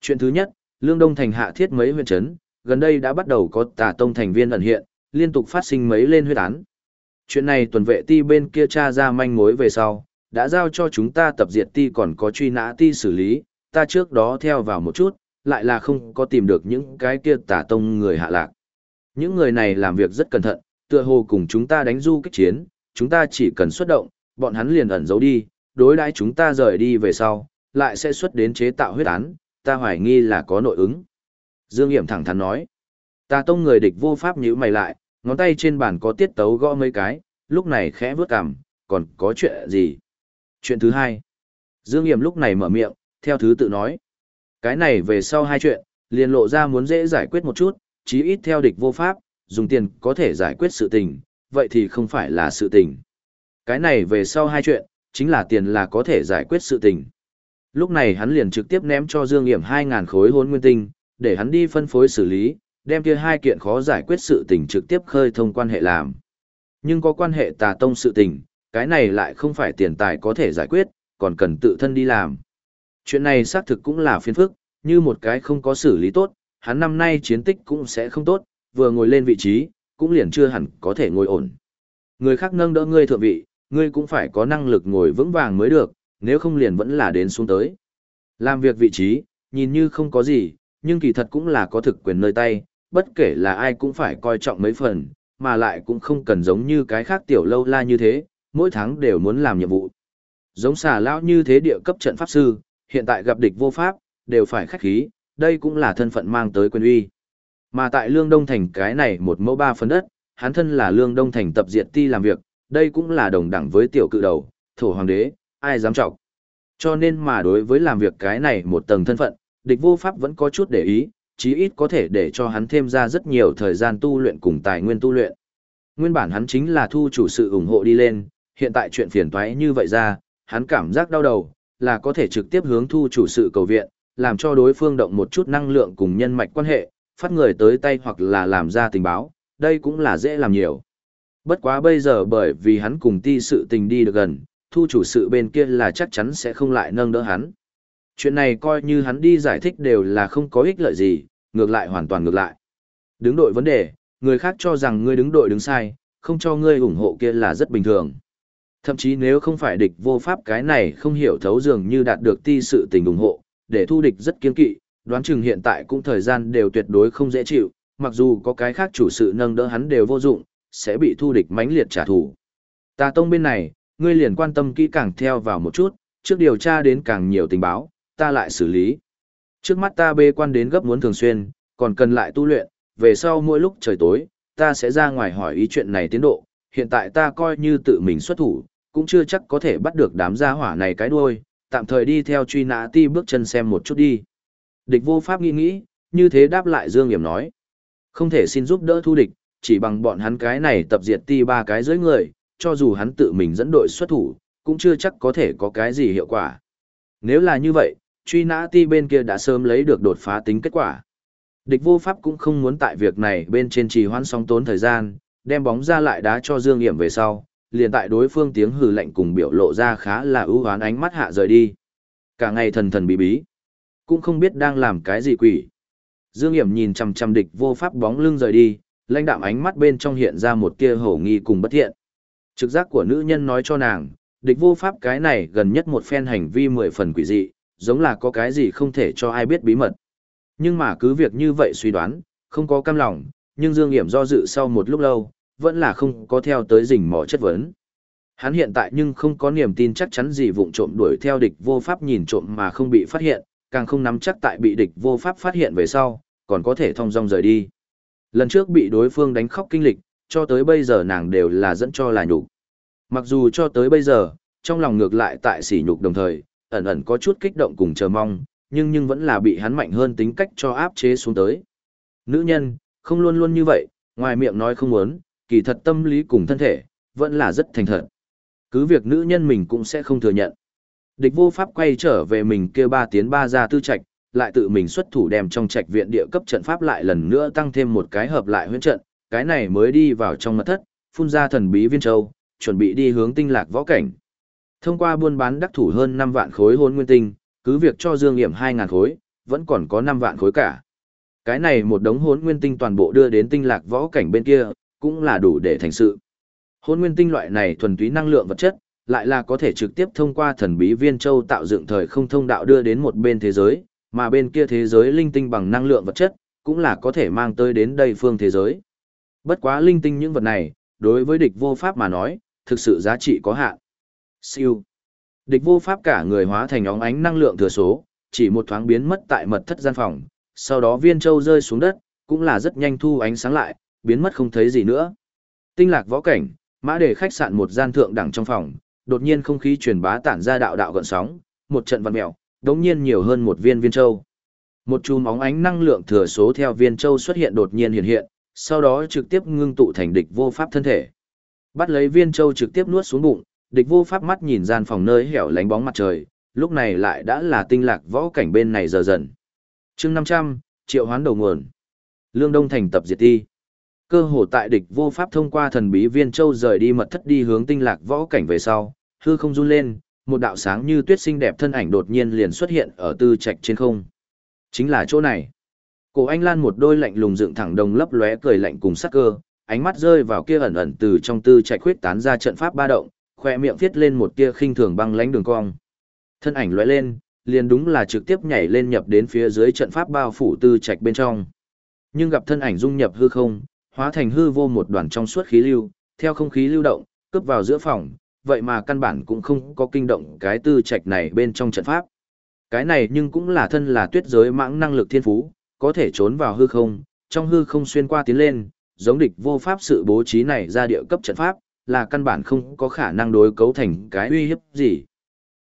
Chuyện thứ nhất, Lương Đông Thành hạ thiết mấy huyện trấn, gần đây đã bắt đầu có tà tông thành viên ẩn hiện, liên tục phát sinh mấy lên huyết án. Chuyện này tuần vệ ti bên kia tra ra manh mối về sau, đã giao cho chúng ta tập diệt ti còn có truy nã ti xử lý, ta trước đó theo vào một chút, lại là không có tìm được những cái kia tà tông người hạ lạc. Những người này làm việc rất cẩn thận, tựa hồ cùng chúng ta đánh du kích chiến, chúng ta chỉ cần xuất động, bọn hắn liền ẩn giấu đi, đối đãi chúng ta rời đi về sau, lại sẽ xuất đến chế tạo huyết án, ta hoài nghi là có nội ứng. Dương Hiểm thẳng thắn nói, ta tông người địch vô pháp nhữ mày lại, ngón tay trên bàn có tiết tấu gõ mấy cái, lúc này khẽ vướt cằm, còn có chuyện gì? Chuyện thứ hai. Dương Hiểm lúc này mở miệng, theo thứ tự nói. Cái này về sau hai chuyện, liền lộ ra muốn dễ giải quyết một chút, chí ít theo địch vô pháp, dùng tiền có thể giải quyết sự tình, vậy thì không phải là sự tình. Cái này về sau hai chuyện, chính là tiền là có thể giải quyết sự tình. Lúc này hắn liền trực tiếp ném cho Dương Hiểm hai ngàn khối hôn nguyên tinh, để hắn đi phân phối xử lý, đem kia hai kiện khó giải quyết sự tình trực tiếp khơi thông quan hệ làm. Nhưng có quan hệ tà tông sự tình, cái này lại không phải tiền tài có thể giải quyết, còn cần tự thân đi làm. Chuyện này xác thực cũng là phiền phức, như một cái không có xử lý tốt, hắn năm nay chiến tích cũng sẽ không tốt, vừa ngồi lên vị trí, cũng liền chưa hẳn có thể ngồi ổn. Người khác nâng đỡ ngươi thượng vị, ngươi cũng phải có năng lực ngồi vững vàng mới được, nếu không liền vẫn là đến xuống tới. Làm việc vị trí, nhìn như không có gì, nhưng kỳ thật cũng là có thực quyền nơi tay, bất kể là ai cũng phải coi trọng mấy phần, mà lại cũng không cần giống như cái khác tiểu lâu la như thế, mỗi tháng đều muốn làm nhiệm vụ. Giống xà lão như thế địa cấp trận pháp sư, hiện tại gặp địch vô pháp, đều phải khách khí, đây cũng là thân phận mang tới quyền uy. Mà tại Lương Đông Thành cái này một mẫu ba phần đất, hắn thân là Lương Đông Thành tập diệt ti làm việc, đây cũng là đồng đẳng với tiểu cự đầu, thổ hoàng đế, ai dám trọng. Cho nên mà đối với làm việc cái này một tầng thân phận, địch vô pháp vẫn có chút để ý, chí ít có thể để cho hắn thêm ra rất nhiều thời gian tu luyện cùng tài nguyên tu luyện. Nguyên bản hắn chính là thu chủ sự ủng hộ đi lên, hiện tại chuyện phiền toái như vậy ra, hắn cảm giác đau đầu, là có thể trực tiếp hướng thu chủ sự cầu viện, làm cho đối phương động một chút năng lượng cùng nhân mạch quan hệ, phát người tới tay hoặc là làm ra tình báo, đây cũng là dễ làm nhiều. Bất quá bây giờ bởi vì hắn cùng ti sự tình đi được gần, thu chủ sự bên kia là chắc chắn sẽ không lại nâng đỡ hắn. Chuyện này coi như hắn đi giải thích đều là không có ích lợi gì, ngược lại hoàn toàn ngược lại. Đứng đội vấn đề, người khác cho rằng ngươi đứng đội đứng sai, không cho ngươi ủng hộ kia là rất bình thường. Thậm chí nếu không phải địch vô pháp cái này không hiểu thấu dường như đạt được ti sự tình ủng hộ, để thu địch rất kiên kỵ, đoán chừng hiện tại cũng thời gian đều tuyệt đối không dễ chịu, mặc dù có cái khác chủ sự nâng đỡ hắn đều vô dụng, sẽ bị thu địch mãnh liệt trả thù. Tà tông bên này, ngươi liền quan tâm kỹ càng theo vào một chút, trước điều tra đến càng nhiều tình báo, ta lại xử lý. Trước mắt ta bê quan đến gấp muốn thường xuyên, còn cần lại tu luyện, về sau mỗi lúc trời tối, ta sẽ ra ngoài hỏi ý chuyện này tiến độ, hiện tại ta coi như tự mình xuất thủ, cũng chưa chắc có thể bắt được đám gia hỏa này cái đuôi, tạm thời đi theo truy nã ti bước chân xem một chút đi. Địch vô pháp nghĩ nghĩ, như thế đáp lại Dương Hiểm nói. Không thể xin giúp đỡ thu địch, chỉ bằng bọn hắn cái này tập diệt ti ba cái dưới người, cho dù hắn tự mình dẫn đội xuất thủ, cũng chưa chắc có thể có cái gì hiệu quả. Nếu là như vậy, truy nã ti bên kia đã sớm lấy được đột phá tính kết quả. Địch vô pháp cũng không muốn tại việc này bên trên trì hoãn song tốn thời gian, đem bóng ra lại đá cho Dương Hiểm về sau, liền tại đối phương tiếng hừ lạnh cùng biểu lộ ra khá là ưu hoán ánh mắt hạ rời đi. Cả ngày thần thần bí bí, cũng không biết đang làm cái gì quỷ. Dương Hiểm nhìn chằm chằm địch vô pháp bóng lưng rời đi, lãnh đạm ánh mắt bên trong hiện ra một tia hổ nghi cùng bất thiện. Trực giác của nữ nhân nói cho nàng, địch vô pháp cái này gần nhất một phen hành vi mười phần quỷ dị, giống là có cái gì không thể cho ai biết bí mật. Nhưng mà cứ việc như vậy suy đoán, không có cam lòng, nhưng Dương Hiểm do dự sau một lúc lâu, vẫn là không có theo tới rình mò chất vấn. Hắn hiện tại nhưng không có niềm tin chắc chắn gì vụng trộm đuổi theo địch vô pháp nhìn trộm mà không bị phát hiện, càng không nắm chắc tại bị địch vô pháp phát hiện về sau, còn có thể thông dong rời đi. Lần trước bị đối phương đánh khóc kinh lịch, cho tới bây giờ nàng đều là dẫn cho là nhục. Mặc dù cho tới bây giờ, trong lòng ngược lại tại sỉ nhục đồng thời, ẩn ẩn có chút kích động cùng chờ mong, nhưng nhưng vẫn là bị hắn mạnh hơn tính cách cho áp chế xuống tới. Nữ nhân, không luôn luôn như vậy, ngoài miệng nói không muốn, kỳ thật tâm lý cùng thân thể, vẫn là rất thành thật. Cứ việc nữ nhân mình cũng sẽ không thừa nhận. Địch vô pháp quay trở về mình kêu ba tiến ba ra tư trạch, lại tự mình xuất thủ đem trong trạch viện địa cấp trận pháp lại lần nữa tăng thêm một cái hợp lại huyễn trận, cái này mới đi vào trong mật thất, phun ra thần bí viên châu, chuẩn bị đi hướng tinh lạc võ cảnh. Thông qua buôn bán đắc thủ hơn 5 vạn khối hôn nguyên tinh, cứ việc cho Dương Nghiệm 2.000 khối, vẫn còn có 5 vạn khối cả. Cái này một đống hốn nguyên tinh toàn bộ đưa đến tinh lạc võ cảnh bên kia, cũng là đủ để thành sự. Hôn nguyên tinh loại này thuần túy năng lượng vật chất, lại là có thể trực tiếp thông qua thần bí viên châu tạo dựng thời không thông đạo đưa đến một bên thế giới, mà bên kia thế giới linh tinh bằng năng lượng vật chất, cũng là có thể mang tới đến đây phương thế giới. Bất quá linh tinh những vật này, đối với địch vô pháp mà nói, thực sự giá trị có hạn. Siêu. Địch vô pháp cả người hóa thành óng ánh năng lượng thừa số, chỉ một thoáng biến mất tại mật thất gian phòng, sau đó viên châu rơi xuống đất, cũng là rất nhanh thu ánh sáng lại, biến mất không thấy gì nữa. Tinh lạc võ cảnh, mã đề khách sạn một gian thượng đẳng trong phòng, đột nhiên không khí truyền bá tản ra đạo đạo gợn sóng, một trận văn mèo, đống nhiên nhiều hơn một viên viên châu. Một chùm óng ánh năng lượng thừa số theo viên châu xuất hiện đột nhiên hiện hiện, sau đó trực tiếp ngưng tụ thành địch vô pháp thân thể. Bắt lấy viên châu trực tiếp nuốt xuống bụng, địch vô pháp mắt nhìn gian phòng nơi hẻo lánh bóng mặt trời, lúc này lại đã là tinh lạc võ cảnh bên này giờ dần. chương 500, triệu hoán đầu nguồn. Lương Đông thành tập diệt ti. Cơ hồ tại địch vô pháp thông qua thần bí viên châu rời đi mật thất đi hướng tinh lạc võ cảnh về sau, hư không run lên, một đạo sáng như tuyết xinh đẹp thân ảnh đột nhiên liền xuất hiện ở tư trạch trên không. Chính là chỗ này. Cổ Anh Lan một đôi lạnh lùng dựng thẳng đồng lấp lóe cười lạnh cùng sắc cơ, ánh mắt rơi vào kia ẩn ẩn từ trong tư trạch huyết tán ra trận pháp ba động, khoe miệng viết lên một tia khinh thường băng lãnh đường cong. Thân ảnh lóe lên, liền đúng là trực tiếp nhảy lên nhập đến phía dưới trận pháp bao phủ tư trạch bên trong. Nhưng gặp thân ảnh dung nhập hư không, hóa thành hư vô một đoàn trong suốt khí lưu, theo không khí lưu động, cướp vào giữa phòng, vậy mà căn bản cũng không có kinh động cái tư trạch này bên trong trận pháp. Cái này nhưng cũng là thân là tuyết giới mãng năng lực thiên phú, có thể trốn vào hư không, trong hư không xuyên qua tiến lên, giống địch vô pháp sự bố trí này ra địa cấp trận pháp, là căn bản không có khả năng đối cấu thành cái uy hiếp gì.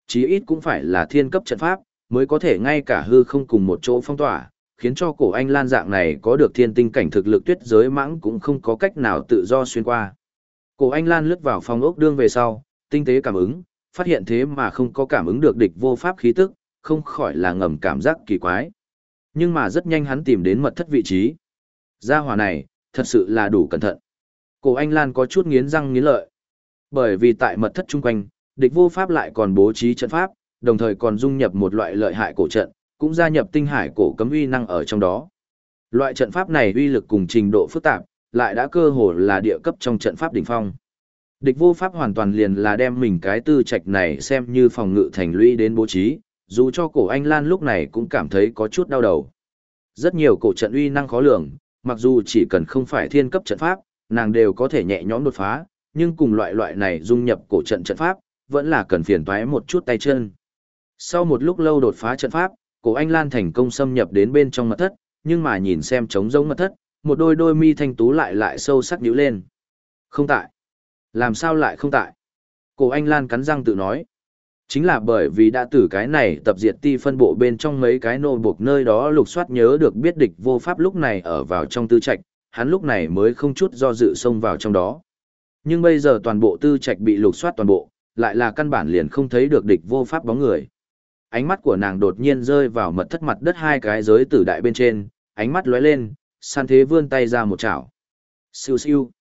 Chí ít cũng phải là thiên cấp trận pháp, mới có thể ngay cả hư không cùng một chỗ phong tỏa, khiến cho cổ anh lan dạng này có được thiên tinh cảnh thực lực tuyết giới mãng cũng không có cách nào tự do xuyên qua. Cổ anh lan lướt vào phòng ốc đương về sau, tinh tế cảm ứng, phát hiện thế mà không có cảm ứng được địch vô pháp khí tức, không khỏi là ngầm cảm giác kỳ quái. Nhưng mà rất nhanh hắn tìm đến mật thất vị trí. Gia hỏa này, thật sự là đủ cẩn thận. Cổ Anh Lan có chút nghiến răng nghiến lợi. Bởi vì tại mật thất chung quanh, địch vô pháp lại còn bố trí trận pháp, đồng thời còn dung nhập một loại lợi hại cổ trận, cũng gia nhập tinh hải cổ cấm uy năng ở trong đó. Loại trận pháp này uy lực cùng trình độ phức tạp, lại đã cơ hồ là địa cấp trong trận pháp đỉnh phong. Địch vô pháp hoàn toàn liền là đem mình cái tư trạch này xem như phòng ngự thành lũy đến bố trí, dù cho cổ anh Lan lúc này cũng cảm thấy có chút đau đầu. Rất nhiều cổ trận uy năng khó lường, mặc dù chỉ cần không phải thiên cấp trận pháp, nàng đều có thể nhẹ nhõm đột phá, nhưng cùng loại loại này dung nhập cổ trận trận pháp, vẫn là cần phiền toái một chút tay chân. Sau một lúc lâu đột phá trận pháp, cổ anh Lan thành công xâm nhập đến bên trong mật thất, nhưng mà nhìn xem trống rỗng mật thất, một đôi đôi mi thanh tú lại lại sâu sắc nhíu lên. Không tại. Làm sao lại không tại? Cổ anh Lan cắn răng tự nói. Chính là bởi vì đã từ cái này tập diệt ti phân bộ bên trong mấy cái nô buộc nơi đó lục soát nhớ được biết địch vô pháp lúc này ở vào trong tư trạch, hắn lúc này mới không chút do dự xông vào trong đó. Nhưng bây giờ toàn bộ tư trạch bị lục soát toàn bộ, lại là căn bản liền không thấy được địch vô pháp bóng người. Ánh mắt của nàng đột nhiên rơi vào mật thất mặt đất hai cái giới tử đại bên trên, ánh mắt lóe lên, san thế vươn tay ra một chảo. Siêu siêu.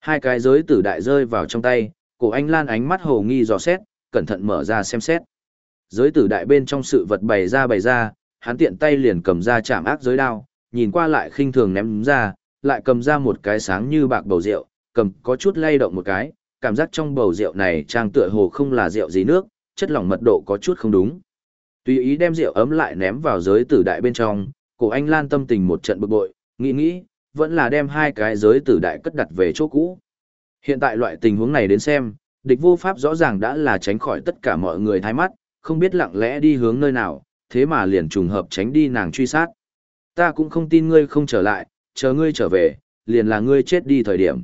Hai cái giới tử đại rơi vào trong tay, cổ anh lan ánh mắt hồ nghi dò xét, cẩn thận mở ra xem xét. Giới tử đại bên trong sự vật bày ra bày ra, hắn tiện tay liền cầm ra chạm ác giới đao, nhìn qua lại khinh thường ném ra, lại cầm ra một cái sáng như bạc bầu rượu, cầm có chút lay động một cái, cảm giác trong bầu rượu này trang tựa hồ không là rượu gì nước, chất lỏng mật độ có chút không đúng. Tùy ý đem rượu ấm lại ném vào giới tử đại bên trong, cổ anh lan tâm tình một trận bực bội, nghĩ nghĩ, vẫn là đem hai cái giới tử đại cất đặt về chỗ cũ. Hiện tại loại tình huống này đến xem, địch vô pháp rõ ràng đã là tránh khỏi tất cả mọi người thái mắt, không biết lặng lẽ đi hướng nơi nào, thế mà liền trùng hợp tránh đi nàng truy sát. Ta cũng không tin ngươi không trở lại, chờ ngươi trở về, liền là ngươi chết đi thời điểm.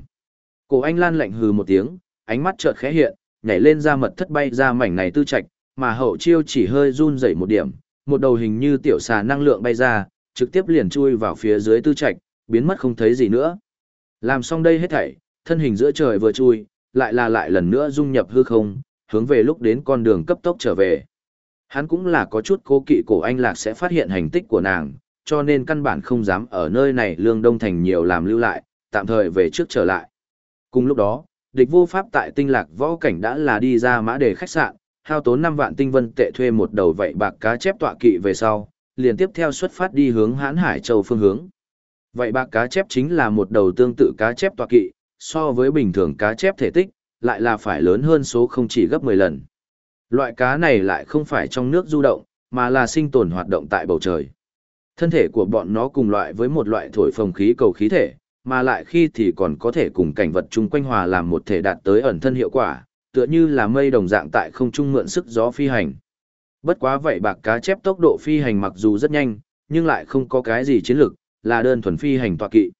Cổ anh lan lạnh hừ một tiếng, ánh mắt chợt khẽ hiện, nhảy lên ra mật thất bay ra mảnh này tư trạch, mà hậu chiêu chỉ hơi run dậy một điểm, một đầu hình như tiểu xà năng lượng bay ra, trực tiếp liền chui vào phía dưới tư trạch, biến mất không thấy gì nữa. Làm xong đây hết thảy, thân hình giữa trời vừa chui, lại là lại lần nữa dung nhập hư không, hướng về lúc đến con đường cấp tốc trở về. Hắn cũng là có chút cố kỵ cổ anh lạc sẽ phát hiện hành tích của nàng, cho nên căn bản không dám ở nơi này lương đông thành nhiều làm lưu lại, tạm thời về trước trở lại. Cùng lúc đó, địch vô pháp tại tinh lạc võ cảnh đã là đi ra mã đề khách sạn, hao tốn 5 vạn tinh vân tệ thuê một đầu vậy bạc cá chép tọa kỵ về sau, liền tiếp theo xuất phát đi hướng Hán Hải Châu phương hướng. Vậy bạc cá chép chính là một đầu tương tự cá chép tọa kỵ, so với bình thường cá chép thể tích, lại là phải lớn hơn số không chỉ gấp 10 lần. Loại cá này lại không phải trong nước du động, mà là sinh tồn hoạt động tại bầu trời. Thân thể của bọn nó cùng loại với một loại thổi phồng khí cầu khí thể, mà lại khi thì còn có thể cùng cảnh vật chung quanh hòa làm một thể đạt tới ẩn thân hiệu quả, tựa như là mây đồng dạng tại không trung mượn sức gió phi hành. Bất quá vậy bạc cá chép tốc độ phi hành mặc dù rất nhanh, nhưng lại không có cái gì chiến lược, là đơn thuần phi hành tọa kỵ.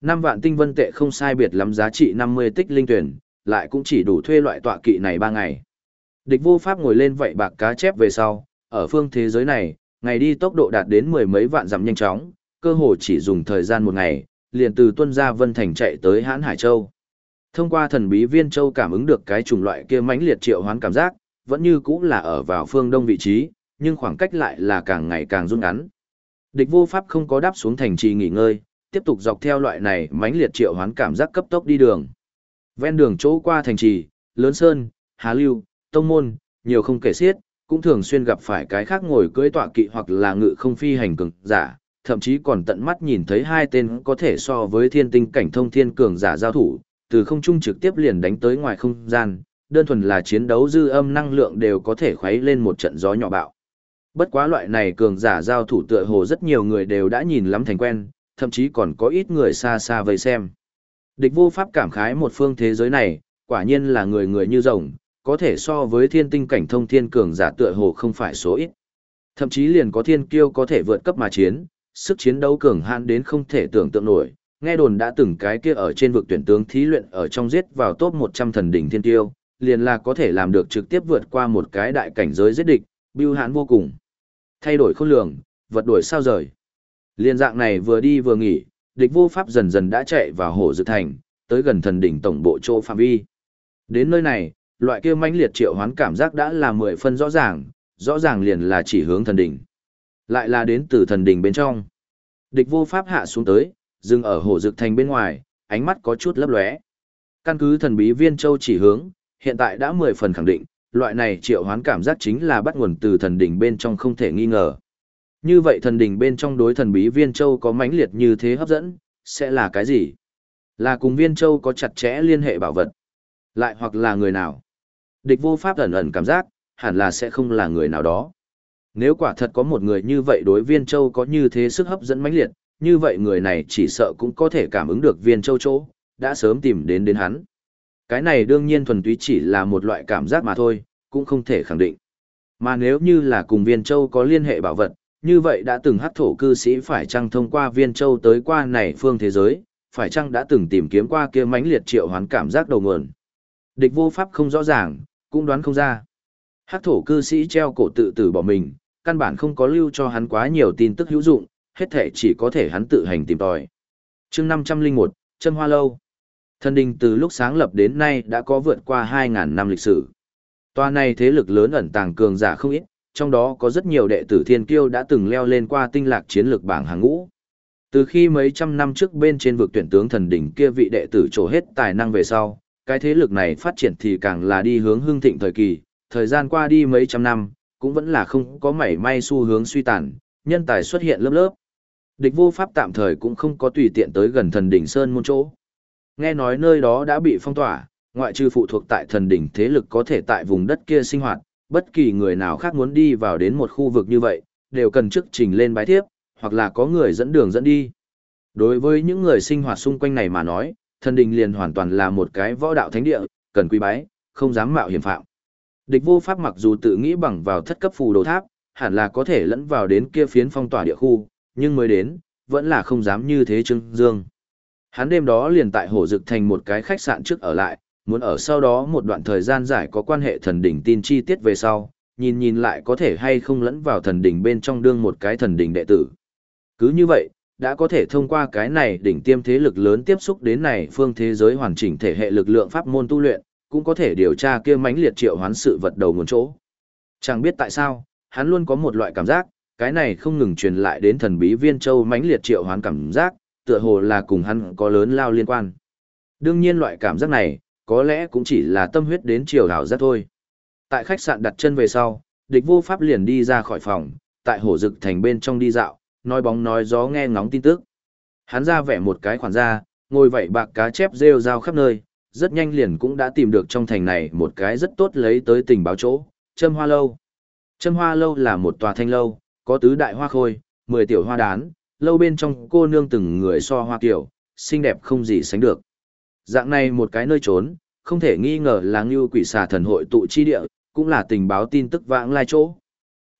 Năm vạn tinh vân tệ không sai biệt lắm giá trị 50 tích linh tuyển, lại cũng chỉ đủ thuê loại tọa kỵ này 3 ngày. Địch vô pháp ngồi lên vậy bạc cá chép về sau, ở phương thế giới này, ngày đi tốc độ đạt đến mười mấy vạn dặm nhanh chóng, cơ hồ chỉ dùng thời gian một ngày, liền từ tuân gia vân thành chạy tới hãn hải châu thông qua thần bí viên châu cảm ứng được cái chủng loại kia mãnh liệt triệu hoán cảm giác vẫn như cũng là ở vào phương đông vị trí nhưng khoảng cách lại là càng ngày càng rút ngắn. Địch vô pháp không có đáp xuống thành trì nghỉ ngơi tiếp tục dọc theo loại này mãnh liệt triệu hoán cảm giác cấp tốc đi đường. Ven đường chỗ qua thành trì lớn sơn hà lưu tông môn nhiều không kể xiết cũng thường xuyên gặp phải cái khác ngồi cưỡi tọa kỵ hoặc là ngự không phi hành cường giả thậm chí còn tận mắt nhìn thấy hai tên có thể so với thiên tinh cảnh thông thiên cường giả giao thủ, từ không trung trực tiếp liền đánh tới ngoài không gian, đơn thuần là chiến đấu dư âm năng lượng đều có thể khuấy lên một trận gió nhỏ bạo. Bất quá loại này cường giả giao thủ tựa hồ rất nhiều người đều đã nhìn lắm thành quen, thậm chí còn có ít người xa xa vây xem. Địch vô pháp cảm khái một phương thế giới này, quả nhiên là người người như rồng, có thể so với thiên tinh cảnh thông thiên cường giả tựa hồ không phải số ít. Thậm chí liền có thiên kiêu có thể vượt cấp mà chiến, sức chiến đấu cường hãn đến không thể tưởng tượng nổi. Nghe đồn đã từng cái kia ở trên vực tuyển tướng thí luyện ở trong giết vào top 100 thần đỉnh thiên tiêu, liền là có thể làm được trực tiếp vượt qua một cái đại cảnh giới giết địch, bưu hãn vô cùng. Thay đổi khôn lường, vật đuổi sao rời. Liên dạng này vừa đi vừa nghỉ, địch vô pháp dần dần đã chạy vào hồ dự thành, tới gần thần đỉnh tổng bộ chỗ phạm vi. Đến nơi này, loại kia mãnh liệt triệu hoán cảm giác đã là mười phân rõ ràng, rõ ràng liền là chỉ hướng thần đỉnh. Lại là đến từ thần đỉnh bên trong. Địch vô pháp hạ xuống tới, dừng ở hồ dực thành bên ngoài, ánh mắt có chút lấp lóe. Căn cứ thần bí viên châu chỉ hướng, hiện tại đã mười phần khẳng định, loại này triệu hoán cảm giác chính là bắt nguồn từ thần đỉnh bên trong không thể nghi ngờ. Như vậy thần đỉnh bên trong đối thần bí viên châu có mãnh liệt như thế hấp dẫn, sẽ là cái gì? Là cùng viên châu có chặt chẽ liên hệ bảo vật. Lại hoặc là người nào? Địch vô pháp ẩn ẩn cảm giác, hẳn là sẽ không là người nào đó. Nếu quả thật có một người như vậy đối viên châu có như thế sức hấp dẫn mãnh liệt, như vậy người này chỉ sợ cũng có thể cảm ứng được viên châu chỗ, đã sớm tìm đến đến hắn. Cái này đương nhiên thuần túy chỉ là một loại cảm giác mà thôi, cũng không thể khẳng định. Mà nếu như là cùng viên châu có liên hệ bảo vật, như vậy đã từng hắc thổ cư sĩ phải chăng thông qua viên châu tới qua này phương thế giới, phải chăng đã từng tìm kiếm qua kia mãnh liệt triệu hoán cảm giác đầu nguồn. Địch vô pháp không rõ ràng, cũng đoán không ra. Hắc thổ cư sĩ treo cổ tự tử bỏ mình, căn bản không có lưu cho hắn quá nhiều tin tức hữu dụng, hết thể chỉ có thể hắn tự hành tìm tòi. chương 501, Trâm Hoa Lâu. Thần đình từ lúc sáng lập đến nay đã có vượt qua 2.000 năm lịch sử. Toa này thế lực lớn ẩn tàng cường giả không ít, trong đó có rất nhiều đệ tử thiên kiêu đã từng leo lên qua tinh lạc chiến lược bảng hàng ngũ. Từ khi mấy trăm năm trước bên trên vực tuyển tướng thần đỉnh kia vị đệ tử trổ hết tài năng về sau, cái thế lực này phát triển thì càng là đi hướng hưng thịnh thời kỳ, thời gian qua đi mấy trăm năm, cũng vẫn là không có mảy may xu hướng suy tàn, nhân tài xuất hiện lớp lớp. Địch vô pháp tạm thời cũng không có tùy tiện tới gần thần đỉnh Sơn môn chỗ. Nghe nói nơi đó đã bị phong tỏa, ngoại trừ phụ thuộc tại thần đỉnh thế lực có thể tại vùng đất kia sinh hoạt, bất kỳ người nào khác muốn đi vào đến một khu vực như vậy, đều cần trước trình lên bái tiếp, hoặc là có người dẫn đường dẫn đi. Đối với những người sinh hoạt xung quanh này mà nói, thần đình liền hoàn toàn là một cái võ đạo thánh địa, cần quy bái, không dám mạo hiểm phạm. Địch vô pháp mặc dù tự nghĩ bằng vào thất cấp phù đồ tháp, hẳn là có thể lẫn vào đến kia phiến phong tỏa địa khu, nhưng mới đến, vẫn là không dám như thế trưng dương. Hắn đêm đó liền tại hồ dực thành một cái khách sạn trước ở lại, muốn ở sau đó một đoạn thời gian giải có quan hệ thần đỉnh tin chi tiết về sau, nhìn nhìn lại có thể hay không lẫn vào thần đỉnh bên trong đương một cái thần đỉnh đệ tử. Cứ như vậy, đã có thể thông qua cái này đỉnh tiêm thế lực lớn tiếp xúc đến này phương thế giới hoàn chỉnh thể hệ lực lượng pháp môn tu luyện, cũng có thể điều tra kia mãnh liệt triệu hoán sự vật đầu nguồn chỗ. Chẳng biết tại sao, hắn luôn có một loại cảm giác, cái này không ngừng truyền lại đến thần bí viên châu mãnh liệt triệu hoán cảm giác, tựa hồ là cùng hắn có lớn lao liên quan. Đương nhiên loại cảm giác này, có lẽ cũng chỉ là tâm huyết đến chiều hảo giác thôi. Tại khách sạn đặt chân về sau, địch vô pháp liền đi ra khỏi phòng, tại hồ dực thành bên trong đi dạo, nói bóng nói gió nghe ngóng tin tức. Hắn ra vẻ một cái khoản ra, ngồi vậy bạc cá chép rêu rao khắp nơi, rất nhanh liền cũng đã tìm được trong thành này một cái rất tốt lấy tới tình báo chỗ, Trâm Hoa Lâu. Trâm Hoa Lâu là một tòa thanh lâu, có tứ đại hoa khôi, mười tiểu hoa đán, lâu bên trong cô nương từng người so hoa kiểu, xinh đẹp không gì sánh được. Dạng này một cái nơi trốn, không thể nghi ngờ là như quỷ xà thần hội tụ chi địa, cũng là tình báo tin tức vãng lai chỗ.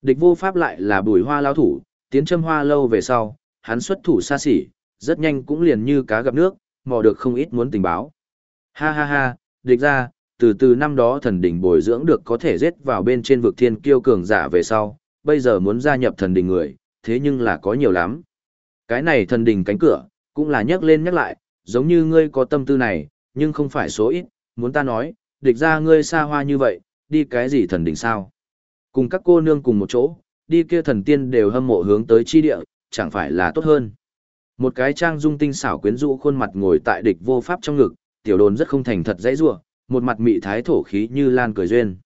Địch vô pháp lại là bùi hoa lao thủ, tiến châm hoa lâu về sau, hắn xuất thủ xa xỉ, rất nhanh cũng liền như cá gặp nước, mò được không ít muốn tình báo. Ha ha ha, địch ra, từ từ năm đó thần đỉnh bồi dưỡng được có thể giết vào bên trên vực thiên kiêu cường giả về sau, bây giờ muốn gia nhập thần đình người, thế nhưng là có nhiều lắm. Cái này thần đình cánh cửa, cũng là nhắc lên nhắc lại, giống như ngươi có tâm tư này, nhưng không phải số ít, muốn ta nói, địch ra ngươi xa hoa như vậy, đi cái gì thần đình sao? Cùng các cô nương cùng một chỗ, đi kia thần tiên đều hâm mộ hướng tới chi địa, chẳng phải là tốt hơn. Một cái trang dung tinh xảo quyến rũ khuôn mặt ngồi tại địch vô pháp trong ngực, tiểu đồn rất không thành thật dãy rủa, một mặt mị thái thổ khí như lan cười duyên.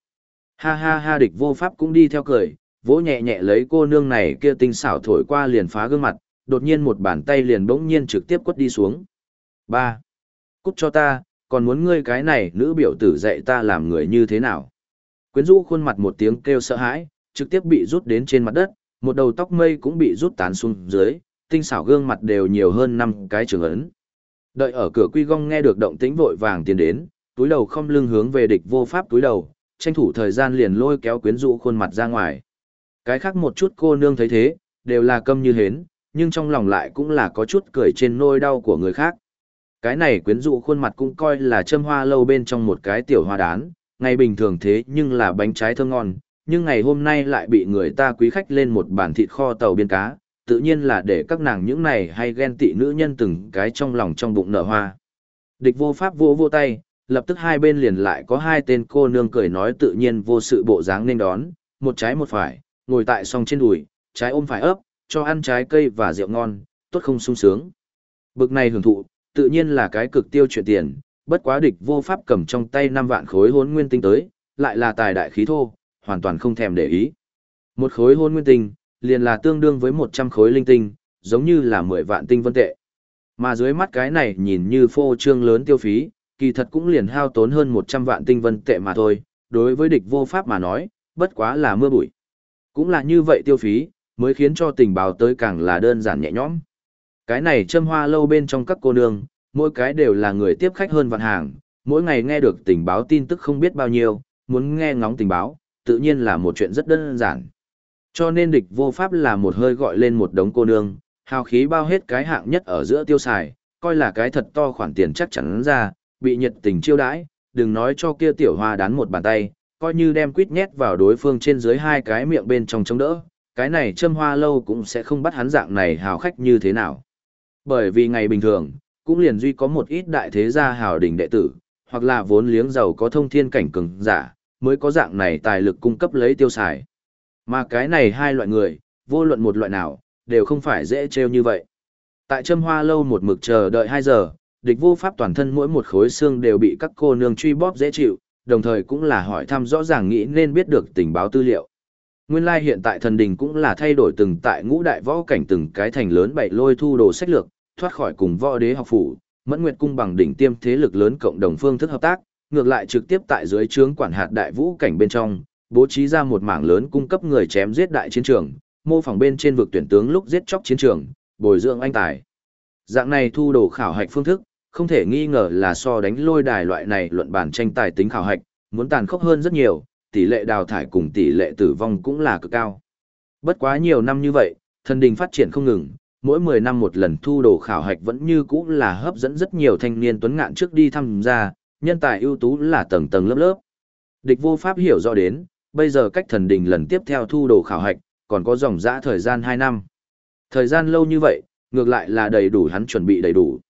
Ha ha ha địch vô pháp cũng đi theo cười, vỗ nhẹ nhẹ lấy cô nương này kia tinh xảo thổi qua liền phá gương mặt, đột nhiên một bàn tay liền bỗng nhiên trực tiếp quất đi xuống. ba Cút cho ta, còn muốn ngươi cái này nữ biểu tử dạy ta làm người như thế nào. Quyến rũ khuôn mặt một tiếng kêu sợ hãi, trực tiếp bị rút đến trên mặt đất, một đầu tóc mây cũng bị rút tán xuống dưới, tinh xảo gương mặt đều nhiều hơn năm cái trường ấn. Đợi ở cửa quy gong nghe được động tĩnh vội vàng tiến đến, túi đầu không lưng hướng về địch vô pháp túi đầu, tranh thủ thời gian liền lôi kéo quyến rũ khuôn mặt ra ngoài. Cái khác một chút cô nương thấy thế, đều là câm như hến, nhưng trong lòng lại cũng là có chút cười trên nôi đau của người khác. Cái này quyến rũ khuôn mặt cũng coi là châm hoa lâu bên trong một cái tiểu hoa đán, ngày bình thường thế nhưng là bánh trái thơm ngon, nhưng ngày hôm nay lại bị người ta quý khách lên một bàn thịt kho tàu biên cá, tự nhiên là để các nàng những này hay ghen tị nữ nhân từng cái trong lòng trong bụng nở hoa. Địch vô pháp vô vô tay, lập tức hai bên liền lại có hai tên cô nương cười nói tự nhiên vô sự bộ dáng nên đón, một trái một phải, ngồi tại song trên đùi, trái ôm phải ấp, cho ăn trái cây và rượu ngon, tốt không sung sướng. Bực này hưởng thụ, tự nhiên là cái cực tiêu chuyện tiền, bất quá địch vô pháp cầm trong tay 5 vạn khối hôn nguyên tinh tới, lại là tài đại khí thô, hoàn toàn không thèm để ý. Một khối hôn nguyên tinh, liền là tương đương với 100 khối linh tinh, giống như là 10 vạn tinh vân tệ. Mà dưới mắt cái này nhìn như phô trương lớn tiêu phí, kỳ thật cũng liền hao tốn hơn 100 vạn tinh vân tệ mà thôi, đối với địch vô pháp mà nói, bất quá là mưa bụi. Cũng là như vậy tiêu phí, mới khiến cho tình báo tới càng là đơn giản nhẹ nhõm. Cái này châm hoa lâu bên trong các cô nương, mỗi cái đều là người tiếp khách hơn vạn hàng, mỗi ngày nghe được tình báo tin tức không biết bao nhiêu, muốn nghe ngóng tình báo, tự nhiên là một chuyện rất đơn giản. Cho nên địch vô pháp là một hơi gọi lên một đống cô nương, hào khí bao hết cái hạng nhất ở giữa tiêu xài, coi là cái thật to khoản tiền chắc chắn ra, bị nhiệt tình chiêu đãi, đừng nói cho kia tiểu hoa đán một bàn tay, coi như đem quýt nhét vào đối phương trên dưới hai cái miệng bên trong chống đỡ, cái này châm hoa lâu cũng sẽ không bắt hắn dạng này hào khách như thế nào. Bởi vì ngày bình thường, cũng liền duy có một ít đại thế gia hào đỉnh đệ tử, hoặc là vốn liếng giàu có thông thiên cảnh cường giả, mới có dạng này tài lực cung cấp lấy tiêu xài. Mà cái này hai loại người, vô luận một loại nào, đều không phải dễ trêu như vậy. Tại châm hoa lâu một mực chờ đợi 2 giờ, địch vô pháp toàn thân mỗi một khối xương đều bị các cô nương truy bóp dễ chịu, đồng thời cũng là hỏi thăm rõ ràng nghĩ nên biết được tình báo tư liệu. Nguyên lai like hiện tại thần đình cũng là thay đổi từng tại ngũ đại võ cảnh từng cái thành lớn bảy lôi thu đồ sách lược, thoát khỏi cùng võ đế học phủ, mẫn nguyệt cung bằng đỉnh tiêm thế lực lớn cộng đồng phương thức hợp tác, ngược lại trực tiếp tại dưới trướng quản hạt đại vũ cảnh bên trong, bố trí ra một mảng lớn cung cấp người chém giết đại chiến trường, mô phỏng bên trên vực tuyển tướng lúc giết chóc chiến trường, bồi dưỡng anh tài. Dạng này thu đồ khảo hạch phương thức, không thể nghi ngờ là so đánh lôi đài loại này luận bản tranh tài tính khảo hạch, muốn tàn khốc hơn rất nhiều, tỷ lệ đào thải cùng tỷ lệ tử vong cũng là cực cao. Bất quá nhiều năm như vậy, thần đình phát triển không ngừng, mỗi 10 năm một lần thu đồ khảo hạch vẫn như cũ là hấp dẫn rất nhiều thanh niên tuấn ngạn trước đi tham gia, nhân tài ưu tú là tầng tầng lớp lớp. Địch vô pháp hiểu rõ đến, bây giờ cách thần đình lần tiếp theo thu đồ khảo hạch, còn có dòng dã thời gian 2 năm. Thời gian lâu như vậy, ngược lại là đầy đủ hắn chuẩn bị đầy đủ.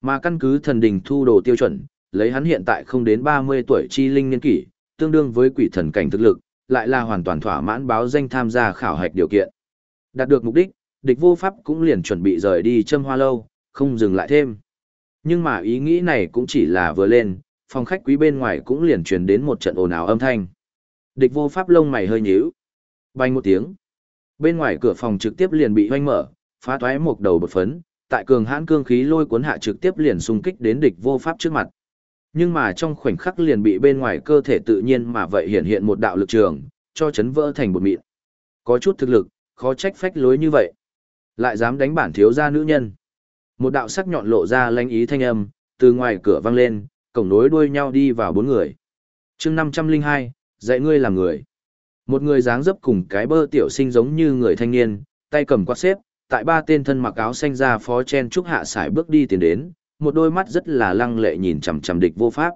Mà căn cứ thần đình thu đồ tiêu chuẩn, lấy hắn hiện tại không đến 30 tuổi chi linh niên kỷ, tương đương với quỷ thần cảnh thực lực, lại là hoàn toàn thỏa mãn báo danh tham gia khảo hạch điều kiện. Đạt được mục đích, địch vô pháp cũng liền chuẩn bị rời đi châm hoa lâu, không dừng lại thêm. Nhưng mà ý nghĩ này cũng chỉ là vừa lên, phòng khách quý bên ngoài cũng liền truyền đến một trận ồn ào âm thanh. Địch vô pháp lông mày hơi nhíu. Bành một tiếng. Bên ngoài cửa phòng trực tiếp liền bị hoanh mở, phá toái một đầu bột phấn, tại cường hãn cương khí lôi cuốn hạ trực tiếp liền xung kích đến địch vô pháp trước mặt. Nhưng mà trong khoảnh khắc liền bị bên ngoài cơ thể tự nhiên mà vậy hiện hiện một đạo lực trường, cho chấn vỡ thành bột mịn. Có chút thực lực, khó trách phách lối như vậy. Lại dám đánh bản thiếu gia nữ nhân. Một đạo sắc nhọn lộ ra lanh ý thanh âm, từ ngoài cửa vang lên, cổng nối đuôi nhau đi vào bốn người. chương 502, dạy ngươi làm người. Một người dáng dấp cùng cái bơ tiểu sinh giống như người thanh niên, tay cầm quạt xếp, tại ba tên thân mặc áo xanh ra phó chen trúc hạ sải bước đi tiến đến, một đôi mắt rất là lăng lệ nhìn chằm chằm địch vô pháp.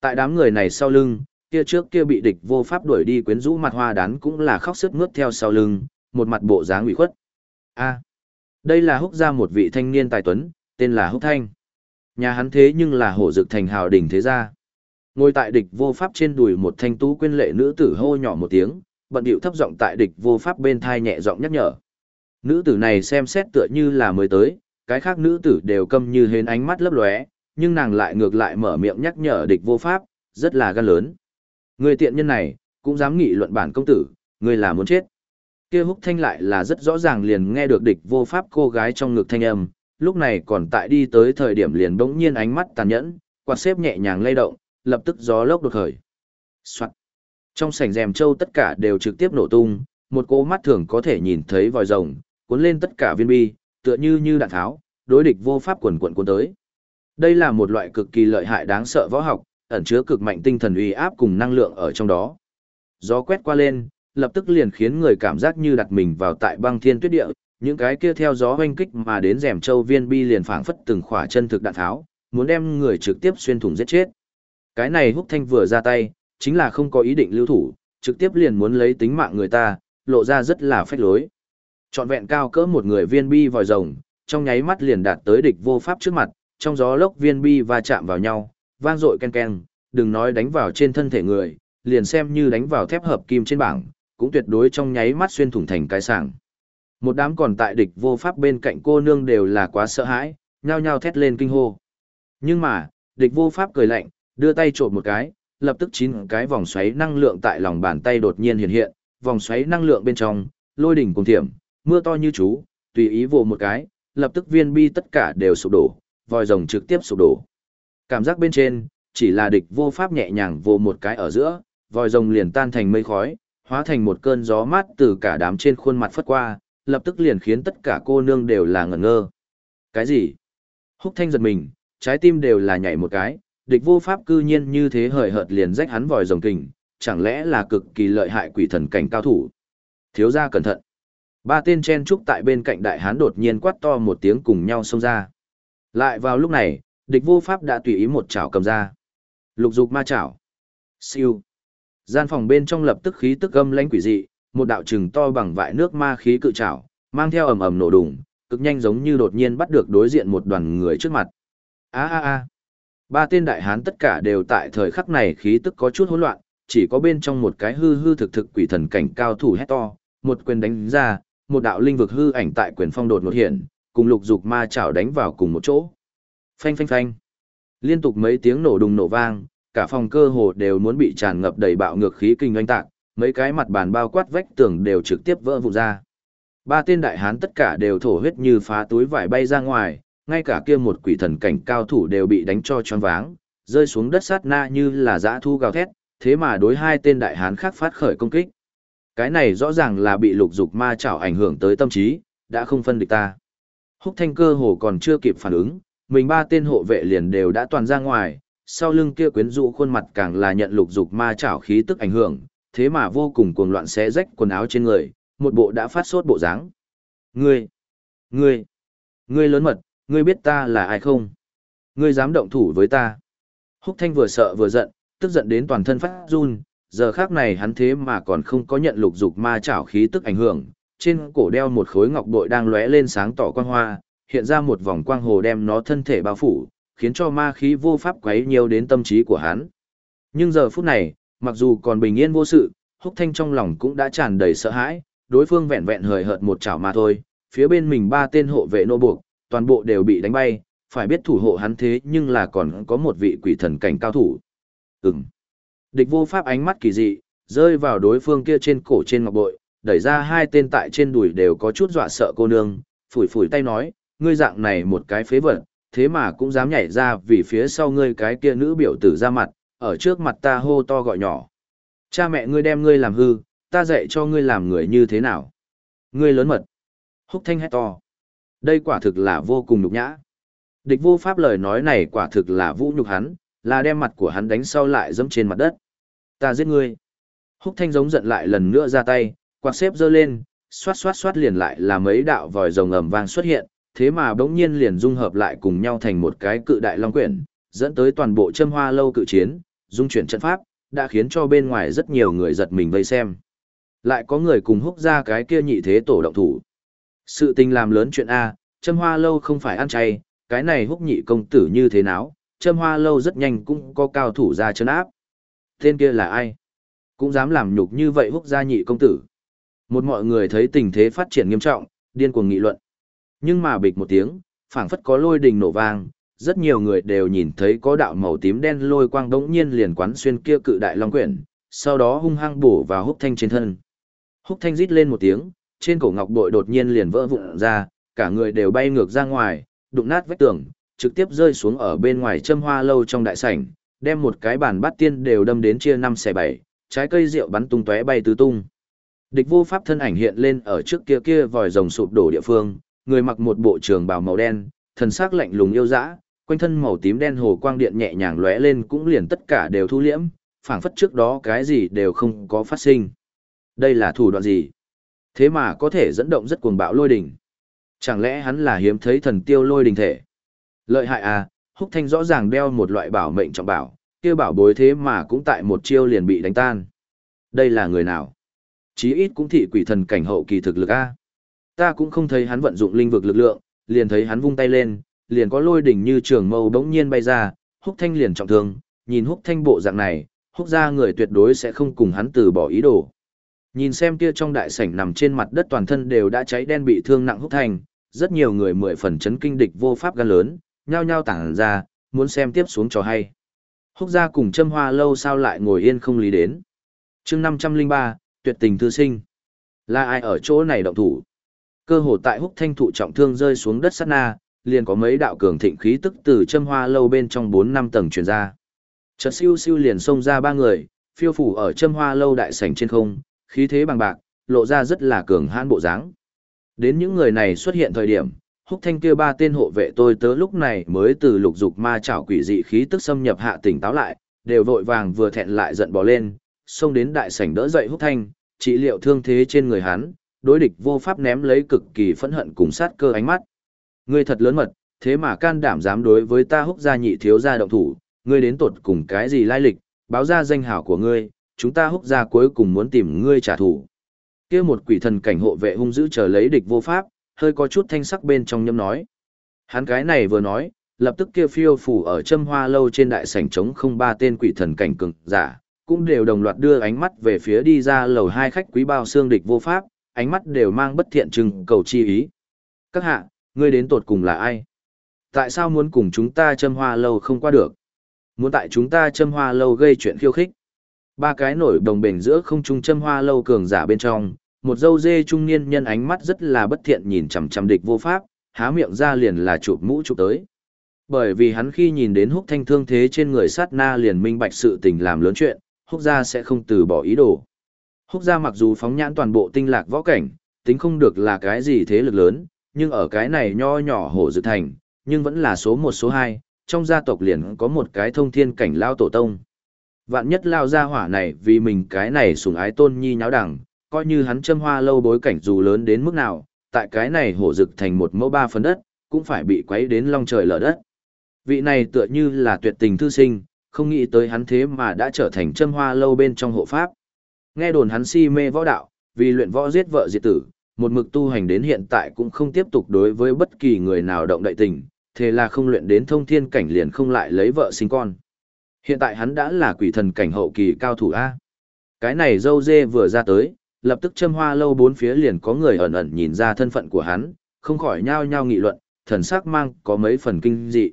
Tại đám người này sau lưng, kia trước kia bị địch vô pháp đuổi đi quyến rũ mặt hoa đán cũng là khóc sướt mướt theo sau lưng, một mặt bộ dáng ủy khuất. A, đây là húc gia một vị thanh niên tài tuấn, tên là húc thanh. Nhà hắn thế nhưng là hổ dực thành hào đỉnh thế gia. Ngồi tại địch vô pháp trên đùi một thanh tú quyên lệ nữ tử hô nhỏ một tiếng, bận điệu thấp giọng tại địch vô pháp bên thai nhẹ giọng nhắc nhở. Nữ tử này xem xét tựa như là mới tới, cái khác nữ tử đều câm như hến ánh mắt lấp lóe, nhưng nàng lại ngược lại mở miệng nhắc nhở địch vô pháp, rất là gan lớn. Người tiện nhân này, cũng dám nghị luận bản công tử, người là muốn chết. Kia húc thanh lại là rất rõ ràng liền nghe được địch vô pháp cô gái trong ngực thanh âm, lúc này còn tại đi tới thời điểm liền bỗng nhiên ánh mắt tàn nhẫn, quạt xếp nhẹ nhàng lay động, lập tức gió lốc đột khởi. Soạn. Trong sảnh rèm châu tất cả đều trực tiếp nổ tung, một cô mắt thường có thể nhìn thấy vòi rồng, cuốn lên tất cả viên bi, tựa như như đạn tháo, đối địch vô pháp quần quần cuốn tới. Đây là một loại cực kỳ lợi hại đáng sợ võ học, ẩn chứa cực mạnh tinh thần uy áp cùng năng lượng ở trong đó. Gió quét qua lên, lập tức liền khiến người cảm giác như đặt mình vào tại băng thiên tuyết địa, những cái kia theo gió hoanh kích mà đến rèm châu viên bi liền phảng phất từng khỏa chân thực đạn tháo, muốn đem người trực tiếp xuyên thủng giết chết. Cái này húc thanh vừa ra tay, chính là không có ý định lưu thủ, trực tiếp liền muốn lấy tính mạng người ta, lộ ra rất là phách lối. Trọn vẹn cao cỡ một người viên bi vòi rồng, trong nháy mắt liền đạt tới địch vô pháp trước mặt, trong gió lốc viên bi va chạm vào nhau, vang dội ken ken, đừng nói đánh vào trên thân thể người, liền xem như đánh vào thép hợp kim trên bảng, cũng tuyệt đối trong nháy mắt xuyên thủng thành cái sảng. Một đám còn tại địch vô pháp bên cạnh cô nương đều là quá sợ hãi, nhao nhao thét lên kinh hô. Nhưng mà, địch vô pháp cười lạnh, đưa tay trộn một cái, lập tức chín cái vòng xoáy năng lượng tại lòng bàn tay đột nhiên hiện hiện, vòng xoáy năng lượng bên trong, lôi đỉnh cùng thiểm, mưa to như chú, tùy ý vồ một cái, lập tức viên bi tất cả đều sụp đổ, vòi rồng trực tiếp sụp đổ. Cảm giác bên trên, chỉ là địch vô pháp nhẹ nhàng vồ một cái ở giữa, vòi rồng liền tan thành mây khói, hóa thành một cơn gió mát từ cả đám trên khuôn mặt phất qua, lập tức liền khiến tất cả cô nương đều là ngẩn ngơ. Cái gì? Húc thanh giật mình, trái tim đều là nhảy một cái, địch vô pháp cư nhiên như thế hời hợt liền rách hắn vòi rồng kình, chẳng lẽ là cực kỳ lợi hại quỷ thần cảnh cao thủ. Thiếu gia cẩn thận. Ba tên chen trúc tại bên cạnh đại hán đột nhiên quát to một tiếng cùng nhau xông ra. Lại vào lúc này, địch vô pháp đã tùy ý một chảo cầm ra. Lục dục ma chảo. Siêu. Gian phòng bên trong lập tức khí tức gâm lãnh quỷ dị, một đạo trừng to bằng vại nước ma khí cự chảo, mang theo ầm ầm nổ đùng, cực nhanh giống như đột nhiên bắt được đối diện một đoàn người trước mặt. A a a. Ba tên đại hán tất cả đều tại thời khắc này khí tức có chút hỗn loạn, chỉ có bên trong một cái hư hư thực thực quỷ thần cảnh cao thủ hét to, một quyền đánh ra, một đạo linh vực hư ảnh tại quyền phong đột ngột hiện, cùng lục dục ma chảo đánh vào cùng một chỗ. Phanh phanh phanh. Liên tục mấy tiếng nổ đùng nổ vang, cả phòng cơ hồ đều muốn bị tràn ngập đầy bạo ngược khí kinh oanh tạc, mấy cái mặt bàn bao quát vách tường đều trực tiếp vỡ vụn ra. Ba tên đại hán tất cả đều thổ huyết như phá túi vải bay ra ngoài, ngay cả kia một quỷ thần cảnh cao thủ đều bị đánh cho choáng váng, rơi xuống đất sát na như là dã thu gào thét, thế mà đối hai tên đại hán khác phát khởi công kích. Cái này rõ ràng là bị lục dục ma chảo ảnh hưởng tới tâm trí, đã không phân địch ta. Húc thanh cơ hồ còn chưa kịp phản ứng, mình ba tên hộ vệ liền đều đã toàn ra ngoài, sau lưng kia quyến rũ khuôn mặt càng là nhận lục dục ma chảo khí tức ảnh hưởng, thế mà vô cùng cuồng loạn xé rách quần áo trên người, một bộ đã phát sốt bộ dáng. Ngươi, ngươi, ngươi lớn mật, ngươi biết ta là ai không? Ngươi dám động thủ với ta? Húc Thanh vừa sợ vừa giận, tức giận đến toàn thân phát run, giờ khác này hắn thế mà còn không có nhận lục dục ma chảo khí tức ảnh hưởng, trên cổ đeo một khối ngọc bội đang lóe lên sáng tỏ quang hoa, hiện ra một vòng quang hồ đem nó thân thể bao phủ, khiến cho ma khí vô pháp quấy nhiều đến tâm trí của hắn. Nhưng giờ phút này, mặc dù còn bình yên vô sự, húc thanh trong lòng cũng đã tràn đầy sợ hãi, đối phương vẹn vẹn hời hợt một chảo mà thôi, phía bên mình ba tên hộ vệ nô buộc, toàn bộ đều bị đánh bay, phải biết thủ hộ hắn thế nhưng là còn có một vị quỷ thần cảnh cao thủ. Ừm. Địch vô pháp ánh mắt kỳ dị, rơi vào đối phương kia trên cổ trên ngọc bội, đẩy ra hai tên tại trên đùi đều có chút dọa sợ cô nương, phủi phủi tay nói, ngươi dạng này một cái phế vật, thế mà cũng dám nhảy ra vì phía sau ngươi cái kia nữ biểu tử ra mặt, ở trước mặt ta hô to gọi nhỏ. Cha mẹ ngươi đem ngươi làm hư, ta dạy cho ngươi làm người như thế nào. Ngươi lớn mật. Húc thanh hét to. Đây quả thực là vô cùng nhục nhã. Địch vô pháp lời nói này quả thực là vũ nhục hắn, là đem mặt của hắn đánh sau lại dẫm trên mặt đất. Ta giết ngươi. Húc thanh giống giận lại lần nữa ra tay, quạt xếp giơ lên, xoát xoát xoát liền lại là mấy đạo vòi rồng ầm vang xuất hiện, thế mà bỗng nhiên liền dung hợp lại cùng nhau thành một cái cự đại long quyển, dẫn tới toàn bộ châm hoa lâu cự chiến, dung chuyển trận pháp, đã khiến cho bên ngoài rất nhiều người giật mình vây xem. Lại có người cùng húc ra cái kia nhị thế tổ động thủ. Sự tình làm lớn chuyện A, châm hoa lâu không phải ăn chay, cái này húc nhị công tử như thế nào, châm hoa lâu rất nhanh cũng có cao thủ ra chân áp. Tên kia là ai? Cũng dám làm nhục như vậy húc gia nhị công tử. Một mọi người thấy tình thế phát triển nghiêm trọng, điên cuồng nghị luận. Nhưng mà bịch một tiếng, phảng phất có lôi đình nổ vang, rất nhiều người đều nhìn thấy có đạo màu tím đen lôi quang đống nhiên liền quán xuyên kia cự đại long quyển, sau đó hung hăng bổ vào húc thanh trên thân. Húc thanh rít lên một tiếng, trên cổ ngọc bội đột nhiên liền vỡ vụn ra, cả người đều bay ngược ra ngoài, đụng nát vách tường, trực tiếp rơi xuống ở bên ngoài châm hoa lâu trong đại sảnh, đem một cái bàn bát tiên đều đâm đến chia năm xẻ bảy, trái cây rượu bắn tung tóe bay tứ tung. Địch vô pháp thân ảnh hiện lên ở trước kia kia vòi rồng sụp đổ địa phương, người mặc một bộ trường bào màu đen, thần sắc lạnh lùng yêu dã, quanh thân màu tím đen hồ quang điện nhẹ nhàng lóe lên cũng liền tất cả đều thu liễm, phảng phất trước đó cái gì đều không có phát sinh. Đây là thủ đoạn gì? Thế mà có thể dẫn động rất cuồng bạo lôi đỉnh. Chẳng lẽ hắn là hiếm thấy thần tiêu lôi đỉnh thể? Lợi hại à, Húc Thanh rõ ràng đeo một loại bảo mệnh trọng bảo, kia bảo bối thế mà cũng tại một chiêu liền bị đánh tan. Đây là người nào? Chí ít cũng thị quỷ thần cảnh hậu kỳ thực lực a. Ta cũng không thấy hắn vận dụng linh vực lực lượng, liền thấy hắn vung tay lên, liền có lôi đỉnh như trường mâu bỗng nhiên bay ra, Húc Thanh liền trọng thương, nhìn Húc Thanh bộ dạng này, Húc gia người tuyệt đối sẽ không cùng hắn từ bỏ ý đồ. Nhìn xem kia trong đại sảnh nằm trên mặt đất toàn thân đều đã cháy đen bị thương nặng Húc Thanh, rất nhiều người mười phần chấn kinh địch vô pháp gan lớn, nhao nhao tản ra, muốn xem tiếp xuống trò hay. Húc gia cùng châm hoa lâu sao lại ngồi yên không lý đến. chương 503, tuyệt tình thư sinh. Là ai ở chỗ này động thủ? Cơ hồ tại húc thanh thụ trọng thương rơi xuống đất sát na, liền có mấy đạo cường thịnh khí tức từ châm hoa lâu bên trong 4 năm tầng truyền ra. Chợt siêu siêu liền xông ra ba người, phiêu phủ ở châm hoa lâu đại sảnh trên không, khí thế bằng bạc, lộ ra rất là cường hãn bộ dáng. Đến những người này xuất hiện thời điểm, húc thanh kia ba tên hộ vệ tôi tớ lúc này mới từ lục dục ma chảo quỷ dị khí tức xâm nhập hạ tỉnh táo lại, đều vội vàng vừa thẹn lại giận bỏ lên, xông đến đại sảnh đỡ dậy húc thanh, trị liệu thương thế trên người hắn, đối địch vô pháp ném lấy cực kỳ phẫn hận cùng sát cơ ánh mắt. Ngươi thật lớn mật, thế mà can đảm dám đối với ta húc gia nhị thiếu gia động thủ, ngươi đến tột cùng cái gì lai lịch, báo ra danh hảo của ngươi, chúng ta húc gia cuối cùng muốn tìm ngươi trả thù. Kia một quỷ thần cảnh hộ vệ hung dữ chờ lấy địch vô pháp, hơi có chút thanh sắc bên trong nhâm nói. Hắn cái này vừa nói, lập tức kia phiêu phủ ở châm hoa lâu trên đại sảnh trống không ba tên quỷ thần cảnh cường giả, cũng đều đồng loạt đưa ánh mắt về phía đi ra lầu hai khách quý bao xương địch vô pháp, ánh mắt đều mang bất thiện trừng cầu chi ý. Các hạ, ngươi đến tột cùng là ai? Tại sao muốn cùng chúng ta châm hoa lâu không qua được? Muốn tại chúng ta châm hoa lâu gây chuyện khiêu khích? Ba cái nổi đồng bền giữa không trung châm hoa lâu cường giả bên trong, một dâu dê trung niên nhân ánh mắt rất là bất thiện nhìn chằm chằm địch vô pháp, há miệng ra liền là chụp mũ chụp tới. Bởi vì hắn khi nhìn đến húc thanh thương thế trên người sát na liền minh bạch sự tình làm lớn chuyện, húc gia sẽ không từ bỏ ý đồ. Húc gia mặc dù phóng nhãn toàn bộ tinh lạc võ cảnh, tính không được là cái gì thế lực lớn, nhưng ở cái này nho nhỏ hổ dự thành, nhưng vẫn là số một số hai, trong gia tộc liền có một cái thông thiên cảnh lao tổ tông. Vạn nhất lao gia hỏa này vì mình cái này sùng ái tôn nhi nháo đẳng, coi như hắn châm hoa lâu bối cảnh dù lớn đến mức nào, tại cái này hổ rực thành một mẫu ba phần đất, cũng phải bị quấy đến long trời lở đất. Vị này tựa như là tuyệt tình thư sinh, không nghĩ tới hắn thế mà đã trở thành châm hoa lâu bên trong hộ pháp. Nghe đồn hắn si mê võ đạo, vì luyện võ giết vợ diệt tử, một mực tu hành đến hiện tại cũng không tiếp tục đối với bất kỳ người nào động đại tình, thế là không luyện đến thông thiên cảnh liền không lại lấy vợ sinh con. Hiện tại hắn đã là quỷ thần cảnh hậu kỳ cao thủ A. Cái này dâu dê vừa ra tới, lập tức châm hoa lâu bốn phía liền có người ẩn ẩn nhìn ra thân phận của hắn, không khỏi nhao nhao nghị luận, thần sắc mang có mấy phần kinh dị.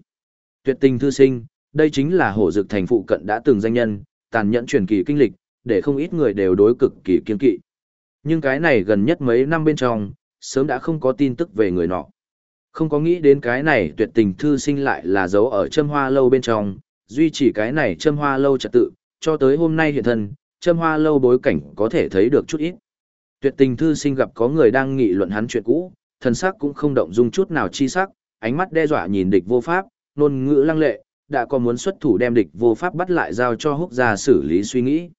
Tuyệt tình thư sinh, đây chính là hổ dực thành phụ cận đã từng danh nhân, tàn nhẫn truyền kỳ kinh lịch, để không ít người đều đối cực kỳ kiên kỵ. Nhưng cái này gần nhất mấy năm bên trong, sớm đã không có tin tức về người nọ. Không có nghĩ đến cái này tuyệt tình thư sinh lại là dấu ở châm hoa lâu bên trong, duy trì cái này châm hoa lâu trật tự, cho tới hôm nay hiện thân, châm hoa lâu bối cảnh có thể thấy được chút ít. Tuyệt tình thư sinh gặp có người đang nghị luận hắn chuyện cũ, thần sắc cũng không động dung chút nào chi sắc, ánh mắt đe dọa nhìn địch vô pháp, nôn ngữ lăng lệ, đã có muốn xuất thủ đem địch vô pháp bắt lại giao cho húc gia xử lý suy nghĩ.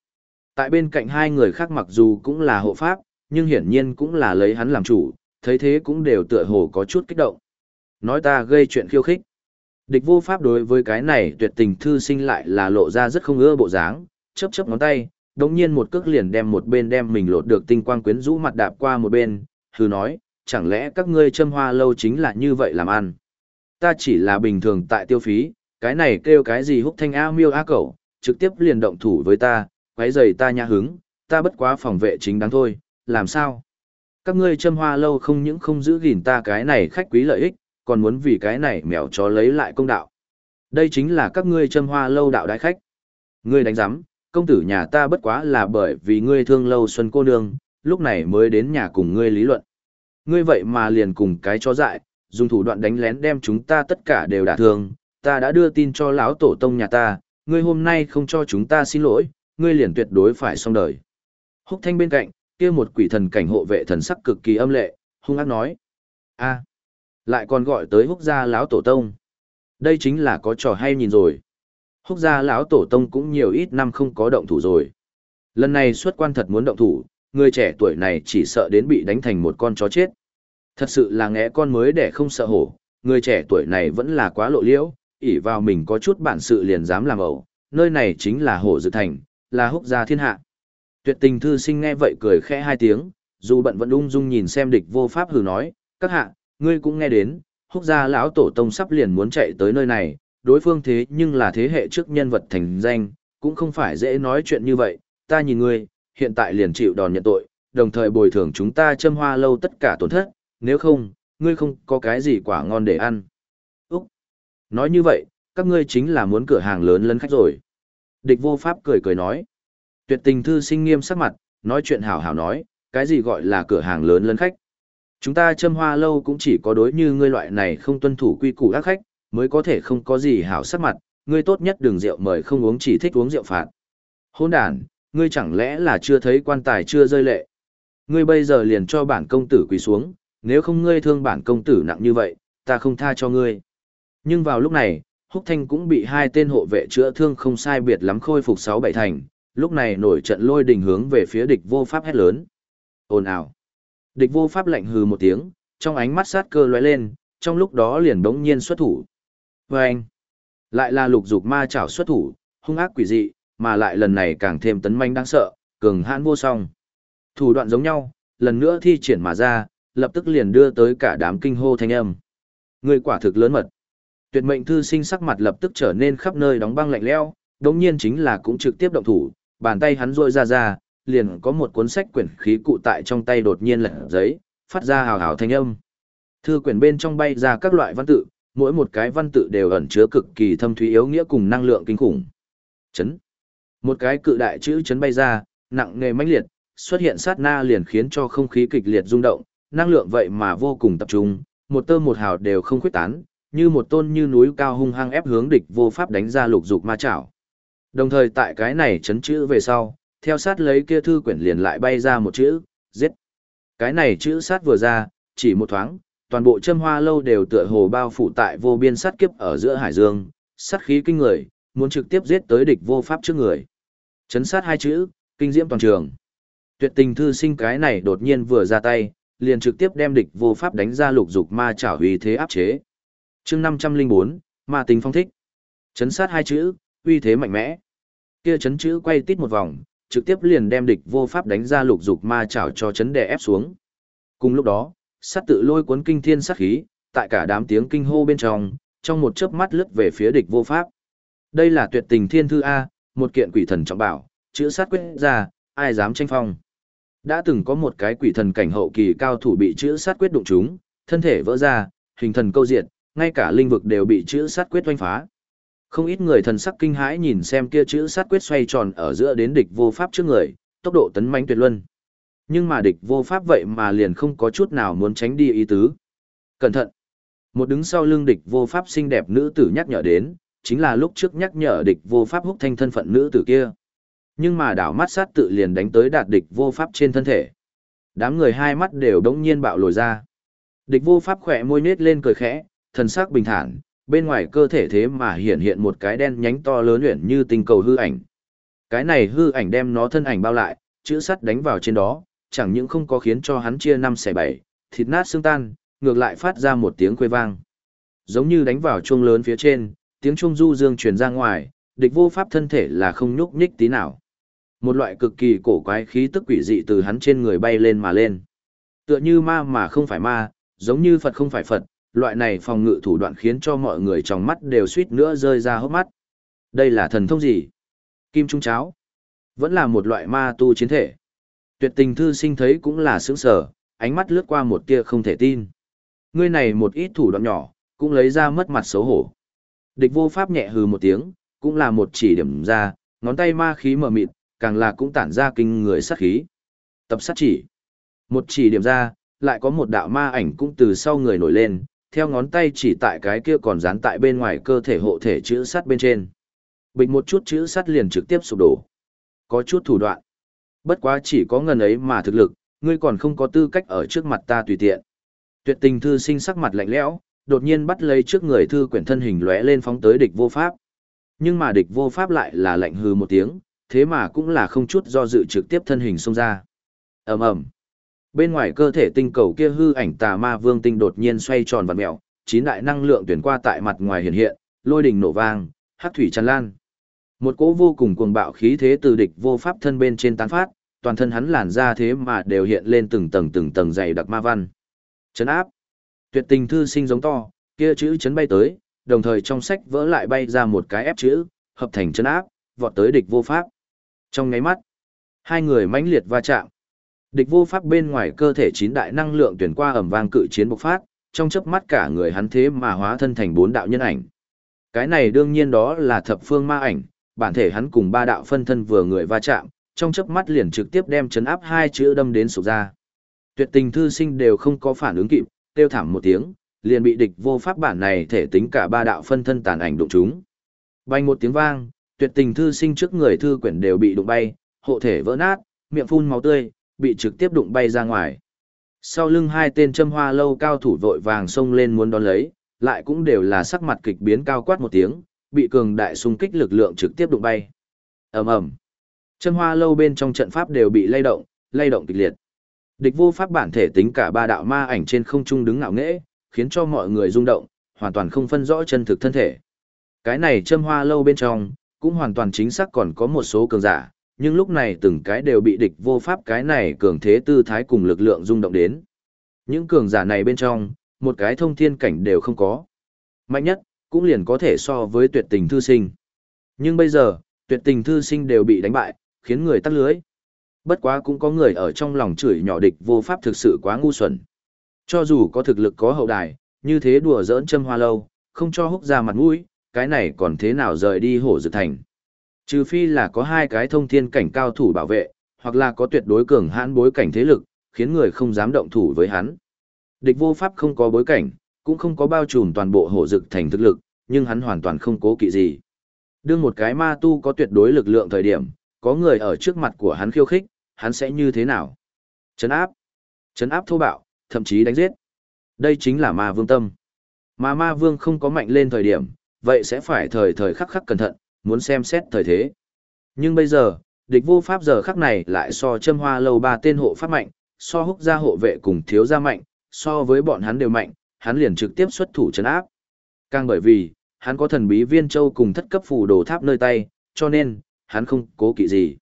Tại bên cạnh hai người khác mặc dù cũng là hộ pháp, nhưng hiển nhiên cũng là lấy hắn làm chủ, thấy thế cũng đều tựa hồ có chút kích động. Nói ta gây chuyện khiêu khích. Địch vô pháp đối với cái này tuyệt tình thư sinh lại là lộ ra rất không ưa bộ dáng, chớp chớp ngón tay, đống nhiên một cước liền đem một bên đem mình lột được tinh quang quyến rũ mặt đạp qua một bên, hừ nói, chẳng lẽ các ngươi châm hoa lâu chính là như vậy làm ăn. Ta chỉ là bình thường tại tiêu phí, cái này kêu cái gì húc thanh a miêu a cẩu, trực tiếp liền động thủ với ta, quấy giày ta nhã hứng, ta bất quá phòng vệ chính đáng thôi, làm sao? Các ngươi châm hoa lâu không những không giữ gìn ta cái này khách quý lợi ích, còn muốn vì cái này mèo chó lấy lại công đạo. Đây chính là các ngươi châm hoa lâu đạo đại khách. Ngươi đánh giám, công tử nhà ta bất quá là bởi vì ngươi thương lâu xuân cô nương, lúc này mới đến nhà cùng ngươi lý luận. Ngươi vậy mà liền cùng cái chó dại, dùng thủ đoạn đánh lén đem chúng ta tất cả đều đả thương, ta đã đưa tin cho lão tổ tông nhà ta, ngươi hôm nay không cho chúng ta xin lỗi, ngươi liền tuyệt đối phải xong đời. Húc Thanh bên cạnh, kia một quỷ thần cảnh hộ vệ thần sắc cực kỳ âm lệ, hung ác nói: "A, lại còn gọi tới Húc gia lão tổ tông. Đây chính là có trò hay nhìn rồi." Húc gia lão tổ tông cũng nhiều ít năm không có động thủ rồi. Lần này xuất quan thật muốn động thủ, người trẻ tuổi này chỉ sợ đến bị đánh thành một con chó chết. Thật sự là ngẽ con mới để không sợ hổ, người trẻ tuổi này vẫn là quá lộ liễu, ỷ vào mình có chút bản sự liền dám làm ẩu, nơi này chính là hổ dự thành, là húc gia thiên hạ. Tuyệt tình thư sinh nghe vậy cười khẽ hai tiếng, dù bận vẫn ung dung nhìn xem địch vô pháp hừ nói, các hạ, ngươi cũng nghe đến, húc gia lão tổ tông sắp liền muốn chạy tới nơi này, đối phương thế nhưng là thế hệ trước nhân vật thành danh, cũng không phải dễ nói chuyện như vậy, ta nhìn ngươi, hiện tại liền chịu đòn nhận tội, đồng thời bồi thường chúng ta châm hoa lâu tất cả tổn thất, nếu không, ngươi không có cái gì quả ngon để ăn. Úc! Nói như vậy, các ngươi chính là muốn cửa hàng lớn lấn khách rồi. Địch vô pháp cười cười nói. Tuyệt tình thư sinh nghiêm sắc mặt, nói chuyện hảo hảo nói, cái gì gọi là cửa hàng lớn lấn khách. Chúng ta châm hoa lâu cũng chỉ có đối như ngươi loại này không tuân thủ quy củ ác khách, mới có thể không có gì hảo sắc mặt, ngươi tốt nhất đừng rượu mời không uống chỉ thích uống rượu phạt. Hôn đàn, ngươi chẳng lẽ là chưa thấy quan tài chưa rơi lệ. Ngươi bây giờ liền cho bản công tử quỳ xuống, nếu không ngươi thương bản công tử nặng như vậy, ta không tha cho ngươi. Nhưng vào lúc này, Húc Thanh cũng bị hai tên hộ vệ chữa thương không sai biệt lắm khôi phục sáu bảy thành, lúc này nổi trận lôi đình hướng về phía địch vô pháp hét lớn. Ồn ào. Địch vô pháp lạnh hừ một tiếng, trong ánh mắt sát cơ lóe lên, trong lúc đó liền đống nhiên xuất thủ. Và anh, lại là lục dục ma chảo xuất thủ, hung ác quỷ dị, mà lại lần này càng thêm tấn manh đáng sợ, cường hãn vô song. Thủ đoạn giống nhau, lần nữa thi triển mà ra, lập tức liền đưa tới cả đám kinh hô thanh âm. Người quả thực lớn mật. Tuyệt mệnh thư sinh sắc mặt lập tức trở nên khắp nơi đóng băng lạnh lẽo, đống nhiên chính là cũng trực tiếp động thủ, bàn tay hắn rôi ra ra, liền có một cuốn sách quyển khí cụ tại trong tay đột nhiên lật giấy, phát ra hào hào thanh âm. Thư quyển bên trong bay ra các loại văn tự, mỗi một cái văn tự đều ẩn chứa cực kỳ thâm thúy yếu nghĩa cùng năng lượng kinh khủng. Chấn. Một cái cự đại chữ chấn bay ra, nặng nề mãnh liệt, xuất hiện sát na liền khiến cho không khí kịch liệt rung động, năng lượng vậy mà vô cùng tập trung, một tơ một hào đều không khuyết tán, như một tôn như núi cao hung hăng ép hướng địch vô pháp đánh ra lục dục ma chảo. Đồng thời tại cái này chấn chữ về sau, theo sát lấy kia thư quyển liền lại bay ra một chữ, giết. Cái này chữ sát vừa ra, chỉ một thoáng, toàn bộ châm hoa lâu đều tựa hồ bao phủ tại vô biên sát kiếp ở giữa hải dương, sát khí kinh người, muốn trực tiếp giết tới địch vô pháp trước người. Chấn sát hai chữ, kinh diễm toàn trường. Tuyệt tình thư sinh cái này đột nhiên vừa ra tay, liền trực tiếp đem địch vô pháp đánh ra lục dục ma chảo uy thế áp chế. chương 504, ma tính phong thích. Chấn sát hai chữ, uy thế mạnh mẽ. Kia chấn chữ quay tít một vòng, trực tiếp liền đem địch vô pháp đánh ra lục dục ma chảo cho chấn đè ép xuống. Cùng lúc đó, sát tự lôi cuốn kinh thiên sát khí, tại cả đám tiếng kinh hô bên trong, trong một chớp mắt lướt về phía địch vô pháp. Đây là tuyệt tình thiên thư A, một kiện quỷ thần trọng bảo, chữ sát quyết ra, ai dám tranh phong. Đã từng có một cái quỷ thần cảnh hậu kỳ cao thủ bị chữ sát quyết đụng chúng, thân thể vỡ ra, hình thần câu diệt, ngay cả linh vực đều bị chữ sát quyết oanh phá. Không ít người thần sắc kinh hãi nhìn xem kia chữ sát quyết xoay tròn ở giữa đến địch vô pháp trước người, tốc độ tấn mãnh tuyệt luân. Nhưng mà địch vô pháp vậy mà liền không có chút nào muốn tránh đi ý tứ. Cẩn thận! Một đứng sau lưng địch vô pháp xinh đẹp nữ tử nhắc nhở đến, chính là lúc trước nhắc nhở địch vô pháp húc thanh thân phận nữ tử kia. Nhưng mà đảo mắt sát tự liền đánh tới đạt địch vô pháp trên thân thể. Đám người hai mắt đều đống nhiên bạo lồi ra. Địch vô pháp khỏe môi nết lên cười khẽ, thần sắc bình thản, bên ngoài cơ thể thế mà hiện hiện một cái đen nhánh to lớn luyện như tinh cầu hư ảnh. Cái này hư ảnh đem nó thân ảnh bao lại, chữ sắt đánh vào trên đó, chẳng những không có khiến cho hắn chia năm xẻ bảy, thịt nát xương tan, ngược lại phát ra một tiếng quê vang. Giống như đánh vào chuông lớn phía trên, tiếng chuông du dương truyền ra ngoài, địch vô pháp thân thể là không nhúc nhích tí nào. Một loại cực kỳ cổ quái khí tức quỷ dị từ hắn trên người bay lên mà lên. Tựa như ma mà không phải ma, giống như Phật không phải Phật, loại này phòng ngự thủ đoạn khiến cho mọi người trong mắt đều suýt nữa rơi ra hốc mắt. Đây là thần thông gì? Kim Trung Cháo. Vẫn là một loại ma tu chiến thể. Tuyệt tình thư sinh thấy cũng là sướng sở, ánh mắt lướt qua một tia không thể tin. Ngươi này một ít thủ đoạn nhỏ, cũng lấy ra mất mặt xấu hổ. Địch vô pháp nhẹ hừ một tiếng, cũng là một chỉ điểm ra, ngón tay ma khí mở mịt, càng là cũng tản ra kinh người sát khí. Tập sát chỉ. Một chỉ điểm ra, lại có một đạo ma ảnh cũng từ sau người nổi lên, theo ngón tay chỉ tại cái kia còn dán tại bên ngoài cơ thể hộ thể chữ sắt bên trên. Bình một chút chữ sắt liền trực tiếp sụp đổ. Có chút thủ đoạn. Bất quá chỉ có ngần ấy mà thực lực, ngươi còn không có tư cách ở trước mặt ta tùy tiện. Tuyệt tình thư sinh sắc mặt lạnh lẽo, đột nhiên bắt lấy trước người thư quyển thân hình lóe lên phóng tới địch vô pháp. Nhưng mà địch vô pháp lại là lạnh hừ một tiếng, thế mà cũng là không chút do dự trực tiếp thân hình xông ra. ầm ầm Bên ngoài cơ thể tinh cầu kia hư ảnh tà ma vương tinh đột nhiên xoay tròn vặn mèo, chín đại năng lượng tuyển qua tại mặt ngoài hiện hiện, lôi đình nổ vang, hắc thủy tràn lan. Một cỗ vô cùng cuồng bạo khí thế từ địch vô pháp thân bên trên tán phát, toàn thân hắn làn ra thế mà đều hiện lên từng tầng từng tầng dày đặc ma văn. Chấn áp. Tuyệt tình thư sinh giống to, kia chữ chấn bay tới, đồng thời trong sách vỡ lại bay ra một cái ép chữ, hợp thành chấn áp, vọt tới địch vô pháp. Trong ngáy mắt, hai người mãnh liệt va chạm. Địch vô pháp bên ngoài cơ thể chín đại năng lượng tuyển qua ẩm vang cự chiến bộc phát, trong chớp mắt cả người hắn thế mà hóa thân thành bốn đạo nhân ảnh. Cái này đương nhiên đó là thập phương ma ảnh, bản thể hắn cùng ba đạo phân thân vừa người va chạm, trong chớp mắt liền trực tiếp đem chấn áp hai chữ đâm đến sụp ra. Tuyệt tình thư sinh đều không có phản ứng kịp, kêu thảm một tiếng, liền bị địch vô pháp bản này thể tính cả ba đạo phân thân tàn ảnh đụng chúng. Bay một tiếng vang, tuyệt tình thư sinh trước người thư quyển đều bị đụng bay, hộ thể vỡ nát, miệng phun máu tươi, bị trực tiếp đụng bay ra ngoài. Sau lưng hai tên châm hoa lâu cao thủ vội vàng xông lên muốn đón lấy, lại cũng đều là sắc mặt kịch biến cao quát một tiếng, bị cường đại xung kích lực lượng trực tiếp đụng bay. Ầm ầm. chân hoa lâu bên trong trận pháp đều bị lay động, lay động kịch liệt. Địch vô pháp bản thể tính cả ba đạo ma ảnh trên không trung đứng ngạo nghễ, khiến cho mọi người rung động, hoàn toàn không phân rõ chân thực thân thể. Cái này châm hoa lâu bên trong, cũng hoàn toàn chính xác còn có một số cường giả, nhưng lúc này từng cái đều bị địch vô pháp cái này cường thế tư thái cùng lực lượng rung động đến. Những cường giả này bên trong, một cái thông thiên cảnh đều không có. Mạnh nhất, cũng liền có thể so với tuyệt tình thư sinh. Nhưng bây giờ, tuyệt tình thư sinh đều bị đánh bại, khiến người tắt lưới. Bất quá cũng có người ở trong lòng chửi nhỏ địch vô pháp thực sự quá ngu xuẩn. Cho dù có thực lực có hậu đài, như thế đùa giỡn châm hoa lâu, không cho húc ra mặt mũi, cái này còn thế nào rời đi hổ dược thành. Trừ phi là có hai cái thông thiên cảnh cao thủ bảo vệ, hoặc là có tuyệt đối cường hãn bối cảnh thế lực, khiến người không dám động thủ với hắn. Địch vô pháp không có bối cảnh, cũng không có bao trùm toàn bộ hổ dực thành thực lực, nhưng hắn hoàn toàn không cố kỵ gì. Đương một cái ma tu có tuyệt đối lực lượng thời điểm, có người ở trước mặt của hắn khiêu khích, hắn sẽ như thế nào? Chấn áp, chấn áp thô bạo, thậm chí đánh giết. Đây chính là ma vương tâm. Mà ma vương không có mạnh lên thời điểm, vậy sẽ phải thời thời khắc khắc cẩn thận, muốn xem xét thời thế. Nhưng bây giờ, địch vô pháp giờ khắc này lại so châm hoa lâu ba tên hộ pháp mạnh, so húc gia hộ vệ cùng thiếu gia mạnh, so với bọn hắn đều mạnh, hắn liền trực tiếp xuất thủ chấn áp. Càng bởi vì, hắn có thần bí viên châu cùng thất cấp phù đồ tháp nơi tay, cho nên, hắn không cố kỵ gì.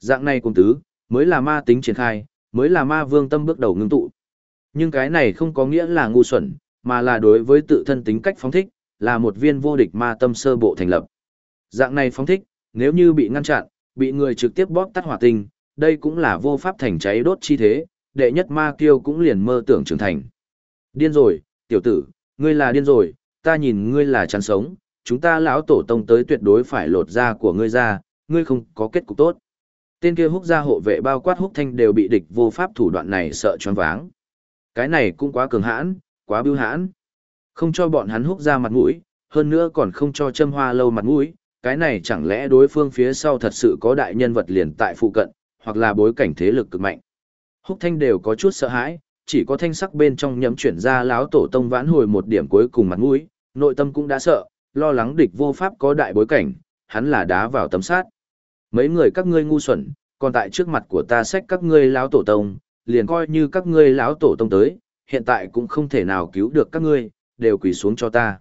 Dạng này cùng tứ, mới là ma tính triển khai, mới là ma vương tâm bước đầu ngưng tụ. Nhưng cái này không có nghĩa là ngu xuẩn, mà là đối với tự thân tính cách phóng thích, là một viên vô địch ma tâm sơ bộ thành lập. Dạng này phóng thích, nếu như bị ngăn chặn, bị người trực tiếp bóp tắt hỏa tinh, đây cũng là vô pháp thành cháy đốt chi thế, đệ nhất ma kiêu cũng liền mơ tưởng trưởng thành. Điên rồi, tiểu tử, ngươi là điên rồi, ta nhìn ngươi là chán sống, chúng ta lão tổ tông tới tuyệt đối phải lột da của ngươi ra, ngươi không có kết cục tốt. Tên kia húc ra hộ vệ bao quát húc thanh đều bị địch vô pháp thủ đoạn này sợ choáng váng. Cái này cũng quá cường hãn, quá bưu hãn. Không cho bọn hắn húc ra mặt mũi, hơn nữa còn không cho châm hoa lâu mặt mũi, cái này chẳng lẽ đối phương phía sau thật sự có đại nhân vật liền tại phụ cận, hoặc là bối cảnh thế lực cực mạnh. Húc thanh đều có chút sợ hãi, chỉ có thanh sắc bên trong nhấm chuyển ra láo tổ tông vãn hồi một điểm cuối cùng mặt mũi, nội tâm cũng đã sợ, lo lắng địch vô pháp có đại bối cảnh, hắn là đá vào tấm sát. Mấy người các ngươi ngu xuẩn, còn tại trước mặt của ta xách các ngươi láo tổ tông, liền coi như các ngươi láo tổ tông tới, hiện tại cũng không thể nào cứu được các ngươi, đều quỳ xuống cho ta.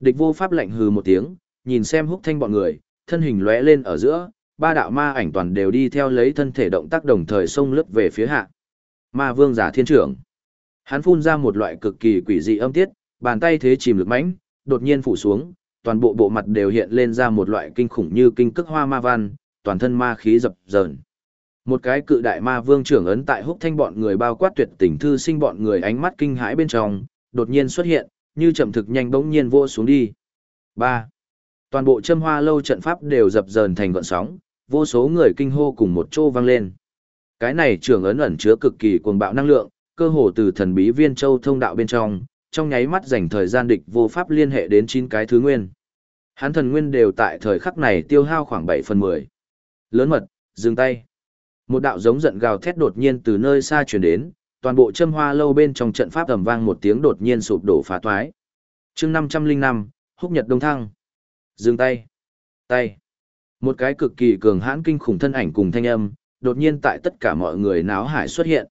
Địch vô pháp lạnh hừ một tiếng, nhìn xem húc thanh bọn người, thân hình lóe lên ở giữa, ba đạo ma ảnh toàn đều đi theo lấy thân thể động tác đồng thời xông lướt về phía hạ. Ma vương giả thiên trưởng. Hắn phun ra một loại cực kỳ quỷ dị âm tiết, bàn tay thế chìm lực mãnh, đột nhiên phủ xuống, toàn bộ bộ mặt đều hiện lên ra một loại kinh khủng như kinh cức hoa ma văn, toàn thân ma khí dập dờn. Một cái cự đại ma vương trưởng ấn tại húc thanh bọn người bao quát tuyệt tình thư sinh bọn người ánh mắt kinh hãi bên trong, đột nhiên xuất hiện, như chậm thực nhanh bỗng nhiên vô xuống đi. 3. Toàn bộ châm hoa lâu trận pháp đều dập dờn thành gọn sóng, vô số người kinh hô cùng một chỗ vang lên. Cái này trưởng ấn ẩn chứa cực kỳ cuồng bạo năng lượng, cơ hồ từ thần bí viên châu thông đạo bên trong, trong nháy mắt dành thời gian địch vô pháp liên hệ đến chín cái thứ nguyên. Hắn thần nguyên đều tại thời khắc này tiêu hao khoảng 7 phần 10. Lớn mật, dừng tay. Một đạo giống giận gào thét đột nhiên từ nơi xa truyền đến, toàn bộ châm hoa lâu bên trong trận pháp ầm vang một tiếng đột nhiên sụp đổ phá toái. Chương 505, Húc Nhật Đông Thăng. Dừng tay. Tay. Một cái cực kỳ cường hãn kinh khủng thân ảnh cùng thanh âm, đột nhiên tại tất cả mọi người náo hải xuất hiện.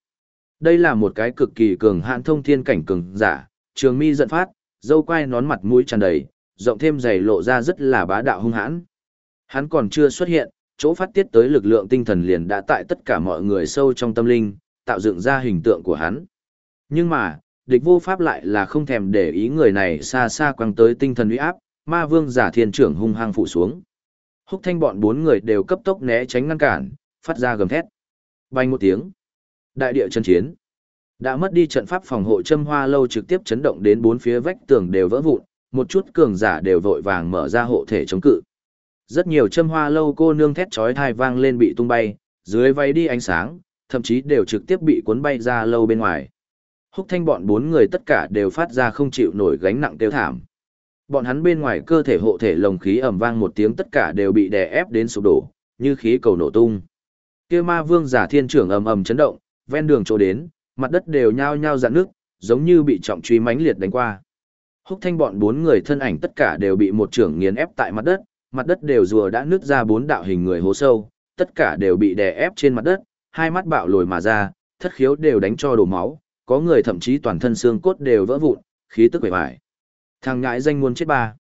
Đây là một cái cực kỳ cường hãn thông thiên cảnh cường giả, trường mi giận phát, dâu quai nón mặt mũi tràn đầy, rộng thêm dày lộ ra rất là bá đạo hung hãn. Hắn còn chưa xuất hiện, chỗ phát tiết tới lực lượng tinh thần liền đã tại tất cả mọi người sâu trong tâm linh, tạo dựng ra hình tượng của hắn. Nhưng mà, địch vô pháp lại là không thèm để ý người này xa xa quăng tới tinh thần uy áp, ma vương giả thiên trưởng hung hăng phụ xuống. Húc thanh bọn bốn người đều cấp tốc né tránh ngăn cản, phát ra gầm thét. Bay một tiếng. Đại địa chân chiến. Đã mất đi trận pháp phòng hộ châm hoa lâu trực tiếp chấn động đến bốn phía vách tường đều vỡ vụn, một chút cường giả đều vội vàng mở ra hộ thể chống cự. Rất nhiều châm hoa lâu cô nương thét chói tai vang lên bị tung bay, dưới váy đi ánh sáng, thậm chí đều trực tiếp bị cuốn bay ra lâu bên ngoài. Húc thanh bọn bốn người tất cả đều phát ra không chịu nổi gánh nặng tiêu thảm. Bọn hắn bên ngoài cơ thể hộ thể lồng khí ầm vang một tiếng tất cả đều bị đè ép đến sụp đổ, như khí cầu nổ tung. Kia ma vương giả thiên trưởng ầm ầm chấn động, ven đường chỗ đến, mặt đất đều nhao nhao dạn nước, giống như bị trọng truy mãnh liệt đánh qua. Húc thanh bọn bốn người thân ảnh tất cả đều bị một trưởng nghiền ép tại mặt đất, mặt đất đều rùa đã nứt ra bốn đạo hình người hố sâu, tất cả đều bị đè ép trên mặt đất, hai mắt bạo lồi mà ra, thất khiếu đều đánh cho đổ máu, có người thậm chí toàn thân xương cốt đều vỡ vụn, khí tức bể bại. Thằng ngãi danh muốn chết ba.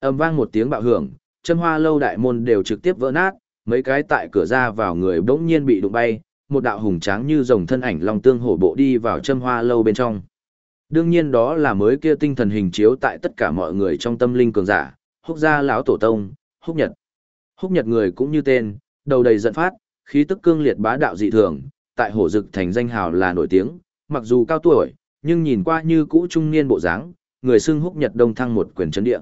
Âm vang một tiếng bạo hưởng, chân hoa lâu đại môn đều trực tiếp vỡ nát, mấy cái tại cửa ra vào người bỗng nhiên bị đụng bay, một đạo hùng tráng như rồng thân ảnh long tương hổ bộ đi vào châm hoa lâu bên trong. Đương nhiên đó là mới kia tinh thần hình chiếu tại tất cả mọi người trong tâm linh cường giả, húc gia lão tổ tông, húc nhật. Húc nhật người cũng như tên, đầu đầy giận phát, khí tức cương liệt bá đạo dị thường, tại hổ dực thành danh hào là nổi tiếng, mặc dù cao tuổi, nhưng nhìn qua như cũ trung niên bộ dáng, người xưng húc nhật đông thăng một quyền chấn địa.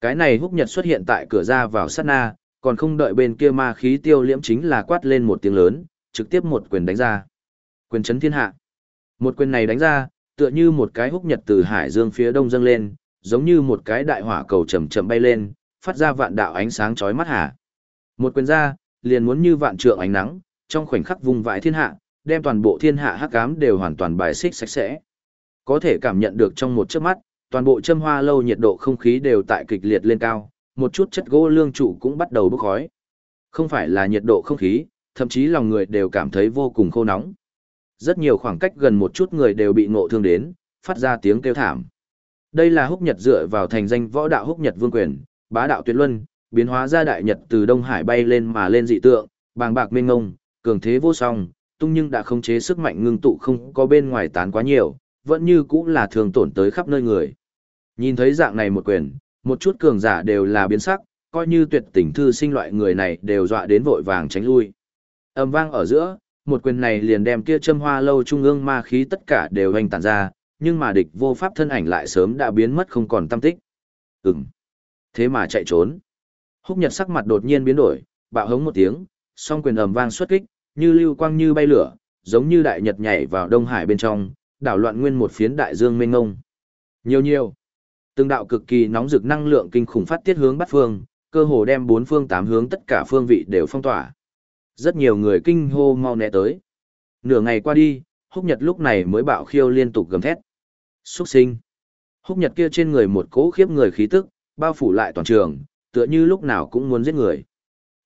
Cái này húc nhật xuất hiện tại cửa ra vào sát na, còn không đợi bên kia ma khí tiêu liễm chính là quát lên một tiếng lớn, trực tiếp một quyền đánh ra. Quyền chấn thiên hạ. Một quyền này đánh ra, tựa như một cái húc nhật từ hải dương phía đông dâng lên, giống như một cái đại hỏa cầu chậm chậm bay lên, phát ra vạn đạo ánh sáng chói mắt hả. Một quyền ra, liền muốn như vạn trượng ánh nắng, trong khoảnh khắc vùng vãi thiên hạ, đem toàn bộ thiên hạ hắc ám đều hoàn toàn bài xích sạch sẽ. Có thể cảm nhận được trong một chớp mắt, toàn bộ châm hoa lâu nhiệt độ không khí đều tại kịch liệt lên cao, một chút chất gỗ lương trụ cũng bắt đầu bốc khói. Không phải là nhiệt độ không khí, thậm chí lòng người đều cảm thấy vô cùng khô nóng. Rất nhiều khoảng cách gần một chút người đều bị ngộ thương đến, phát ra tiếng kêu thảm. Đây là húc nhật dựa vào thành danh võ đạo húc nhật vương quyền, bá đạo tuyệt luân, biến hóa ra đại nhật từ Đông Hải bay lên mà lên dị tượng, bàng bạc mênh ngông, cường thế vô song, tung nhưng đã không chế sức mạnh ngưng tụ không có bên ngoài tán quá nhiều, vẫn như cũng là thường tổn tới khắp nơi người. Nhìn thấy dạng này một quyền, một chút cường giả đều là biến sắc, coi như tuyệt tình thư sinh loại người này đều dọa đến vội vàng tránh lui. Âm vang ở giữa, một quyền này liền đem kia châm hoa lâu trung ương ma khí tất cả đều hành tản ra, nhưng mà địch vô pháp thân ảnh lại sớm đã biến mất không còn tâm tích. Ừm. Thế mà chạy trốn. Húc Nhật sắc mặt đột nhiên biến đổi, bạo hống một tiếng, song quyền ầm vang xuất kích, như lưu quang như bay lửa, giống như đại nhật nhảy vào đông hải bên trong, đảo loạn nguyên một phiến đại dương mênh ngông. Nhiều nhiều. Từng đạo cực kỳ nóng rực năng lượng kinh khủng phát tiết hướng bắt phương, cơ hồ đem bốn phương tám hướng tất cả phương vị đều phong tỏa. Rất nhiều người kinh hô mau né tới. Nửa ngày qua đi, húc nhật lúc này mới bạo khiêu liên tục gầm thét. Xuất sinh. Húc nhật kia trên người một cỗ khiếp người khí tức, bao phủ lại toàn trường, tựa như lúc nào cũng muốn giết người.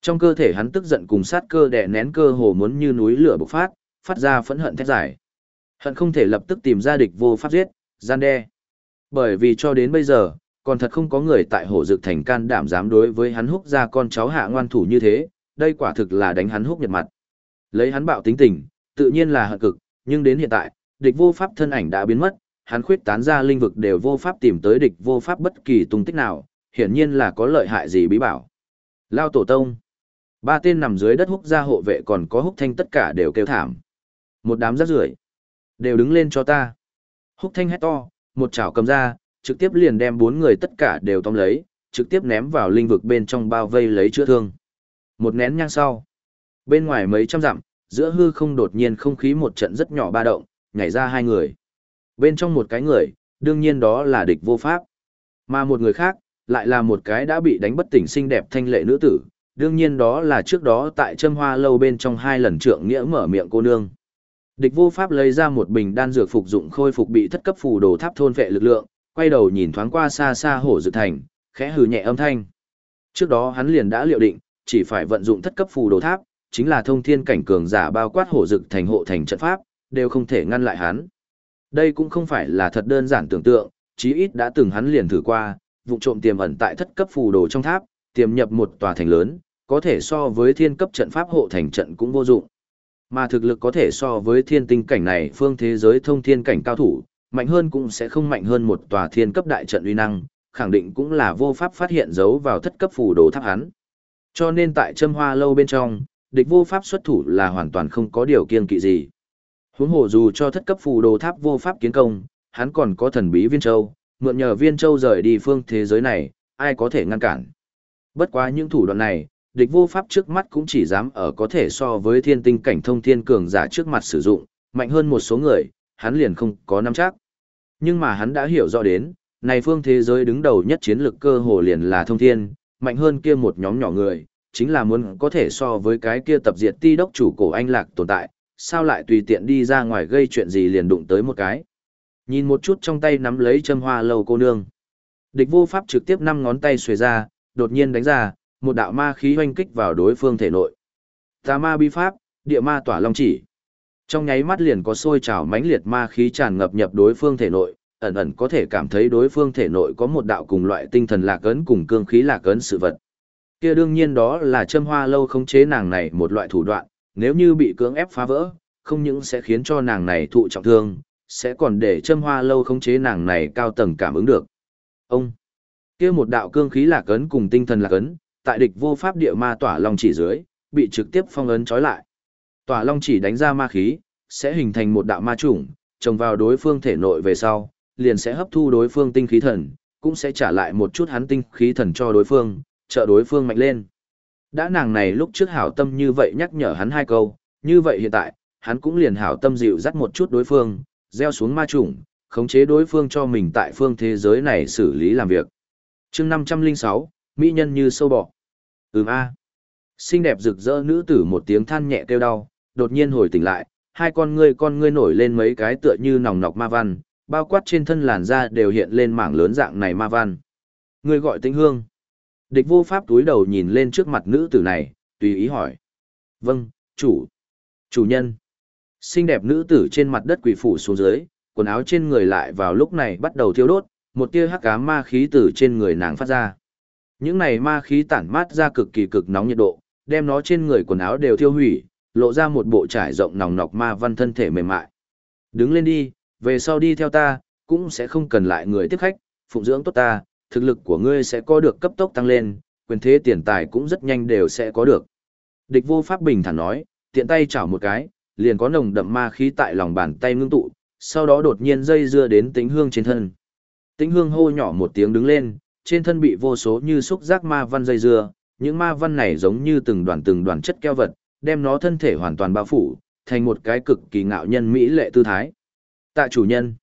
Trong cơ thể hắn tức giận cùng sát cơ đè nén cơ hồ muốn như núi lửa bộc phát, phát ra phẫn hận thét giải. Hận không thể lập tức tìm ra địch vô pháp giết, gian đe. Bởi vì cho đến bây giờ, còn thật không có người tại hổ dực thành can đảm dám đối với hắn húc ra con cháu hạ ngoan thủ như thế, đây quả thực là đánh hắn húc nhật mặt. Lấy hắn bạo tính tình, tự nhiên là hận cực, nhưng đến hiện tại, địch vô pháp thân ảnh đã biến mất, hắn khuyết tán ra linh vực đều vô pháp tìm tới địch vô pháp bất kỳ tung tích nào, hiển nhiên là có lợi hại gì bí bảo. Lao tổ tông. Ba tên nằm dưới đất húc ra hộ vệ còn có húc thanh tất cả đều kêu thảm. Một đám rác rưởi Đều đứng lên cho ta. Húc thanh hét to, một chảo cầm ra, trực tiếp liền đem bốn người tất cả đều tóm lấy, trực tiếp ném vào linh vực bên trong bao vây lấy chữa thương. Một nén nhang sau. Bên ngoài mấy trăm dặm, giữa hư không đột nhiên không khí một trận rất nhỏ ba động, nhảy ra hai người. Bên trong một cái người, đương nhiên đó là địch vô pháp. Mà một người khác, lại là một cái đã bị đánh bất tỉnh xinh đẹp thanh lệ nữ tử, đương nhiên đó là trước đó tại châm hoa lâu bên trong hai lần trượng nghĩa mở miệng cô nương. Địch vô pháp lấy ra một bình đan dược phục dụng khôi phục bị thất cấp phù đồ tháp thôn vệ lực lượng, quay đầu nhìn thoáng qua xa xa hổ dự thành, khẽ hừ nhẹ âm thanh. Trước đó hắn liền đã liệu định, chỉ phải vận dụng thất cấp phù đồ tháp, chính là thông thiên cảnh cường giả bao quát hổ dực thành hộ thành trận pháp, đều không thể ngăn lại hắn. Đây cũng không phải là thật đơn giản tưởng tượng, chí ít đã từng hắn liền thử qua, vụ trộm tiềm ẩn tại thất cấp phù đồ trong tháp, tiềm nhập một tòa thành lớn, có thể so với thiên cấp trận pháp hộ thành trận cũng vô dụng. Mà thực lực có thể so với thiên tinh cảnh này phương thế giới thông thiên cảnh cao thủ, mạnh hơn cũng sẽ không mạnh hơn một tòa thiên cấp đại trận uy năng, khẳng định cũng là vô pháp phát hiện dấu vào thất cấp phù đồ tháp hắn. Cho nên tại châm hoa lâu bên trong, địch vô pháp xuất thủ là hoàn toàn không có điều kiêng kỵ gì. Huống hồ dù cho thất cấp phù đồ tháp vô pháp kiến công, hắn còn có thần bí viên châu, mượn nhờ viên châu rời đi phương thế giới này, ai có thể ngăn cản. Bất quá những thủ đoạn này, địch vô pháp trước mắt cũng chỉ dám ở có thể so với thiên tinh cảnh thông thiên cường giả trước mặt sử dụng, mạnh hơn một số người, hắn liền không có nắm chắc. Nhưng mà hắn đã hiểu rõ đến, này phương thế giới đứng đầu nhất chiến lược cơ hồ liền là thông thiên, mạnh hơn kia một nhóm nhỏ người, chính là muốn có thể so với cái kia tập diệt ti đốc chủ cổ anh lạc tồn tại, sao lại tùy tiện đi ra ngoài gây chuyện gì liền đụng tới một cái. Nhìn một chút trong tay nắm lấy châm hoa lầu cô nương. Địch vô pháp trực tiếp năm ngón tay xuề ra, đột nhiên đánh ra, một đạo ma khí hoanh kích vào đối phương thể nội. Tà ma bi pháp, địa ma tỏa long chỉ. Trong nháy mắt liền có sôi trào mãnh liệt ma khí tràn ngập nhập đối phương thể nội, ẩn ẩn có thể cảm thấy đối phương thể nội có một đạo cùng loại tinh thần lạc ấn cùng cương khí lạc ấn sự vật. Kia đương nhiên đó là châm hoa lâu khống chế nàng này một loại thủ đoạn, nếu như bị cưỡng ép phá vỡ, không những sẽ khiến cho nàng này thụ trọng thương, sẽ còn để châm hoa lâu khống chế nàng này cao tầng cảm ứng được. Ông, kia một đạo cương khí lạc ấn cùng tinh thần lạc ấn, tại địch vô pháp địa ma tỏa long chỉ dưới, bị trực tiếp phong ấn trói lại. Tỏa long chỉ đánh ra ma khí, sẽ hình thành một đạo ma chủng, trồng vào đối phương thể nội về sau, liền sẽ hấp thu đối phương tinh khí thần, cũng sẽ trả lại một chút hắn tinh khí thần cho đối phương, trợ đối phương mạnh lên. Đã nàng này lúc trước hảo tâm như vậy nhắc nhở hắn hai câu, như vậy hiện tại, hắn cũng liền hảo tâm dịu dắt một chút đối phương, gieo xuống ma chủng, khống chế đối phương cho mình tại phương thế giới này xử lý làm việc. chương 506, Mỹ nhân như sâu bọ. Ừm a Xinh đẹp rực rỡ nữ tử một tiếng than nhẹ kêu đau, đột nhiên hồi tỉnh lại, hai con ngươi con ngươi nổi lên mấy cái tựa như nòng nọc ma văn, bao quát trên thân làn da đều hiện lên mảng lớn dạng này ma văn. Ngươi gọi tĩnh hương. Địch vô pháp túi đầu nhìn lên trước mặt nữ tử này, tùy ý hỏi. Vâng, chủ. Chủ nhân. Xinh đẹp nữ tử trên mặt đất quỷ phủ xuống dưới, quần áo trên người lại vào lúc này bắt đầu thiêu đốt, một tia hắc ám ma khí từ trên người nàng phát ra. Những này ma khí tản mát ra cực kỳ cực nóng nhiệt độ, đem nó trên người quần áo đều thiêu hủy, lộ ra một bộ trải rộng nòng nọc ma văn thân thể mềm mại. Đứng lên đi, về sau đi theo ta, cũng sẽ không cần lại người tiếp khách, phụng dưỡng tốt ta, thực lực của ngươi sẽ có được cấp tốc tăng lên, quyền thế tiền tài cũng rất nhanh đều sẽ có được. Địch vô pháp bình thản nói, tiện tay chảo một cái, liền có nồng đậm ma khí tại lòng bàn tay ngưng tụ, sau đó đột nhiên dây dưa đến tính hương trên thân. Tính hương hô nhỏ một tiếng đứng lên, trên thân bị vô số như xúc giác ma văn dây dưa, những ma văn này giống như từng đoàn từng đoàn chất keo vật, đem nó thân thể hoàn toàn bao phủ, thành một cái cực kỳ ngạo nhân mỹ lệ tư thái. Tạ chủ nhân.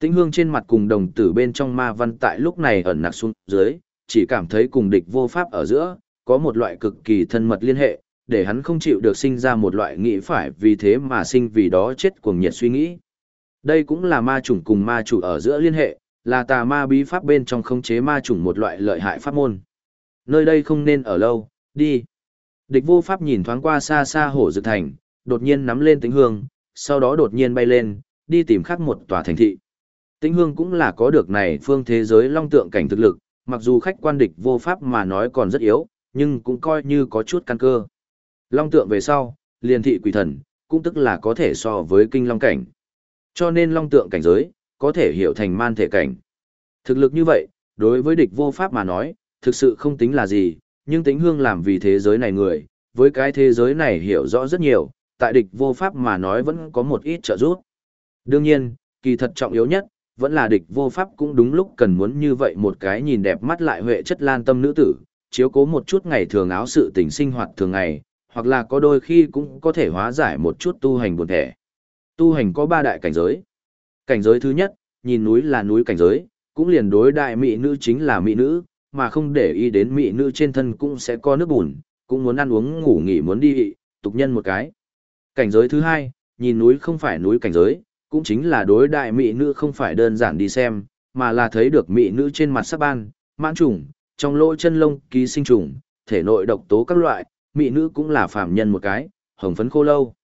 Tĩnh hương trên mặt cùng đồng tử bên trong ma văn tại lúc này ẩn nặc xuống dưới, chỉ cảm thấy cùng địch vô pháp ở giữa, có một loại cực kỳ thân mật liên hệ, để hắn không chịu được sinh ra một loại nghĩ phải vì thế mà sinh vì đó chết cuồng nhiệt suy nghĩ. Đây cũng là ma chủng cùng ma chủ ở giữa liên hệ, là tà ma bí pháp bên trong khống chế ma chủng một loại lợi hại pháp môn. Nơi đây không nên ở lâu, đi. Địch vô pháp nhìn thoáng qua xa xa hổ dược thành, đột nhiên nắm lên tính hương, sau đó đột nhiên bay lên, đi tìm khắc một tòa thành thị. Tĩnh hương cũng là có được này phương thế giới long tượng cảnh thực lực, mặc dù khách quan địch vô pháp mà nói còn rất yếu, nhưng cũng coi như có chút căn cơ. Long tượng về sau, liền thị quỷ thần, cũng tức là có thể so với kinh long cảnh. Cho nên long tượng cảnh giới, có thể hiểu thành man thể cảnh. Thực lực như vậy, đối với địch vô pháp mà nói, thực sự không tính là gì, nhưng tính hương làm vì thế giới này người, với cái thế giới này hiểu rõ rất nhiều, tại địch vô pháp mà nói vẫn có một ít trợ giúp. Đương nhiên, kỳ thật trọng yếu nhất, vẫn là địch vô pháp cũng đúng lúc cần muốn như vậy một cái nhìn đẹp mắt lại huệ chất lan tâm nữ tử, chiếu cố một chút ngày thường áo sự tình sinh hoạt thường ngày, hoặc là có đôi khi cũng có thể hóa giải một chút tu hành buồn thể. Tu hành có ba đại cảnh giới. Cảnh giới thứ nhất, nhìn núi là núi cảnh giới, cũng liền đối đại mỹ nữ chính là mỹ nữ, mà không để ý đến mỹ nữ trên thân cũng sẽ có nước bùn, cũng muốn ăn uống ngủ nghỉ muốn đi tục nhân một cái. Cảnh giới thứ hai, nhìn núi không phải núi cảnh giới, cũng chính là đối đại mỹ nữ không phải đơn giản đi xem, mà là thấy được mỹ nữ trên mặt sắc ban, mãn trùng, trong lỗ chân lông ký sinh trùng, thể nội độc tố các loại, mỹ nữ cũng là phàm nhân một cái, hồng phấn khô lâu.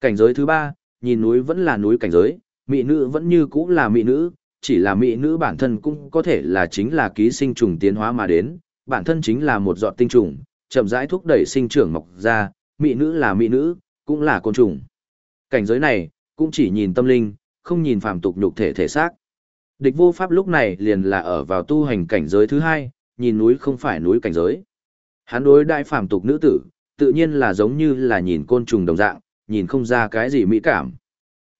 Cảnh giới thứ ba, nhìn núi vẫn là núi cảnh giới, mỹ nữ vẫn như cũ là mỹ nữ, chỉ là mỹ nữ bản thân cũng có thể là chính là ký sinh trùng tiến hóa mà đến, bản thân chính là một giọt tinh trùng, chậm rãi thúc đẩy sinh trưởng mọc ra, mỹ nữ là mỹ nữ, cũng là côn trùng. Cảnh giới này, cũng chỉ nhìn tâm linh, không nhìn phàm tục nhục thể thể xác. Địch vô pháp lúc này liền là ở vào tu hành cảnh giới thứ hai, nhìn núi không phải núi cảnh giới. Hắn đối đại phàm tục nữ tử, tự nhiên là giống như là nhìn côn trùng đồng dạng, nhìn không ra cái gì mỹ cảm.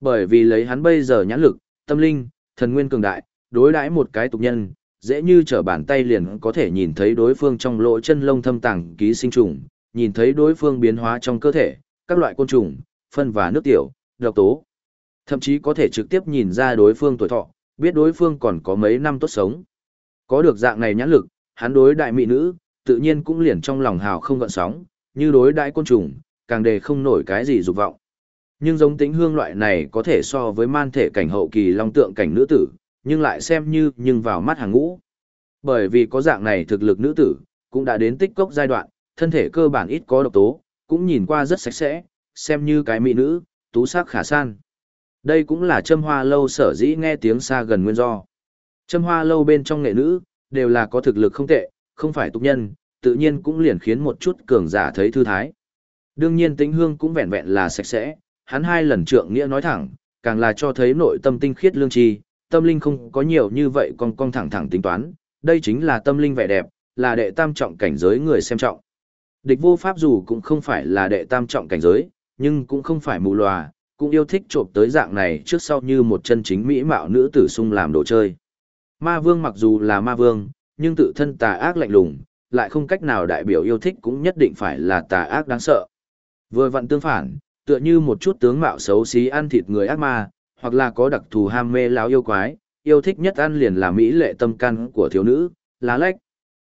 Bởi vì lấy hắn bây giờ nhãn lực, tâm linh, thần nguyên cường đại, đối đãi một cái tục nhân, dễ như trở bàn tay liền có thể nhìn thấy đối phương trong lỗ chân lông thâm tàng ký sinh trùng, nhìn thấy đối phương biến hóa trong cơ thể, các loại côn trùng, phân và nước tiểu, độc tố. Thậm chí có thể trực tiếp nhìn ra đối phương tuổi thọ, biết đối phương còn có mấy năm tốt sống. Có được dạng này nhãn lực, hắn đối đại mỹ nữ, tự nhiên cũng liền trong lòng hào không gợn sóng, như đối đại côn trùng, càng đề không nổi cái gì dục vọng. Nhưng giống tính hương loại này có thể so với man thể cảnh hậu kỳ long tượng cảnh nữ tử, nhưng lại xem như nhưng vào mắt hàng ngũ. Bởi vì có dạng này thực lực nữ tử, cũng đã đến tích cốc giai đoạn, thân thể cơ bản ít có độc tố, cũng nhìn qua rất sạch sẽ, xem như cái mỹ nữ, tú sắc khả san. Đây cũng là châm hoa lâu sở dĩ nghe tiếng xa gần nguyên do. Châm hoa lâu bên trong nghệ nữ, đều là có thực lực không tệ, không phải tục nhân, tự nhiên cũng liền khiến một chút cường giả thấy thư thái. Đương nhiên tính hương cũng vẹn vẹn là sạch sẽ, hắn hai lần trượng nghĩa nói thẳng, càng là cho thấy nội tâm tinh khiết lương tri, tâm linh không có nhiều như vậy con con thẳng thẳng tính toán, đây chính là tâm linh vẻ đẹp, là đệ tam trọng cảnh giới người xem trọng. Địch vô pháp dù cũng không phải là đệ tam trọng cảnh giới, nhưng cũng không phải mù lòa, cũng yêu thích trộm tới dạng này trước sau như một chân chính mỹ mạo nữ tử sung làm đồ chơi. Ma vương mặc dù là ma vương, nhưng tự thân tà ác lạnh lùng, lại không cách nào đại biểu yêu thích cũng nhất định phải là tà ác đáng sợ. Vừa vặn tương phản, tựa như một chút tướng mạo xấu xí ăn thịt người ác ma, hoặc là có đặc thù ham mê láo yêu quái, yêu thích nhất ăn liền là mỹ lệ tâm căn của thiếu nữ, lá lách.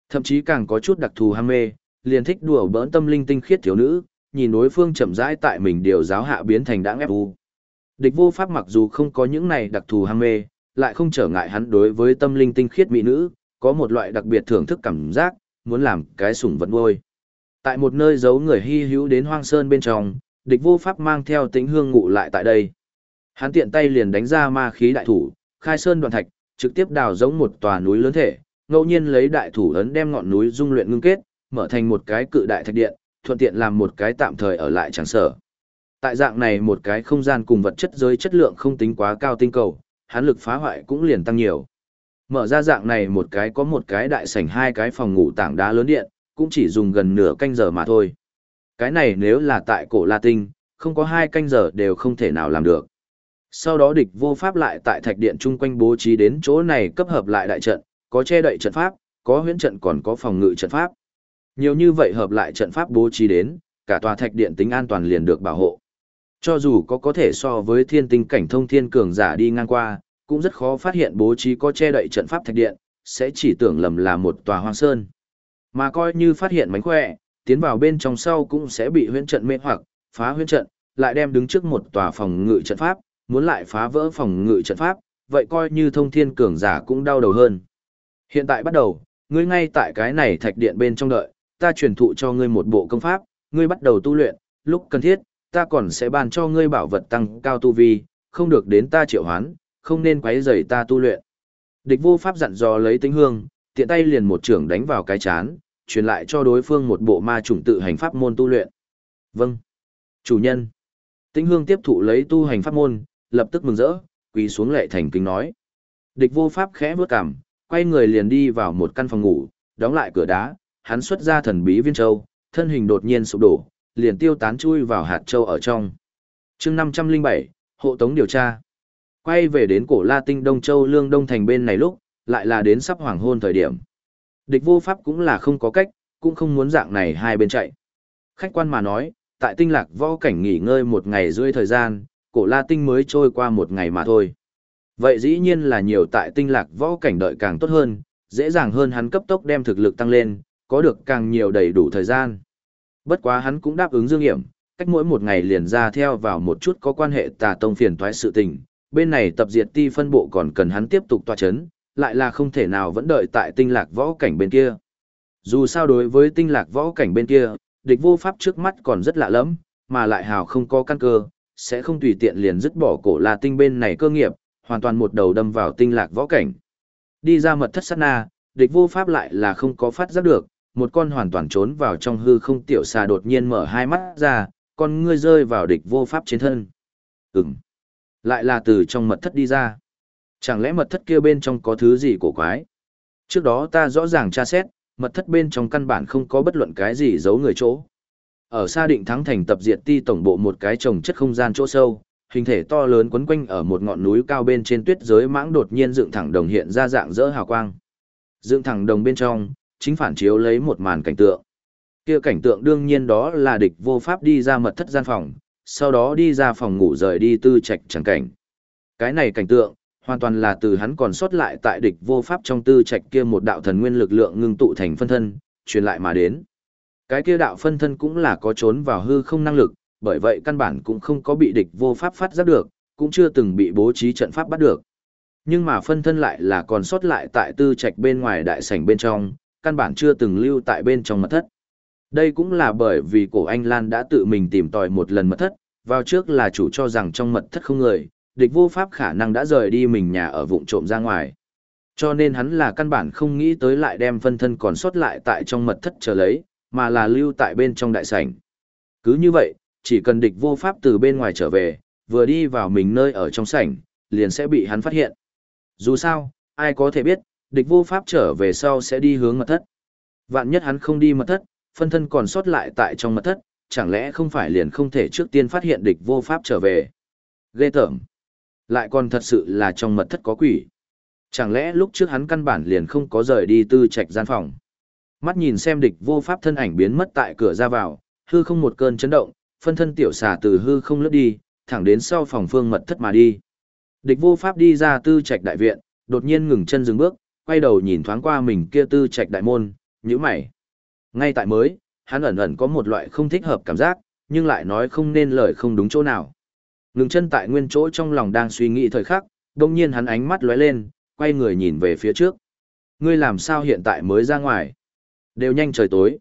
Thậm chí càng có chút đặc thù ham mê, liền thích đùa bỡn tâm linh tinh khiết thiếu nữ, nhìn đối phương chậm rãi tại mình điều giáo hạ biến thành đãng ép u. Địch vô pháp mặc dù không có những này đặc thù ham mê, lại không trở ngại hắn đối với tâm linh tinh khiết mỹ nữ, có một loại đặc biệt thưởng thức cảm giác, muốn làm cái sủng vật nuôi. Tại một nơi giấu người hy hữu đến hoang sơn bên trong, địch vô pháp mang theo tĩnh hương ngụ lại tại đây. Hắn tiện tay liền đánh ra ma khí đại thủ, khai sơn đoạn thạch, trực tiếp đào giống một tòa núi lớn thể, ngẫu nhiên lấy đại thủ ấn đem ngọn núi dung luyện ngưng kết, mở thành một cái cự đại thạch điện, thuận tiện làm một cái tạm thời ở lại chẳng sở. Tại dạng này một cái không gian cùng vật chất giới chất lượng không tính quá cao tinh cầu, hắn lực phá hoại cũng liền tăng nhiều. Mở ra dạng này một cái có một cái đại sảnh hai cái phòng ngủ tảng đá lớn điện, cũng chỉ dùng gần nửa canh giờ mà thôi. Cái này nếu là tại cổ La Tinh, không có hai canh giờ đều không thể nào làm được. Sau đó địch vô pháp lại tại thạch điện chung quanh bố trí đến chỗ này cấp hợp lại đại trận, có che đậy trận pháp, có huyễn trận còn có phòng ngự trận pháp. Nhiều như vậy hợp lại trận pháp bố trí đến, cả tòa thạch điện tính an toàn liền được bảo hộ. Cho dù có có thể so với thiên tinh cảnh thông thiên cường giả đi ngang qua, cũng rất khó phát hiện bố trí có che đậy trận pháp thạch điện, sẽ chỉ tưởng lầm là một tòa hoang sơn. Mà coi như phát hiện mánh khỏe, tiến vào bên trong sau cũng sẽ bị huyễn trận mê hoặc, phá huyễn trận, lại đem đứng trước một tòa phòng ngự trận pháp, muốn lại phá vỡ phòng ngự trận pháp, vậy coi như thông thiên cường giả cũng đau đầu hơn. Hiện tại bắt đầu, ngươi ngay tại cái này thạch điện bên trong đợi, ta truyền thụ cho ngươi một bộ công pháp, ngươi bắt đầu tu luyện, lúc cần thiết, ta còn sẽ ban cho ngươi bảo vật tăng cao tu vi, không được đến ta triệu hoán, không nên quấy rầy ta tu luyện. Địch vô pháp dặn dò lấy tính hương, tiện tay liền một trưởng đánh vào cái chán, truyền lại cho đối phương một bộ ma chủng tự hành pháp môn tu luyện. Vâng. Chủ nhân. Tĩnh hương tiếp thụ lấy tu hành pháp môn, lập tức mừng rỡ, quỳ xuống lệ thành kính nói. Địch vô pháp khẽ bước cằm, quay người liền đi vào một căn phòng ngủ, đóng lại cửa đá, hắn xuất ra thần bí viên châu, thân hình đột nhiên sụp đổ, liền tiêu tán chui vào hạt châu ở trong. chương 507, hộ tống điều tra. Quay về đến cổ La Tinh Đông Châu Lương Đông Thành bên này lúc, lại là đến sắp hoàng hôn thời điểm. Địch vô pháp cũng là không có cách, cũng không muốn dạng này hai bên chạy. Khách quan mà nói, tại tinh lạc võ cảnh nghỉ ngơi một ngày rưỡi thời gian, cổ La Tinh mới trôi qua một ngày mà thôi. Vậy dĩ nhiên là nhiều tại tinh lạc võ cảnh đợi càng tốt hơn, dễ dàng hơn hắn cấp tốc đem thực lực tăng lên, có được càng nhiều đầy đủ thời gian. Bất quá hắn cũng đáp ứng dương hiểm, cách mỗi một ngày liền ra theo vào một chút có quan hệ tà tông phiền toái sự tình, bên này tập diệt ti phân bộ còn cần hắn tiếp tục tòa chấn, lại là không thể nào vẫn đợi tại tinh lạc võ cảnh bên kia. Dù sao đối với tinh lạc võ cảnh bên kia, địch vô pháp trước mắt còn rất lạ lẫm, mà lại hào không có căn cơ, sẽ không tùy tiện liền dứt bỏ cổ là tinh bên này cơ nghiệp, hoàn toàn một đầu đâm vào tinh lạc võ cảnh. Đi ra mật thất sát na, địch vô pháp lại là không có phát giác được, một con hoàn toàn trốn vào trong hư không tiểu xà đột nhiên mở hai mắt ra, con ngươi rơi vào địch vô pháp trên thân. Ừm. Lại là từ trong mật thất đi ra. Chẳng lẽ mật thất kia bên trong có thứ gì cổ quái? Trước đó ta rõ ràng tra xét, mật thất bên trong căn bản không có bất luận cái gì giấu người chỗ. Ở xa định thắng thành tập diệt ti tổng bộ một cái trồng chất không gian chỗ sâu, hình thể to lớn quấn quanh ở một ngọn núi cao bên trên tuyết giới mãng đột nhiên dựng thẳng đồng hiện ra dạng dỡ hào quang. Dựng thẳng đồng bên trong, chính phản chiếu lấy một màn cảnh tượng. Kia cảnh tượng đương nhiên đó là địch vô pháp đi ra mật thất gian phòng, sau đó đi ra phòng ngủ rời đi tư trạch chẳng cảnh. Cái này cảnh tượng, hoàn toàn là từ hắn còn sót lại tại địch vô pháp trong tư trạch kia một đạo thần nguyên lực lượng ngưng tụ thành phân thân, truyền lại mà đến. Cái kia đạo phân thân cũng là có trốn vào hư không năng lực, bởi vậy căn bản cũng không có bị địch vô pháp phát giác được, cũng chưa từng bị bố trí trận pháp bắt được. Nhưng mà phân thân lại là còn sót lại tại tư trạch bên ngoài đại sảnh bên trong, căn bản chưa từng lưu tại bên trong mật thất. Đây cũng là bởi vì cổ anh Lan đã tự mình tìm tòi một lần mật thất, vào trước là chủ cho rằng trong mật thất không người, địch vô pháp khả năng đã rời đi mình nhà ở vụng trộm ra ngoài. Cho nên hắn là căn bản không nghĩ tới lại đem phân thân còn sót lại tại trong mật thất chờ lấy, mà là lưu tại bên trong đại sảnh. Cứ như vậy, chỉ cần địch vô pháp từ bên ngoài trở về, vừa đi vào mình nơi ở trong sảnh, liền sẽ bị hắn phát hiện. Dù sao, ai có thể biết, địch vô pháp trở về sau sẽ đi hướng mật thất. Vạn nhất hắn không đi mật thất, phân thân còn sót lại tại trong mật thất, chẳng lẽ không phải liền không thể trước tiên phát hiện địch vô pháp trở về. Ghê tởm. Lại còn thật sự là trong mật thất có quỷ. Chẳng lẽ lúc trước hắn căn bản liền không có rời đi tư trạch gian phòng. Mắt nhìn xem địch vô pháp thân ảnh biến mất tại cửa ra vào, hư không một cơn chấn động, phân thân tiểu xà từ hư không lướt đi, thẳng đến sau phòng phương mật thất mà đi. Địch vô pháp đi ra tư trạch đại viện, đột nhiên ngừng chân dừng bước, quay đầu nhìn thoáng qua mình kia tư trạch đại môn, nhíu mày. Ngay tại mới, hắn ẩn ẩn có một loại không thích hợp cảm giác, nhưng lại nói không nên lời không đúng chỗ nào. Ngừng chân tại nguyên chỗ trong lòng đang suy nghĩ thời khắc, đông nhiên hắn ánh mắt lóe lên, quay người nhìn về phía trước. Ngươi làm sao hiện tại mới ra ngoài? Đều nhanh trời tối.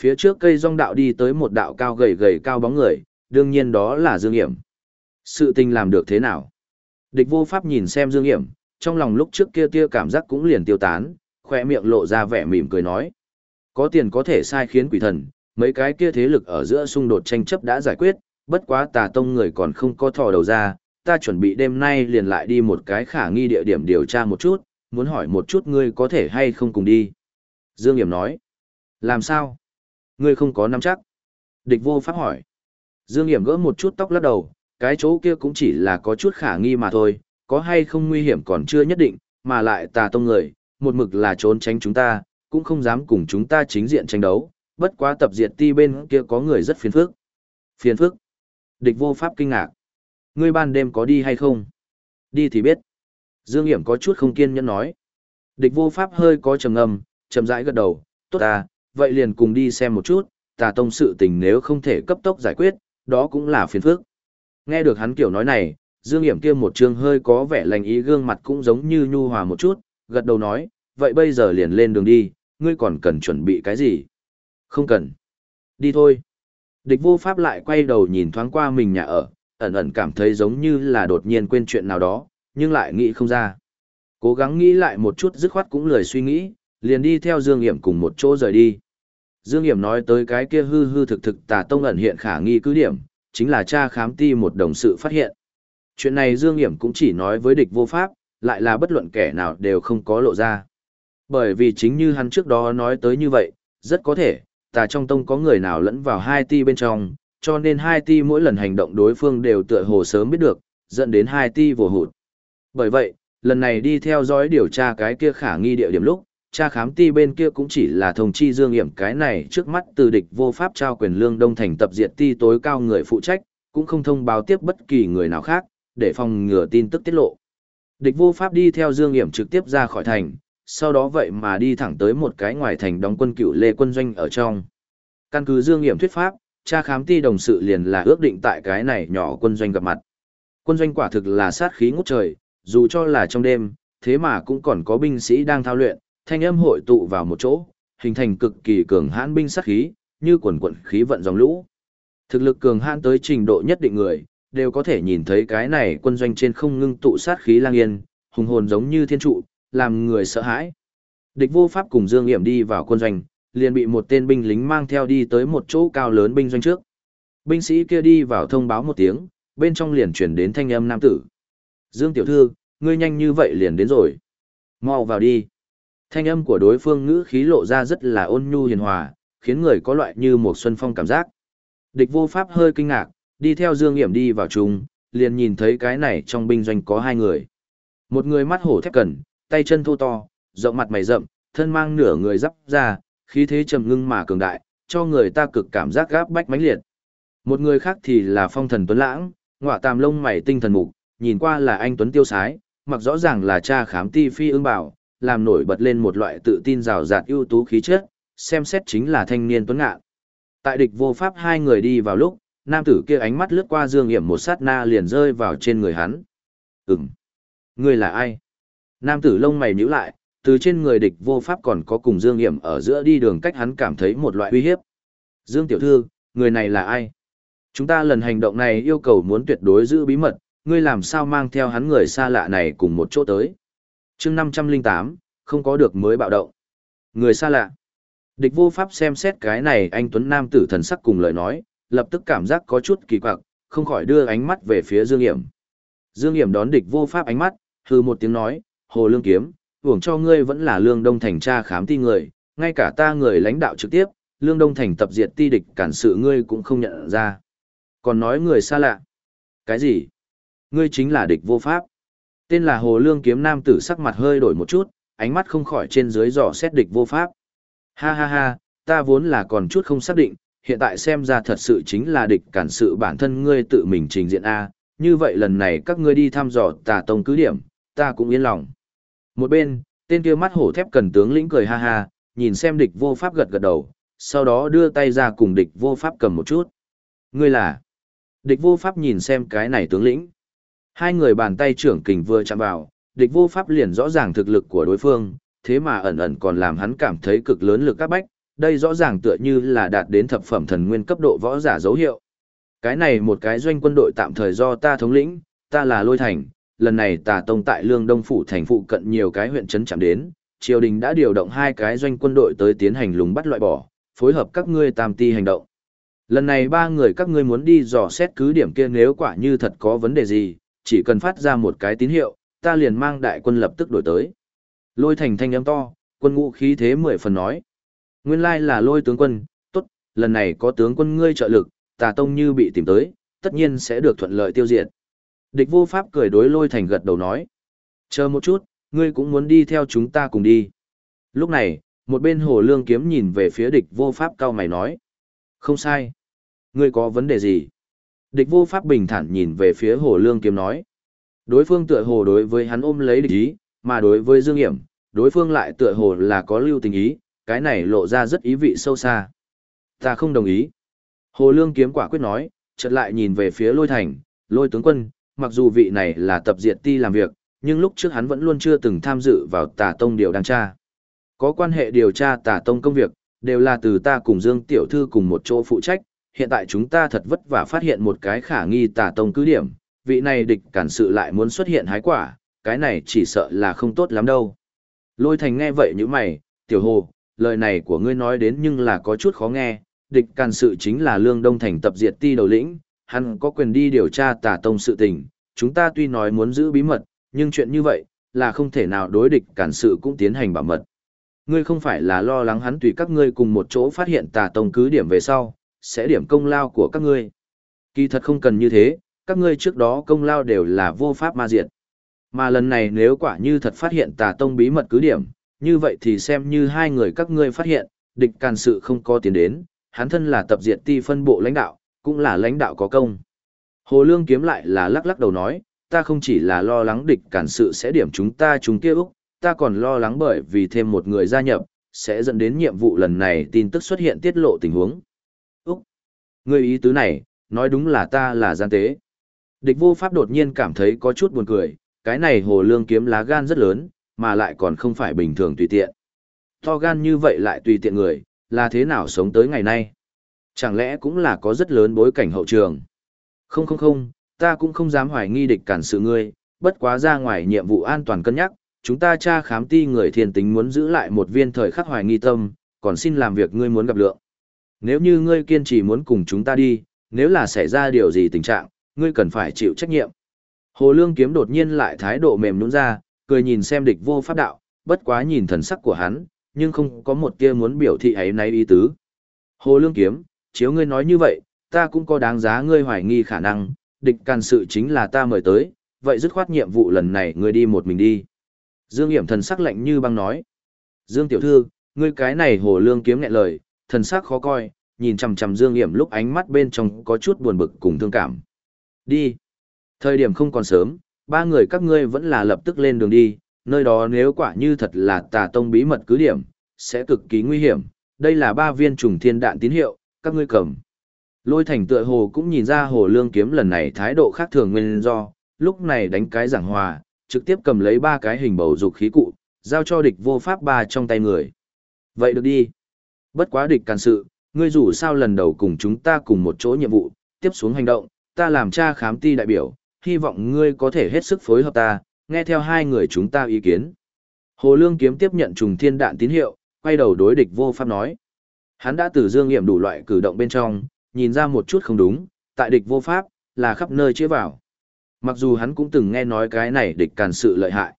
Phía trước cây rong đạo đi tới một đạo cao gầy gầy cao bóng người, đương nhiên đó là Dương Hiểm. Sự tình làm được thế nào? Địch vô pháp nhìn xem Dương Hiểm, trong lòng lúc trước kia tia cảm giác cũng liền tiêu tán, khoe miệng lộ ra vẻ mỉm cười nói. Có tiền có thể sai khiến quỷ thần, mấy cái kia thế lực ở giữa xung đột tranh chấp đã giải quyết, bất quá tà tông người còn không có thò đầu ra, ta chuẩn bị đêm nay liền lại đi một cái khả nghi địa điểm điều tra một chút, muốn hỏi một chút ngươi có thể hay không cùng đi. Dương Hiểm nói, làm sao? Ngươi không có nắm chắc. Địch vô pháp hỏi. Dương Hiểm gỡ một chút tóc lắc đầu, cái chỗ kia cũng chỉ là có chút khả nghi mà thôi, có hay không nguy hiểm còn chưa nhất định, mà lại tà tông người, một mực là trốn tránh chúng ta, cũng không dám cùng chúng ta chính diện tranh đấu, bất quá tập diệt ti bên kia có người rất phiền phức. Phiền phức. Địch vô pháp kinh ngạc. Ngươi ban đêm có đi hay không? Đi thì biết. Dương Hiểm có chút không kiên nhẫn nói. Địch vô pháp hơi có trầm ngâm, chậm rãi gật đầu, tốt à, vậy liền cùng đi xem một chút, tà tông sự tình nếu không thể cấp tốc giải quyết, đó cũng là phiền phức. Nghe được hắn kiểu nói này, Dương Hiểm kia một trương hơi có vẻ lành ý gương mặt cũng giống như nhu hòa một chút, gật đầu nói, vậy bây giờ liền lên đường đi, ngươi còn cần chuẩn bị cái gì? Không cần. Đi thôi. Địch vô pháp lại quay đầu nhìn thoáng qua mình nhà ở, ẩn ẩn cảm thấy giống như là đột nhiên quên chuyện nào đó, nhưng lại nghĩ không ra. Cố gắng nghĩ lại một chút dứt khoát cũng lười suy nghĩ, liền đi theo Dương Hiểm cùng một chỗ rời đi. Dương Hiểm nói tới cái kia hư hư thực thực tà tông ẩn hiện khả nghi cứ điểm, chính là cha khám ti một đồng sự phát hiện. Chuyện này Dương Hiểm cũng chỉ nói với địch vô pháp, lại là bất luận kẻ nào đều không có lộ ra. Bởi vì chính như hắn trước đó nói tới như vậy, rất có thể, tà trong tông có người nào lẫn vào hai ti bên trong, cho nên hai ti mỗi lần hành động đối phương đều tựa hồ sớm biết được, dẫn đến hai ti vô hụt. Bởi vậy, lần này đi theo dõi điều tra cái kia khả nghi địa điểm lúc, cha khám ti bên kia cũng chỉ là thông chi dương hiểm cái này trước mắt từ địch vô pháp trao quyền lương đông thành tập diệt ti tối cao người phụ trách, cũng không thông báo tiếp bất kỳ người nào khác, để phòng ngừa tin tức tiết lộ. Địch vô pháp đi theo dương hiểm trực tiếp ra khỏi thành, sau đó vậy mà đi thẳng tới một cái ngoài thành đóng quân cựu lê quân doanh ở trong. Căn cứ dương hiểm thuyết pháp, cha khám ti đồng sự liền là ước định tại cái này nhỏ quân doanh gặp mặt. Quân doanh quả thực là sát khí ngút trời, dù cho là trong đêm, thế mà cũng còn có binh sĩ đang thao luyện, thanh âm hội tụ vào một chỗ, hình thành cực kỳ cường hãn binh sát khí, như quần quận khí vận dòng lũ. Thực lực cường hãn tới trình độ nhất định người, đều có thể nhìn thấy cái này quân doanh trên không ngưng tụ sát khí lang yên, hùng hồn giống như thiên trụ, làm người sợ hãi. Địch vô pháp cùng Dương Nghiệm đi vào quân doanh, liền bị một tên binh lính mang theo đi tới một chỗ cao lớn binh doanh trước. Binh sĩ kia đi vào thông báo một tiếng, bên trong liền chuyển đến thanh âm nam tử. Dương tiểu thư, ngươi nhanh như vậy liền đến rồi. Mau vào đi. Thanh âm của đối phương ngữ khí lộ ra rất là ôn nhu hiền hòa, khiến người có loại như một xuân phong cảm giác. Địch vô pháp hơi kinh ngạc, đi theo Dương Nghiễm đi vào chung, liền nhìn thấy cái này trong binh doanh có hai người. Một người mắt hổ thép cần tay chân thô to, rộng mặt mày rậm, thân mang nửa người dắp ra, khí thế trầm ngưng mà cường đại, cho người ta cực cảm giác gáp bách mãnh liệt. Một người khác thì là phong thần tuấn lãng, ngọa tàm lông mày tinh thần mục, nhìn qua là anh tuấn tiêu sái, mặc rõ ràng là cha khám ti phi ương bảo, làm nổi bật lên một loại tự tin rào rạt ưu tú khí chất, xem xét chính là thanh niên tuấn ngạn. Tại địch vô pháp hai người đi vào lúc, nam tử kia ánh mắt lướt qua Dương Hiểm một sát na liền rơi vào trên người hắn. Ừm. Ngươi là ai? Nam tử lông mày nhíu lại, từ trên người địch vô pháp còn có cùng Dương Hiểm ở giữa đi đường cách hắn cảm thấy một loại uy hiếp. Dương tiểu thư, người này là ai? Chúng ta lần hành động này yêu cầu muốn tuyệt đối giữ bí mật, ngươi làm sao mang theo hắn người xa lạ này cùng một chỗ tới. chương 508, không có được mới bạo động. Người xa lạ. Địch vô pháp xem xét cái này anh Tuấn Nam tử thần sắc cùng lời nói, lập tức cảm giác có chút kỳ quặc, không khỏi đưa ánh mắt về phía Dương Hiểm. Dương Hiểm đón địch vô pháp ánh mắt, hừ một tiếng nói, hồ lương kiếm, hưởng cho ngươi vẫn là lương đông thành tra khám ti người, ngay cả ta người lãnh đạo trực tiếp, lương đông thành tập diệt ti địch cản sự ngươi cũng không nhận ra. Còn nói người xa lạ. Cái gì? Ngươi chính là địch vô pháp. Tên là Hồ Lương kiếm nam tử sắc mặt hơi đổi một chút, ánh mắt không khỏi trên dưới dò xét địch vô pháp. Ha ha ha, ta vốn là còn chút không xác định, hiện tại xem ra thật sự chính là địch cản sự bản thân ngươi tự mình trình diện A, như vậy lần này các ngươi đi thăm dò tà tông cứ điểm, ta cũng yên lòng. Một bên, tên kia mắt hổ thép cần tướng lĩnh cười ha ha, nhìn xem địch vô pháp gật gật đầu, sau đó đưa tay ra cùng địch vô pháp cầm một chút. Ngươi là? Địch vô pháp nhìn xem cái này tướng lĩnh. Hai người bàn tay trưởng kình vừa chạm vào, địch vô pháp liền rõ ràng thực lực của đối phương, thế mà ẩn ẩn còn làm hắn cảm thấy cực lớn lực các bách, đây rõ ràng tựa như là đạt đến thập phẩm thần nguyên cấp độ võ giả dấu hiệu. Cái này một cái doanh quân đội tạm thời do ta thống lĩnh, ta là Lôi Thành, lần này tà tông tại Lương Đông Phủ thành phụ cận nhiều cái huyện trấn chạm đến, triều đình đã điều động hai cái doanh quân đội tới tiến hành lùng bắt loại bỏ, phối hợp các ngươi tam ti hành động. Lần này ba người các ngươi muốn đi dò xét cứ điểm kia nếu quả như thật có vấn đề gì, chỉ cần phát ra một cái tín hiệu, ta liền mang đại quân lập tức đổi tới. Lôi thành thanh âm to, quân ngũ khí thế mười phần nói. Nguyên lai là lôi tướng quân, tốt, lần này có tướng quân ngươi trợ lực, tà tông như bị tìm tới, tất nhiên sẽ được thuận lợi tiêu diệt. Địch vô pháp cười đối lôi thành gật đầu nói. Chờ một chút, ngươi cũng muốn đi theo chúng ta cùng đi. Lúc này, một bên hồ lương kiếm nhìn về phía địch vô pháp cao mày nói. Không sai. Ngươi có vấn đề gì? Địch vô pháp bình thản nhìn về phía hồ lương kiếm nói. Đối phương tựa hồ đối với hắn ôm lấy địch ý, mà đối với Dương Hiểm, đối phương lại tựa hồ là có lưu tình ý, cái này lộ ra rất ý vị sâu xa. Ta không đồng ý. Hồ Lương kiếm quả quyết nói, chợt lại nhìn về phía lôi thành, lôi tướng quân, mặc dù vị này là tập diệt ti làm việc, nhưng lúc trước hắn vẫn luôn chưa từng tham dự vào tà tông điều đang tra. Có quan hệ điều tra tà tông công việc, đều là từ ta cùng Dương Tiểu Thư cùng một chỗ phụ trách, hiện tại chúng ta thật vất vả phát hiện một cái khả nghi tà tông cứ điểm, vị này địch cản sự lại muốn xuất hiện hái quả, cái này chỉ sợ là không tốt lắm đâu. Lôi thành nghe vậy như mày, tiểu hồ, lời này của ngươi nói đến nhưng là có chút khó nghe, địch cản sự chính là lương đông thành tập diệt ti đầu lĩnh, hắn có quyền đi điều tra tà tông sự tình, chúng ta tuy nói muốn giữ bí mật, nhưng chuyện như vậy, là không thể nào đối địch cản sự cũng tiến hành bảo mật. Ngươi không phải là lo lắng hắn tùy các ngươi cùng một chỗ phát hiện tà tông cứ điểm về sau, sẽ điểm công lao của các ngươi. Kỳ thật không cần như thế, các ngươi trước đó công lao đều là vô pháp ma diệt. Mà lần này nếu quả như thật phát hiện tà tông bí mật cứ điểm, như vậy thì xem như hai người các ngươi phát hiện, địch càn sự không có tiến đến, hắn thân là tập diệt ti phân bộ lãnh đạo, cũng là lãnh đạo có công. Hồ Lương kiếm lại là lắc lắc đầu nói, ta không chỉ là lo lắng địch cản sự sẽ điểm chúng ta chúng kia Úc, ta còn lo lắng bởi vì thêm một người gia nhập, sẽ dẫn đến nhiệm vụ lần này tin tức xuất hiện tiết lộ tình huống. Úc, người ý tứ này, nói đúng là ta là gian tế. Địch vô pháp đột nhiên cảm thấy có chút buồn cười, cái này hồ lương kiếm lá gan rất lớn, mà lại còn không phải bình thường tùy tiện. To gan như vậy lại tùy tiện người, là thế nào sống tới ngày nay? Chẳng lẽ cũng là có rất lớn bối cảnh hậu trường? Không không không, ta cũng không dám hoài nghi địch cản sự ngươi, bất quá ra ngoài nhiệm vụ an toàn cân nhắc, chúng ta tra khám ti người thiền tính muốn giữ lại một viên thời khắc hoài nghi tâm, còn xin làm việc ngươi muốn gặp lượng. Nếu như ngươi kiên trì muốn cùng chúng ta đi, nếu là xảy ra điều gì tình trạng, ngươi cần phải chịu trách nhiệm. Hồ Lương Kiếm đột nhiên lại thái độ mềm nhũn ra, cười nhìn xem địch vô pháp đạo, bất quá nhìn thần sắc của hắn, nhưng không có một tia muốn biểu thị ấy nay ý tứ. Hồ Lương Kiếm, chiếu ngươi nói như vậy, ta cũng có đáng giá ngươi hoài nghi khả năng, địch càn sự chính là ta mời tới, vậy dứt khoát nhiệm vụ lần này ngươi đi một mình đi. Dương Hiểm thần sắc lạnh như băng nói. Dương Tiểu Thư, ngươi cái này Hồ Lương Kiếm nghẹn lời, thần sắc khó coi, nhìn chằm chằm Dương Hiểm lúc ánh mắt bên trong có chút buồn bực cùng thương cảm. Đi. Thời điểm không còn sớm, ba người các ngươi vẫn là lập tức lên đường đi, nơi đó nếu quả như thật là tà tông bí mật cứ điểm, sẽ cực kỳ nguy hiểm. Đây là ba viên trùng thiên đạn tín hiệu, các ngươi cầm. Lôi thành tựa hồ cũng nhìn ra hồ lương kiếm lần này thái độ khác thường nguyên do, lúc này đánh cái giảng hòa, trực tiếp cầm lấy ba cái hình bầu dục khí cụ, giao cho địch vô pháp ba trong tay người. Vậy được đi. Bất quá địch càn sự, ngươi rủ sao lần đầu cùng chúng ta cùng một chỗ nhiệm vụ, tiếp xuống hành động, ta làm cha khám ti đại biểu, hy vọng ngươi có thể hết sức phối hợp ta, nghe theo hai người chúng ta ý kiến. Hồ Lương Kiếm tiếp nhận trùng thiên đạn tín hiệu, quay đầu đối địch vô pháp nói. Hắn đã từ dương nghiệm đủ loại cử động bên trong, nhìn ra một chút không đúng, tại địch vô pháp, là khắp nơi chĩa vào. Mặc dù hắn cũng từng nghe nói cái này địch càn sự lợi hại.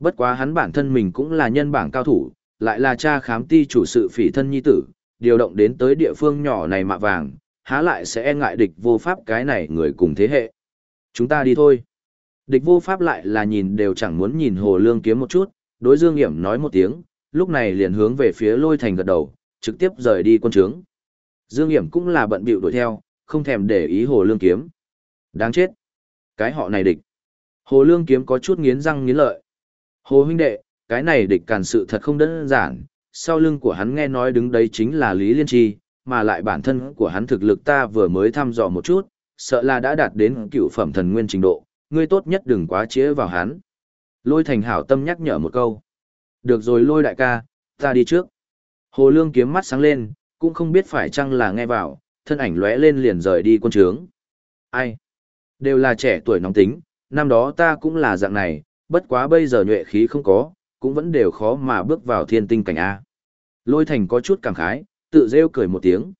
Bất quá hắn bản thân mình cũng là nhân bảng cao thủ, lại là cha khám ti chủ sự phỉ thân nhi tử, điều động đến tới địa phương nhỏ này mạ vàng, há lại sẽ e ngại địch vô pháp cái này người cùng thế hệ. Chúng ta đi thôi. Địch vô pháp lại là nhìn đều chẳng muốn nhìn hồ lương kiếm một chút, đối dương hiểm nói một tiếng, lúc này liền hướng về phía lôi thành gật đầu, trực tiếp rời đi quân trướng. Dương hiểm cũng là bận bịu đuổi theo, không thèm để ý hồ lương kiếm. Đáng chết. Cái họ này địch. Hồ lương kiếm có chút nghiến răng nghiến lợi. Hồ huynh đệ, cái này địch càn sự thật không đơn giản, sau lưng của hắn nghe nói đứng đấy chính là Lý Liên Chi, mà lại bản thân của hắn thực lực ta vừa mới thăm dò một chút, sợ là đã đạt đến cựu phẩm thần nguyên trình độ, ngươi tốt nhất đừng quá chĩa vào hắn. Lôi thành hảo tâm nhắc nhở một câu. Được rồi lôi đại ca, ta đi trước. Hồ Lương kiếm mắt sáng lên, cũng không biết phải chăng là nghe vào, thân ảnh lóe lên liền rời đi quân trướng. Ai? Đều là trẻ tuổi nóng tính, năm đó ta cũng là dạng này, bất quá bây giờ nhuệ khí không có, cũng vẫn đều khó mà bước vào thiên tinh cảnh A. Lôi thành có chút cảm khái, tự rêu cười một tiếng.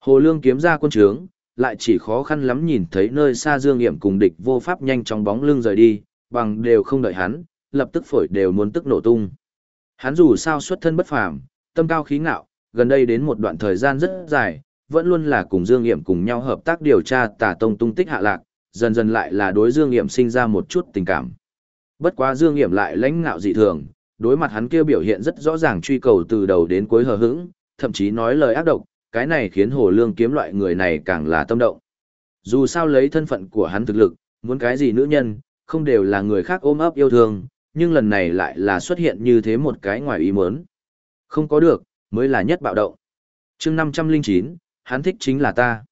Hồ Lương kiếm ra quân trướng, lại chỉ khó khăn lắm nhìn thấy nơi xa Dương Nghiệm cùng địch vô pháp nhanh chóng bóng lưng rời đi, bằng đều không đợi hắn, lập tức phổi đều muốn tức nổ tung. Hắn dù sao xuất thân bất phàm, tâm cao khí ngạo, gần đây đến một đoạn thời gian rất dài, vẫn luôn là cùng Dương Nghiệm cùng nhau hợp tác điều tra tà tông tung tích hạ lạc, dần dần lại là đối Dương Nghiệm sinh ra một chút tình cảm. Bất quá Dương Nghiệm lại lãnh ngạo dị thường, Đối mặt hắn kia biểu hiện rất rõ ràng truy cầu từ đầu đến cuối hờ hững, thậm chí nói lời ác độc, cái này khiến Hồ Lương kiếm loại người này càng là tâm động. Dù sao lấy thân phận của hắn thực lực, muốn cái gì nữ nhân, không đều là người khác ôm ấp yêu thương, nhưng lần này lại là xuất hiện như thế một cái ngoài ý muốn. Không có được, mới là nhất bạo động. chương 509, hắn thích chính là ta.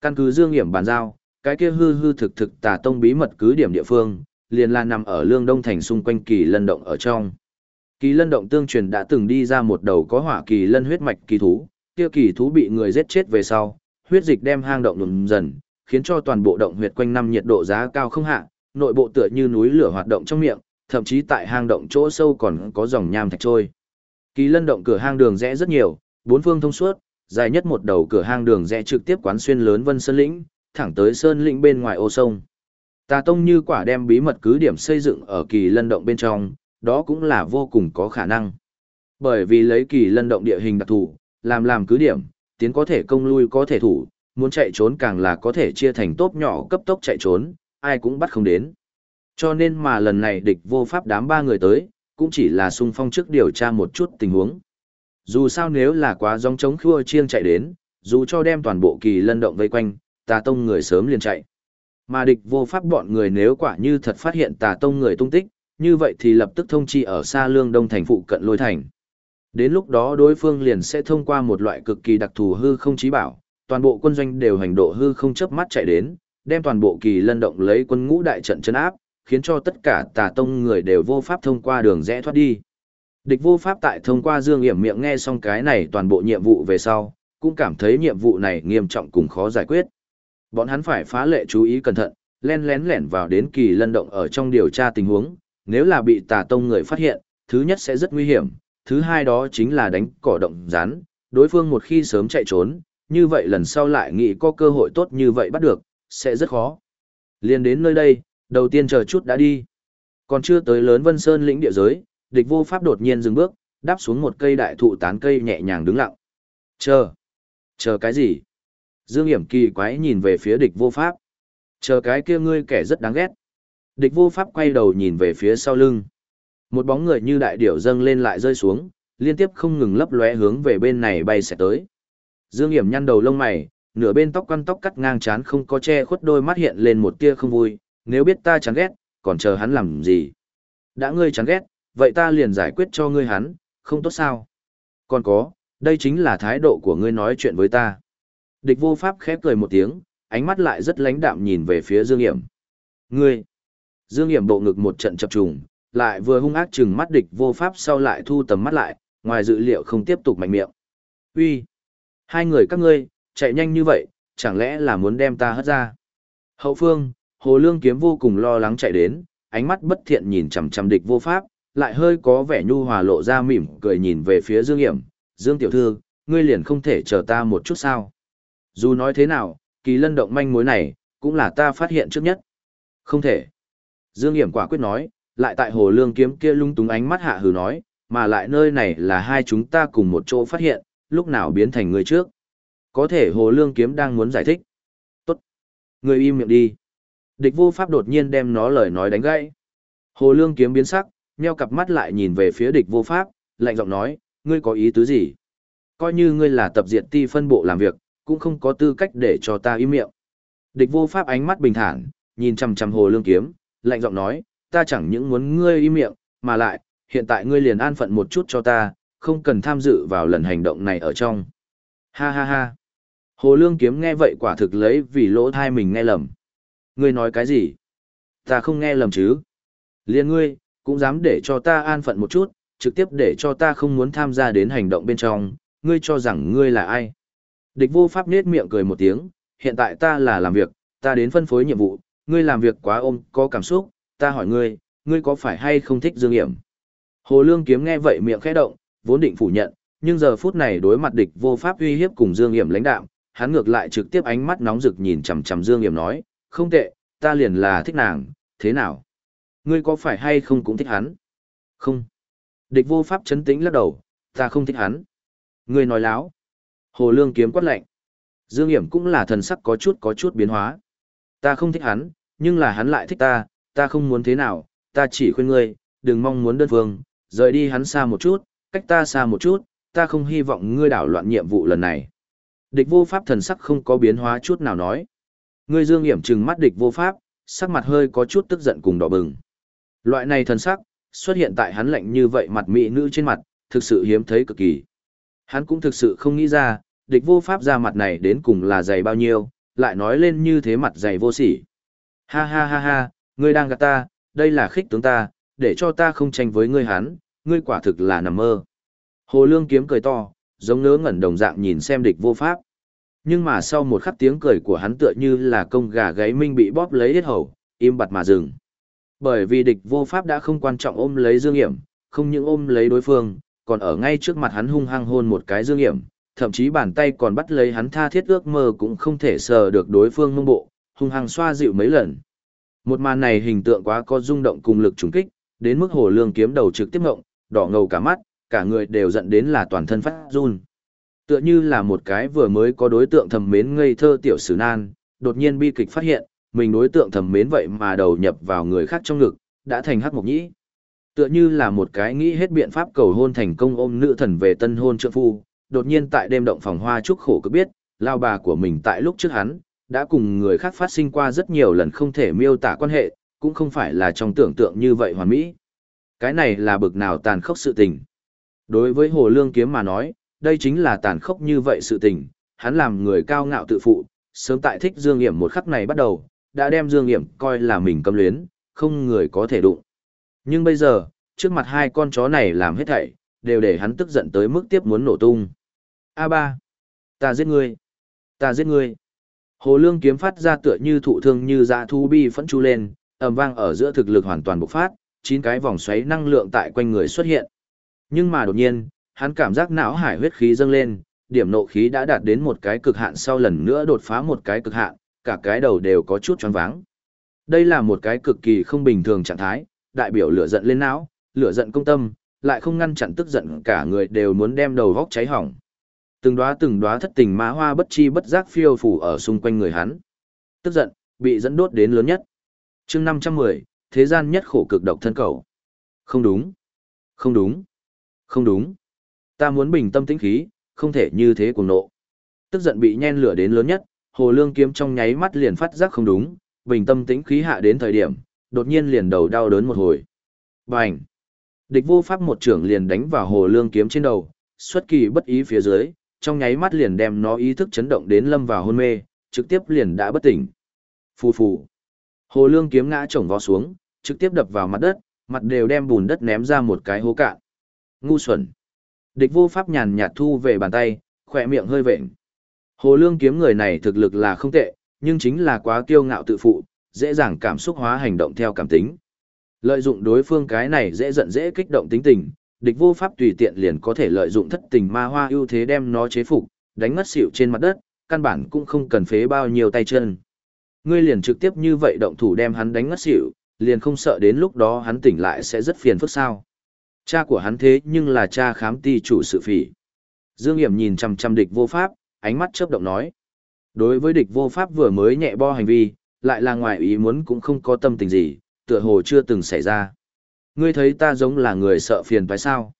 Căn cứ dương hiểm bàn giao, cái kia hư hư thực thực tà tông bí mật cứ điểm địa phương, liền là nằm ở lương đông thành xung quanh kỳ lân động ở trong. Kỳ lân động tương truyền đã từng đi ra một đầu có hỏa kỳ lân huyết mạch kỳ thú, kia kỳ thú bị người giết chết về sau, huyết dịch đem hang động nhuộm dần, khiến cho toàn bộ động huyệt quanh năm nhiệt độ giá cao không hạ, nội bộ tựa như núi lửa hoạt động trong miệng, thậm chí tại hang động chỗ sâu còn có dòng nham thạch trôi. Kỳ lân động cửa hang đường rẽ rất nhiều, bốn phương thông suốt, dài nhất một đầu cửa hang đường rẽ trực tiếp quán xuyên lớn Vân Sơn lĩnh, thẳng tới sơn lĩnh bên ngoài ô sông. Tà Tông như quả đem bí mật cứ điểm xây dựng ở kỳ lân động bên trong, đó cũng là vô cùng có khả năng. Bởi vì lấy kỳ lân động địa hình đặc thù, làm làm cứ điểm, tiến có thể công lui có thể thủ, muốn chạy trốn càng là có thể chia thành tốp nhỏ cấp tốc chạy trốn, ai cũng bắt không đến. Cho nên mà lần này địch vô pháp đám ba người tới, cũng chỉ là sung phong trước điều tra một chút tình huống. Dù sao nếu là quá gióng chống khua chiêng chạy đến, dù cho đem toàn bộ kỳ lân động vây quanh, tà tông người sớm liền chạy. Mà địch vô pháp bọn người nếu quả như thật phát hiện tà tông người tung tích, như vậy thì lập tức thông chi ở xa lương đông thành phụ cận lôi thành. Đến lúc đó đối phương liền sẽ thông qua một loại cực kỳ đặc thù hư không chí bảo, toàn bộ quân doanh đều hành độ hư không chớp mắt chạy đến, đem toàn bộ kỳ lân động lấy quân ngũ đại trận chấn áp, khiến cho tất cả tà tông người đều vô pháp thông qua đường rẽ thoát đi. Địch vô pháp tại thông qua dương hiểm miệng nghe xong cái này toàn bộ nhiệm vụ về sau, cũng cảm thấy nhiệm vụ này nghiêm trọng cùng khó giải quyết. Bọn hắn phải phá lệ chú ý cẩn thận, len lén lẻn vào đến kỳ lân động ở trong điều tra tình huống, nếu là bị tà tông người phát hiện, thứ nhất sẽ rất nguy hiểm, thứ hai đó chính là đánh cỏ động rán, đối phương một khi sớm chạy trốn, như vậy lần sau lại nghĩ có cơ hội tốt như vậy bắt được, sẽ rất khó. Liên đến nơi đây, đầu tiên chờ chút đã đi. Còn chưa tới lớn Vân Sơn lĩnh địa giới, địch vô pháp đột nhiên dừng bước, đáp xuống một cây đại thụ tán cây nhẹ nhàng đứng lặng. Chờ. Chờ cái gì? Dương Hiểm kỳ quái nhìn về phía địch vô pháp. Chờ cái kia ngươi kẻ rất đáng ghét. Địch vô pháp quay đầu nhìn về phía sau lưng. Một bóng người như đại điểu dâng lên lại rơi xuống, liên tiếp không ngừng lấp lóe hướng về bên này bay sẽ tới. Dương Hiểm nhăn đầu lông mày, nửa bên tóc quăn tóc cắt ngang chán không có che khuất đôi mắt hiện lên một tia không vui, nếu biết ta chán ghét, còn chờ hắn làm gì? Đã ngươi chán ghét, vậy ta liền giải quyết cho ngươi hắn, không tốt sao? Còn có, đây chính là thái độ của ngươi nói chuyện với ta. Địch vô pháp khép cười một tiếng, ánh mắt lại rất lãnh đạm nhìn về phía Dương Hiểm. Ngươi! Dương Hiểm bộ ngực một trận chập trùng, lại vừa hung ác chừng mắt địch vô pháp sau lại thu tầm mắt lại, ngoài dự liệu không tiếp tục mạnh miệng. Uy, Hai người các ngươi, chạy nhanh như vậy, chẳng lẽ là muốn đem ta hất ra? Hậu phương, Hồ Lương Kiếm vô cùng lo lắng chạy đến, ánh mắt bất thiện nhìn chằm chằm địch vô pháp, lại hơi có vẻ nhu hòa lộ ra mỉm cười nhìn về phía Dương Hiểm. Dương Tiểu Thư, ngươi liền không thể chờ ta một chút sao? Dù nói thế nào, kỳ lân động manh mối này, cũng là ta phát hiện trước nhất. Không thể. Dương Hiểm quả quyết nói, lại tại hồ lương kiếm kia lung túng ánh mắt hạ hừ nói, mà lại nơi này là hai chúng ta cùng một chỗ phát hiện, lúc nào biến thành người trước. Có thể hồ lương kiếm đang muốn giải thích. Tốt. ngươi im miệng đi. Địch vô pháp đột nhiên đem nó lời nói đánh gãy. Hồ lương kiếm biến sắc, nheo cặp mắt lại nhìn về phía địch vô pháp, lạnh giọng nói, ngươi có ý tứ gì? Coi như ngươi là tập diện ti phân bộ làm việc, cũng không có tư cách để cho ta im miệng. Địch vô pháp ánh mắt bình thản, nhìn chằm chằm hồ lương kiếm, lạnh giọng nói, ta chẳng những muốn ngươi im miệng, mà lại, hiện tại ngươi liền an phận một chút cho ta, không cần tham dự vào lần hành động này ở trong. Ha ha ha. Hồ Lương Kiếm nghe vậy quả thực lấy vì lỗ thai mình nghe lầm. Ngươi nói cái gì? Ta không nghe lầm chứ. Liên ngươi, cũng dám để cho ta an phận một chút, trực tiếp để cho ta không muốn tham gia đến hành động bên trong, ngươi cho rằng ngươi là ai? Địch vô pháp nết miệng cười một tiếng, hiện tại ta là làm việc, ta đến phân phối nhiệm vụ, ngươi làm việc quá ôm, có cảm xúc, ta hỏi ngươi, ngươi có phải hay không thích Dương Hiểm? Hồ Lương Kiếm nghe vậy miệng khẽ động, vốn định phủ nhận, nhưng giờ phút này đối mặt địch vô pháp uy hiếp cùng Dương Hiểm lãnh đạo, hắn ngược lại trực tiếp ánh mắt nóng rực nhìn chằm chằm Dương Hiểm nói, không tệ, ta liền là thích nàng, thế nào? Ngươi có phải hay không cũng thích hắn? Không. Địch vô pháp chấn tĩnh lắc đầu, ta không thích hắn. Ngươi nói láo. Hồ Lương Kiếm quát lạnh. Dương Hiểm cũng là thần sắc có chút có chút biến hóa. Ta không thích hắn, nhưng là hắn lại thích ta, ta không muốn thế nào, ta chỉ khuyên ngươi, đừng mong muốn đơn phương, rời đi hắn xa một chút, cách ta xa một chút, ta không hy vọng ngươi đảo loạn nhiệm vụ lần này. Địch vô pháp thần sắc không có biến hóa chút nào nói. Ngươi dương hiểm trừng mắt địch vô pháp, sắc mặt hơi có chút tức giận cùng đỏ bừng. Loại này thần sắc, xuất hiện tại hắn lạnh như vậy mặt mỹ nữ trên mặt, thực sự hiếm thấy cực kỳ. Hắn cũng thực sự không nghĩ ra, địch vô pháp ra mặt này đến cùng là dày bao nhiêu, lại nói lên như thế mặt dày vô sỉ. Ha ha ha ha, ngươi đang gạt ta, đây là khích tướng ta, để cho ta không tranh với ngươi hắn, ngươi quả thực là nằm mơ. Hồ Lương kiếm cười to, giống nớ ngẩn đồng dạng nhìn xem địch vô pháp. Nhưng mà sau một khắc tiếng cười của hắn tựa như là công gà gáy minh bị bóp lấy hết hầu, im bặt mà dừng. Bởi vì địch vô pháp đã không quan trọng ôm lấy Dương Hiểm, không những ôm lấy đối phương, còn ở ngay trước mặt hắn hung hăng hôn một cái Dương Hiểm, thậm chí bàn tay còn bắt lấy hắn tha thiết ước mơ cũng không thể sờ được đối phương mông bộ, hung hăng xoa dịu mấy lần. Một màn này hình tượng quá có rung động cùng lực trùng kích, đến mức hồ lương kiếm đầu trực tiếp ngộng, đỏ ngầu cả mắt, cả người đều giận đến là toàn thân phát run. Tựa như là một cái vừa mới có đối tượng thầm mến ngây thơ tiểu sử nan, đột nhiên bi kịch phát hiện, mình đối tượng thầm mến vậy mà đầu nhập vào người khác trong ngực, đã thành hắc mộc nhĩ. Tựa như là một cái nghĩ hết biện pháp cầu hôn thành công ôm nữ thần về tân hôn trượng phu, đột nhiên tại đêm động phòng hoa chúc khổ cứ biết, lao bà của mình tại lúc trước hắn, đã cùng người khác phát sinh qua rất nhiều lần không thể miêu tả quan hệ, cũng không phải là trong tưởng tượng như vậy hoàn mỹ. Cái này là bực nào tàn khốc sự tình. Đối với Hồ Lương Kiếm mà nói, đây chính là tàn khốc như vậy sự tình, hắn làm người cao ngạo tự phụ, sớm tại thích Dương Hiểm một khắc này bắt đầu, đã đem Dương Hiểm coi là mình cấm luyến, không người có thể đụng. Nhưng bây giờ, trước mặt hai con chó này làm hết thảy, đều để hắn tức giận tới mức tiếp muốn nổ tung. A3. Ta giết ngươi. Ta giết ngươi. Hồ Lương kiếm phát ra tựa như thụ thương như dạ thu bi phẫn chu lên, ầm vang ở giữa thực lực hoàn toàn bộc phát, chín cái vòng xoáy năng lượng tại quanh người xuất hiện. Nhưng mà đột nhiên, hắn cảm giác não hải huyết khí dâng lên, điểm nộ khí đã đạt đến một cái cực hạn sau lần nữa đột phá một cái cực hạn, cả cái đầu đều có chút choáng váng. Đây là một cái cực kỳ không bình thường trạng thái, đại biểu lửa giận lên não, lửa giận công tâm, lại không ngăn chặn tức giận cả người đều muốn đem đầu góc cháy hỏng. Từng đóa từng đóa thất tình má hoa bất chi bất giác phiêu phủ ở xung quanh người hắn. Tức giận, bị dẫn đốt đến lớn nhất. chương 510, thế gian nhất khổ cực độc thân cầu. Không đúng. Không đúng. Không đúng. Ta muốn bình tâm tĩnh khí, không thể như thế cuồng nộ. Tức giận bị nhen lửa đến lớn nhất, hồ lương kiếm trong nháy mắt liền phát giác không đúng, bình tâm tĩnh khí hạ đến thời điểm, đột nhiên liền đầu đau đớn một hồi. Bành! Địch vô pháp một trưởng liền đánh vào hồ lương kiếm trên đầu, xuất kỳ bất ý phía dưới, trong nháy mắt liền đem nó ý thức chấn động đến lâm vào hôn mê, trực tiếp liền đã bất tỉnh. Phù phù. Hồ lương kiếm ngã chổng vó xuống, trực tiếp đập vào mặt đất, mặt đều đem bùn đất ném ra một cái hố cạn. Ngu xuẩn. Địch vô pháp nhàn nhạt thu về bàn tay, khỏe miệng hơi vệnh. Hồ lương kiếm người này thực lực là không tệ, nhưng chính là quá kiêu ngạo tự phụ, dễ dàng cảm xúc hóa hành động theo cảm tính. Lợi dụng đối phương cái này dễ giận dễ kích động tính tình, địch vô pháp tùy tiện liền có thể lợi dụng thất tình ma hoa ưu thế đem nó chế phục, đánh ngất xỉu trên mặt đất, căn bản cũng không cần phế bao nhiêu tay chân. Ngươi liền trực tiếp như vậy động thủ đem hắn đánh ngất xỉu, liền không sợ đến lúc đó hắn tỉnh lại sẽ rất phiền phức sao. Cha của hắn thế nhưng là cha khám ti chủ sự phỉ. Dương Hiểm nhìn chằm chằm địch vô pháp, ánh mắt chớp động nói. Đối với địch vô pháp vừa mới nhẹ bo hành vi, lại là ngoài ý muốn cũng không có tâm tình gì, tựa hồ chưa từng xảy ra. Ngươi thấy ta giống là người sợ phiền phải sao?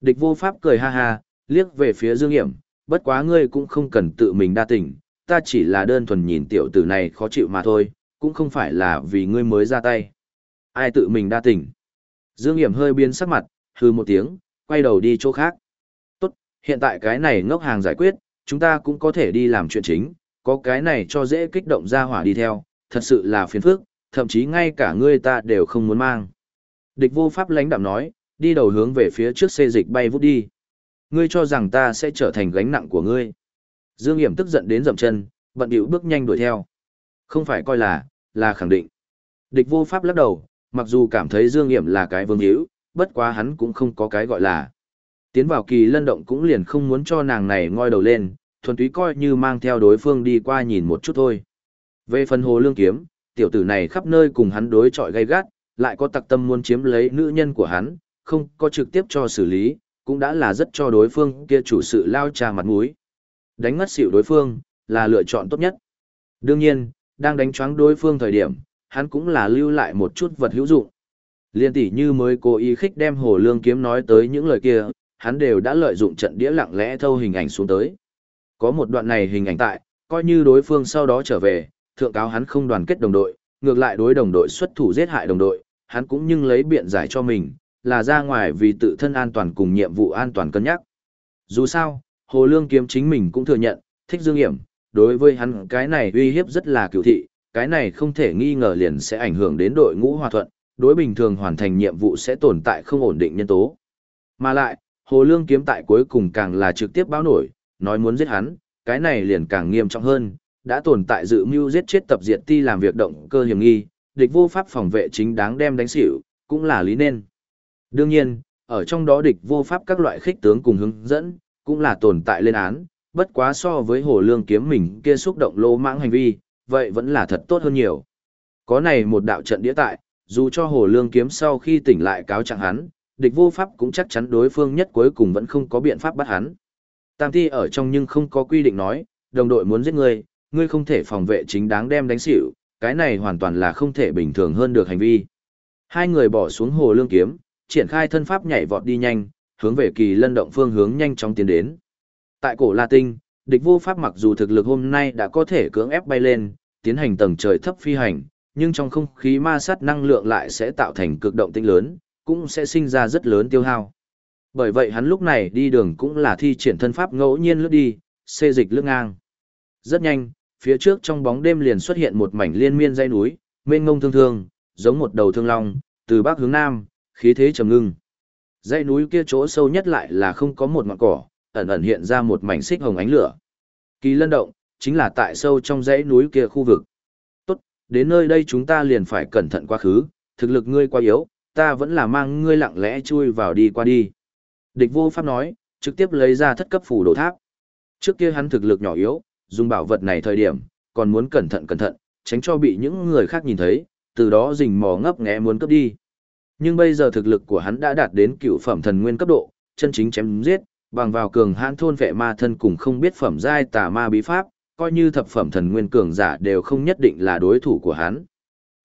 Địch vô pháp cười ha ha, liếc về phía Dương Hiểm, bất quá ngươi cũng không cần tự mình đa tình, ta chỉ là đơn thuần nhìn tiểu tử này khó chịu mà thôi, cũng không phải là vì ngươi mới ra tay. Ai tự mình đa tình? Dương Hiểm hơi biến sắc mặt, hư một tiếng, quay đầu đi chỗ khác. Tốt, hiện tại cái này ngốc hàng giải quyết, chúng ta cũng có thể đi làm chuyện chính, có cái này cho dễ kích động ra hỏa đi theo, thật sự là phiền phức, thậm chí ngay cả ngươi ta đều không muốn mang. Địch vô pháp lãnh đạm nói, đi đầu hướng về phía trước xê dịch bay vút đi. Ngươi cho rằng ta sẽ trở thành gánh nặng của ngươi. Dương Hiểm tức giận đến dậm chân, bận điệu bước nhanh đuổi theo. Không phải coi là, là khẳng định. Địch vô pháp lắc đầu, mặc dù cảm thấy Dương Hiểm là cái vương hữu, bất quá hắn cũng không có cái gọi là. Tiến vào kỳ lân động cũng liền không muốn cho nàng này ngoi đầu lên, thuần túy coi như mang theo đối phương đi qua nhìn một chút thôi. Về phần hồ lương kiếm, tiểu tử này khắp nơi cùng hắn đối chọi gay gắt, lại có tặc tâm muốn chiếm lấy nữ nhân của hắn, không có trực tiếp cho xử lý, cũng đã là rất cho đối phương kia chủ sự lao trà mặt mũi. Đánh ngất xỉu đối phương, là lựa chọn tốt nhất. Đương nhiên, đang đánh choáng đối phương thời điểm, hắn cũng là lưu lại một chút vật hữu dụng. Liên tỷ như mới cố ý khích đem Hồ Lương Kiếm nói tới những lời kia, hắn đều đã lợi dụng trận đĩa lặng lẽ thâu hình ảnh xuống tới. Có một đoạn này hình ảnh tại, coi như đối phương sau đó trở về, thượng cáo hắn không đoàn kết đồng đội, ngược lại đối đồng đội xuất thủ giết hại đồng đội, hắn cũng nhưng lấy biện giải cho mình, là ra ngoài vì tự thân an toàn cùng nhiệm vụ an toàn cân nhắc. Dù sao, Hồ Lương Kiếm chính mình cũng thừa nhận, thích dương hiểm, đối với hắn cái này uy hiếp rất là cựu thị, cái này không thể nghi ngờ liền sẽ ảnh hưởng đến đội ngũ hòa thuận, đối bình thường hoàn thành nhiệm vụ sẽ tồn tại không ổn định nhân tố. Mà lại, Hồ Lương kiếm tại cuối cùng càng là trực tiếp báo nổi, nói muốn giết hắn, cái này liền càng nghiêm trọng hơn, đã tồn tại dự mưu giết chết tập diệt ti làm việc động cơ hiểm nghi, địch vô pháp phòng vệ chính đáng đem đánh xỉu, cũng là lý nên. Đương nhiên, ở trong đó địch vô pháp các loại khích tướng cùng hướng dẫn, cũng là tồn tại lên án, bất quá so với hồ lương kiếm mình kia xúc động lô mãng hành vi, vậy vẫn là thật tốt hơn nhiều. Có này một đạo trận đĩa tại, dù cho hồ lương kiếm sau khi tỉnh lại cáo trạng hắn, địch vô pháp cũng chắc chắn đối phương nhất cuối cùng vẫn không có biện pháp bắt hắn. Tam thi ở trong nhưng không có quy định nói, đồng đội muốn giết ngươi, ngươi không thể phòng vệ chính đáng đem đánh xỉu, cái này hoàn toàn là không thể bình thường hơn được hành vi. Hai người bỏ xuống hồ lương kiếm, triển khai thân pháp nhảy vọt đi nhanh, hướng về kỳ lân động phương hướng nhanh chóng tiến đến. Tại cổ La Tinh, địch vô pháp mặc dù thực lực hôm nay đã có thể cưỡng ép bay lên, tiến hành tầng trời thấp phi hành, nhưng trong không khí ma sát năng lượng lại sẽ tạo thành cực động tinh lớn, cũng sẽ sinh ra rất lớn tiêu hao. Bởi vậy hắn lúc này đi đường cũng là thi triển thân pháp ngẫu nhiên lướt đi, xê dịch lướt ngang. Rất nhanh, phía trước trong bóng đêm liền xuất hiện một mảnh liên miên dãy núi, mênh mông thương thương, giống một đầu thương long, từ bắc hướng nam, khí thế trầm ngưng. Dãy núi kia chỗ sâu nhất lại là không có một ngọn cỏ, ẩn ẩn hiện ra một mảnh xích hồng ánh lửa. Kỳ lân động, chính là tại sâu trong dãy núi kia khu vực. Đến nơi đây chúng ta liền phải cẩn thận quá khứ, thực lực ngươi quá yếu, ta vẫn là mang ngươi lặng lẽ chui vào đi qua đi. Địch vô pháp nói, trực tiếp lấy ra thất cấp phủ đồ tháp. Trước kia hắn thực lực nhỏ yếu, dùng bảo vật này thời điểm, còn muốn cẩn thận cẩn thận, tránh cho bị những người khác nhìn thấy, từ đó rình mò ngấp nghé muốn cướp đi. Nhưng bây giờ thực lực của hắn đã đạt đến cựu phẩm thần nguyên cấp độ, chân chính chém giết, bằng vào cường hãn thôn vệ ma thân cùng không biết phẩm giai tà ma bí pháp, coi như thập phẩm thần nguyên cường giả đều không nhất định là đối thủ của hắn.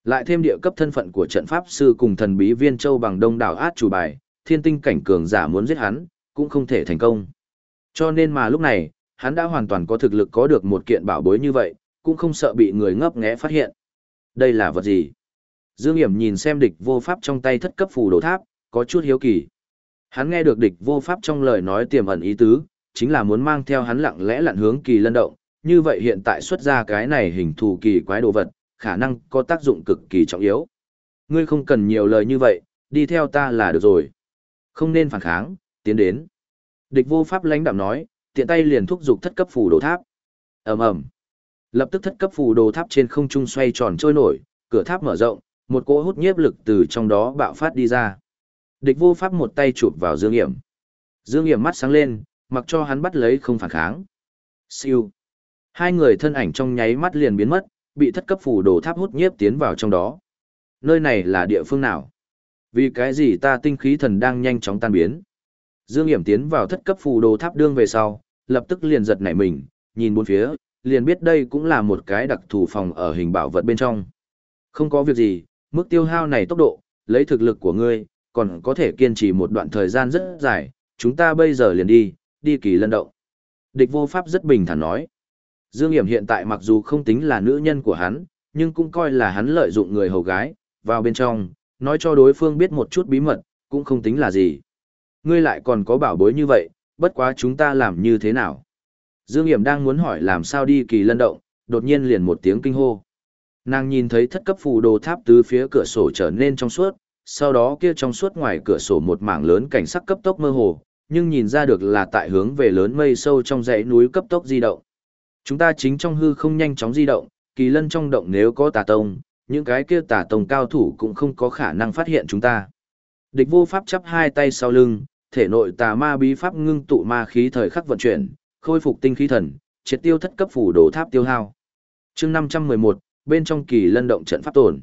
Lại thêm địa cấp thân phận của trận pháp sư cùng thần bí viên châu bằng đông đảo át chủ bài, thiên tinh cảnh cường giả muốn giết hắn, cũng không thể thành công. Cho nên mà lúc này, hắn đã hoàn toàn có thực lực có được một kiện bảo bối như vậy, cũng không sợ bị người ngấp nghé phát hiện. Đây là vật gì? Dương Hiểm nhìn xem địch vô pháp trong tay thất cấp phù đồ tháp, có chút hiếu kỳ. Hắn nghe được địch vô pháp trong lời nói tiềm ẩn ý tứ, chính là muốn mang theo hắn lặng lẽ lặn hướng kỳ lân động, như vậy hiện tại xuất ra cái này hình thù kỳ quái đồ vật, khả năng có tác dụng cực kỳ trọng yếu. Ngươi không cần nhiều lời như vậy, đi theo ta là được rồi. Không nên phản kháng, tiến đến. Địch vô pháp lãnh đạm nói, tiện tay liền thúc giục thất cấp phù đồ tháp. ầm ầm, Lập tức thất cấp phù đồ tháp trên không trung xoay tròn trôi nổi, cửa tháp mở rộng, một cỗ hút nhiếp lực từ trong đó bạo phát đi ra. Địch vô pháp một tay chụp vào Dương Hiểm. Dương Hiểm mắt sáng lên, mặc cho hắn bắt lấy không phản kháng. Siêu. Hai người thân ảnh trong nháy mắt liền biến mất, bị thất cấp phủ đồ tháp hút nhiếp tiến vào trong đó. Nơi này là địa phương nào? Vì cái gì ta tinh khí thần đang nhanh chóng tan biến? Dương Hiểm tiến vào thất cấp phù đồ tháp đương về sau, lập tức liền giật nảy mình, nhìn bốn phía, liền biết đây cũng là một cái đặc thù phòng ở hình bảo vật bên trong. Không có việc gì, mức tiêu hao này tốc độ, lấy thực lực của ngươi, còn có thể kiên trì một đoạn thời gian rất dài, chúng ta bây giờ liền đi, đi kỳ lân động. Địch vô pháp rất bình thản nói. Dương Hiểm hiện tại mặc dù không tính là nữ nhân của hắn, nhưng cũng coi là hắn lợi dụng người hầu gái, vào bên trong, nói cho đối phương biết một chút bí mật, cũng không tính là gì. Ngươi lại còn có bảo bối như vậy, bất quá chúng ta làm như thế nào? Dương Hiểm đang muốn hỏi làm sao đi kỳ lân động, đột nhiên liền một tiếng kinh hô. Nàng nhìn thấy thất cấp phù đồ tháp từ phía cửa sổ trở nên trong suốt, sau đó kia trong suốt ngoài cửa sổ một mảng lớn cảnh sắc cấp tốc mơ hồ, nhưng nhìn ra được là tại hướng về lớn mây sâu trong dãy núi cấp tốc di động. Chúng ta chính trong hư không nhanh chóng di động, kỳ lân trong động nếu có tà tông, những cái kia tà tông cao thủ cũng không có khả năng phát hiện chúng ta. Địch vô pháp chắp hai tay sau lưng, thể nội tà ma bí pháp ngưng tụ ma khí thời khắc vận chuyển, khôi phục tinh khí thần, triệt tiêu thất cấp phủ đồ tháp tiêu hao. Chương 511, bên trong kỳ lân động trận pháp tổn.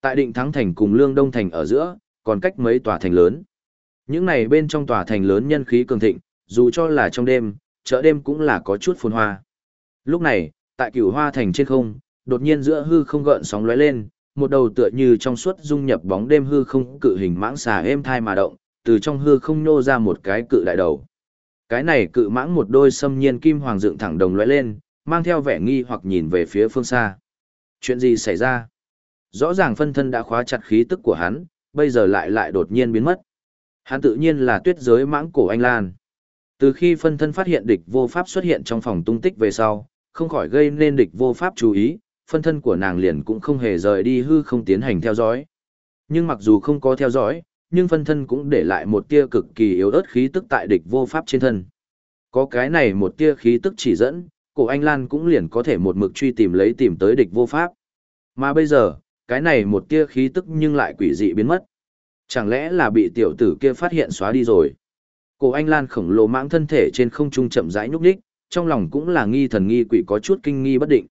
Tại Định Thắng thành cùng Lương Đông thành ở giữa, còn cách mấy tòa thành lớn. Những này bên trong tòa thành lớn nhân khí cường thịnh, dù cho là trong đêm, chợ đêm cũng là có chút phồn hoa. Lúc này, tại cửu hoa thành trên không, đột nhiên giữa hư không gợn sóng lóe lên, một đầu tựa như trong suốt dung nhập bóng đêm hư không cự hình mãng xà êm thai mà động, từ trong hư không nhô ra một cái cự đại đầu. Cái này cự mãng một đôi xâm nhiên kim hoàng dựng thẳng đồng lóe lên, mang theo vẻ nghi hoặc nhìn về phía phương xa. Chuyện gì xảy ra? Rõ ràng phân thân đã khóa chặt khí tức của hắn, bây giờ lại lại đột nhiên biến mất. Hắn tự nhiên là tuyết giới mãng cổ anh Lan. Từ khi phân thân phát hiện địch vô pháp xuất hiện trong phòng tung tích về sau, không khỏi gây nên địch vô pháp chú ý, phân thân của nàng liền cũng không hề rời đi hư không tiến hành theo dõi. Nhưng mặc dù không có theo dõi, nhưng phân thân cũng để lại một tia cực kỳ yếu ớt khí tức tại địch vô pháp trên thân. Có cái này một tia khí tức chỉ dẫn, cổ anh Lan cũng liền có thể một mực truy tìm lấy tìm tới địch vô pháp. Mà bây giờ, cái này một tia khí tức nhưng lại quỷ dị biến mất. Chẳng lẽ là bị tiểu tử kia phát hiện xóa đi rồi? Cổ anh Lan khổng lồ mãng thân thể trên không trung chậm rãi nhúc nhích, trong lòng cũng là nghi thần nghi quỷ có chút kinh nghi bất định.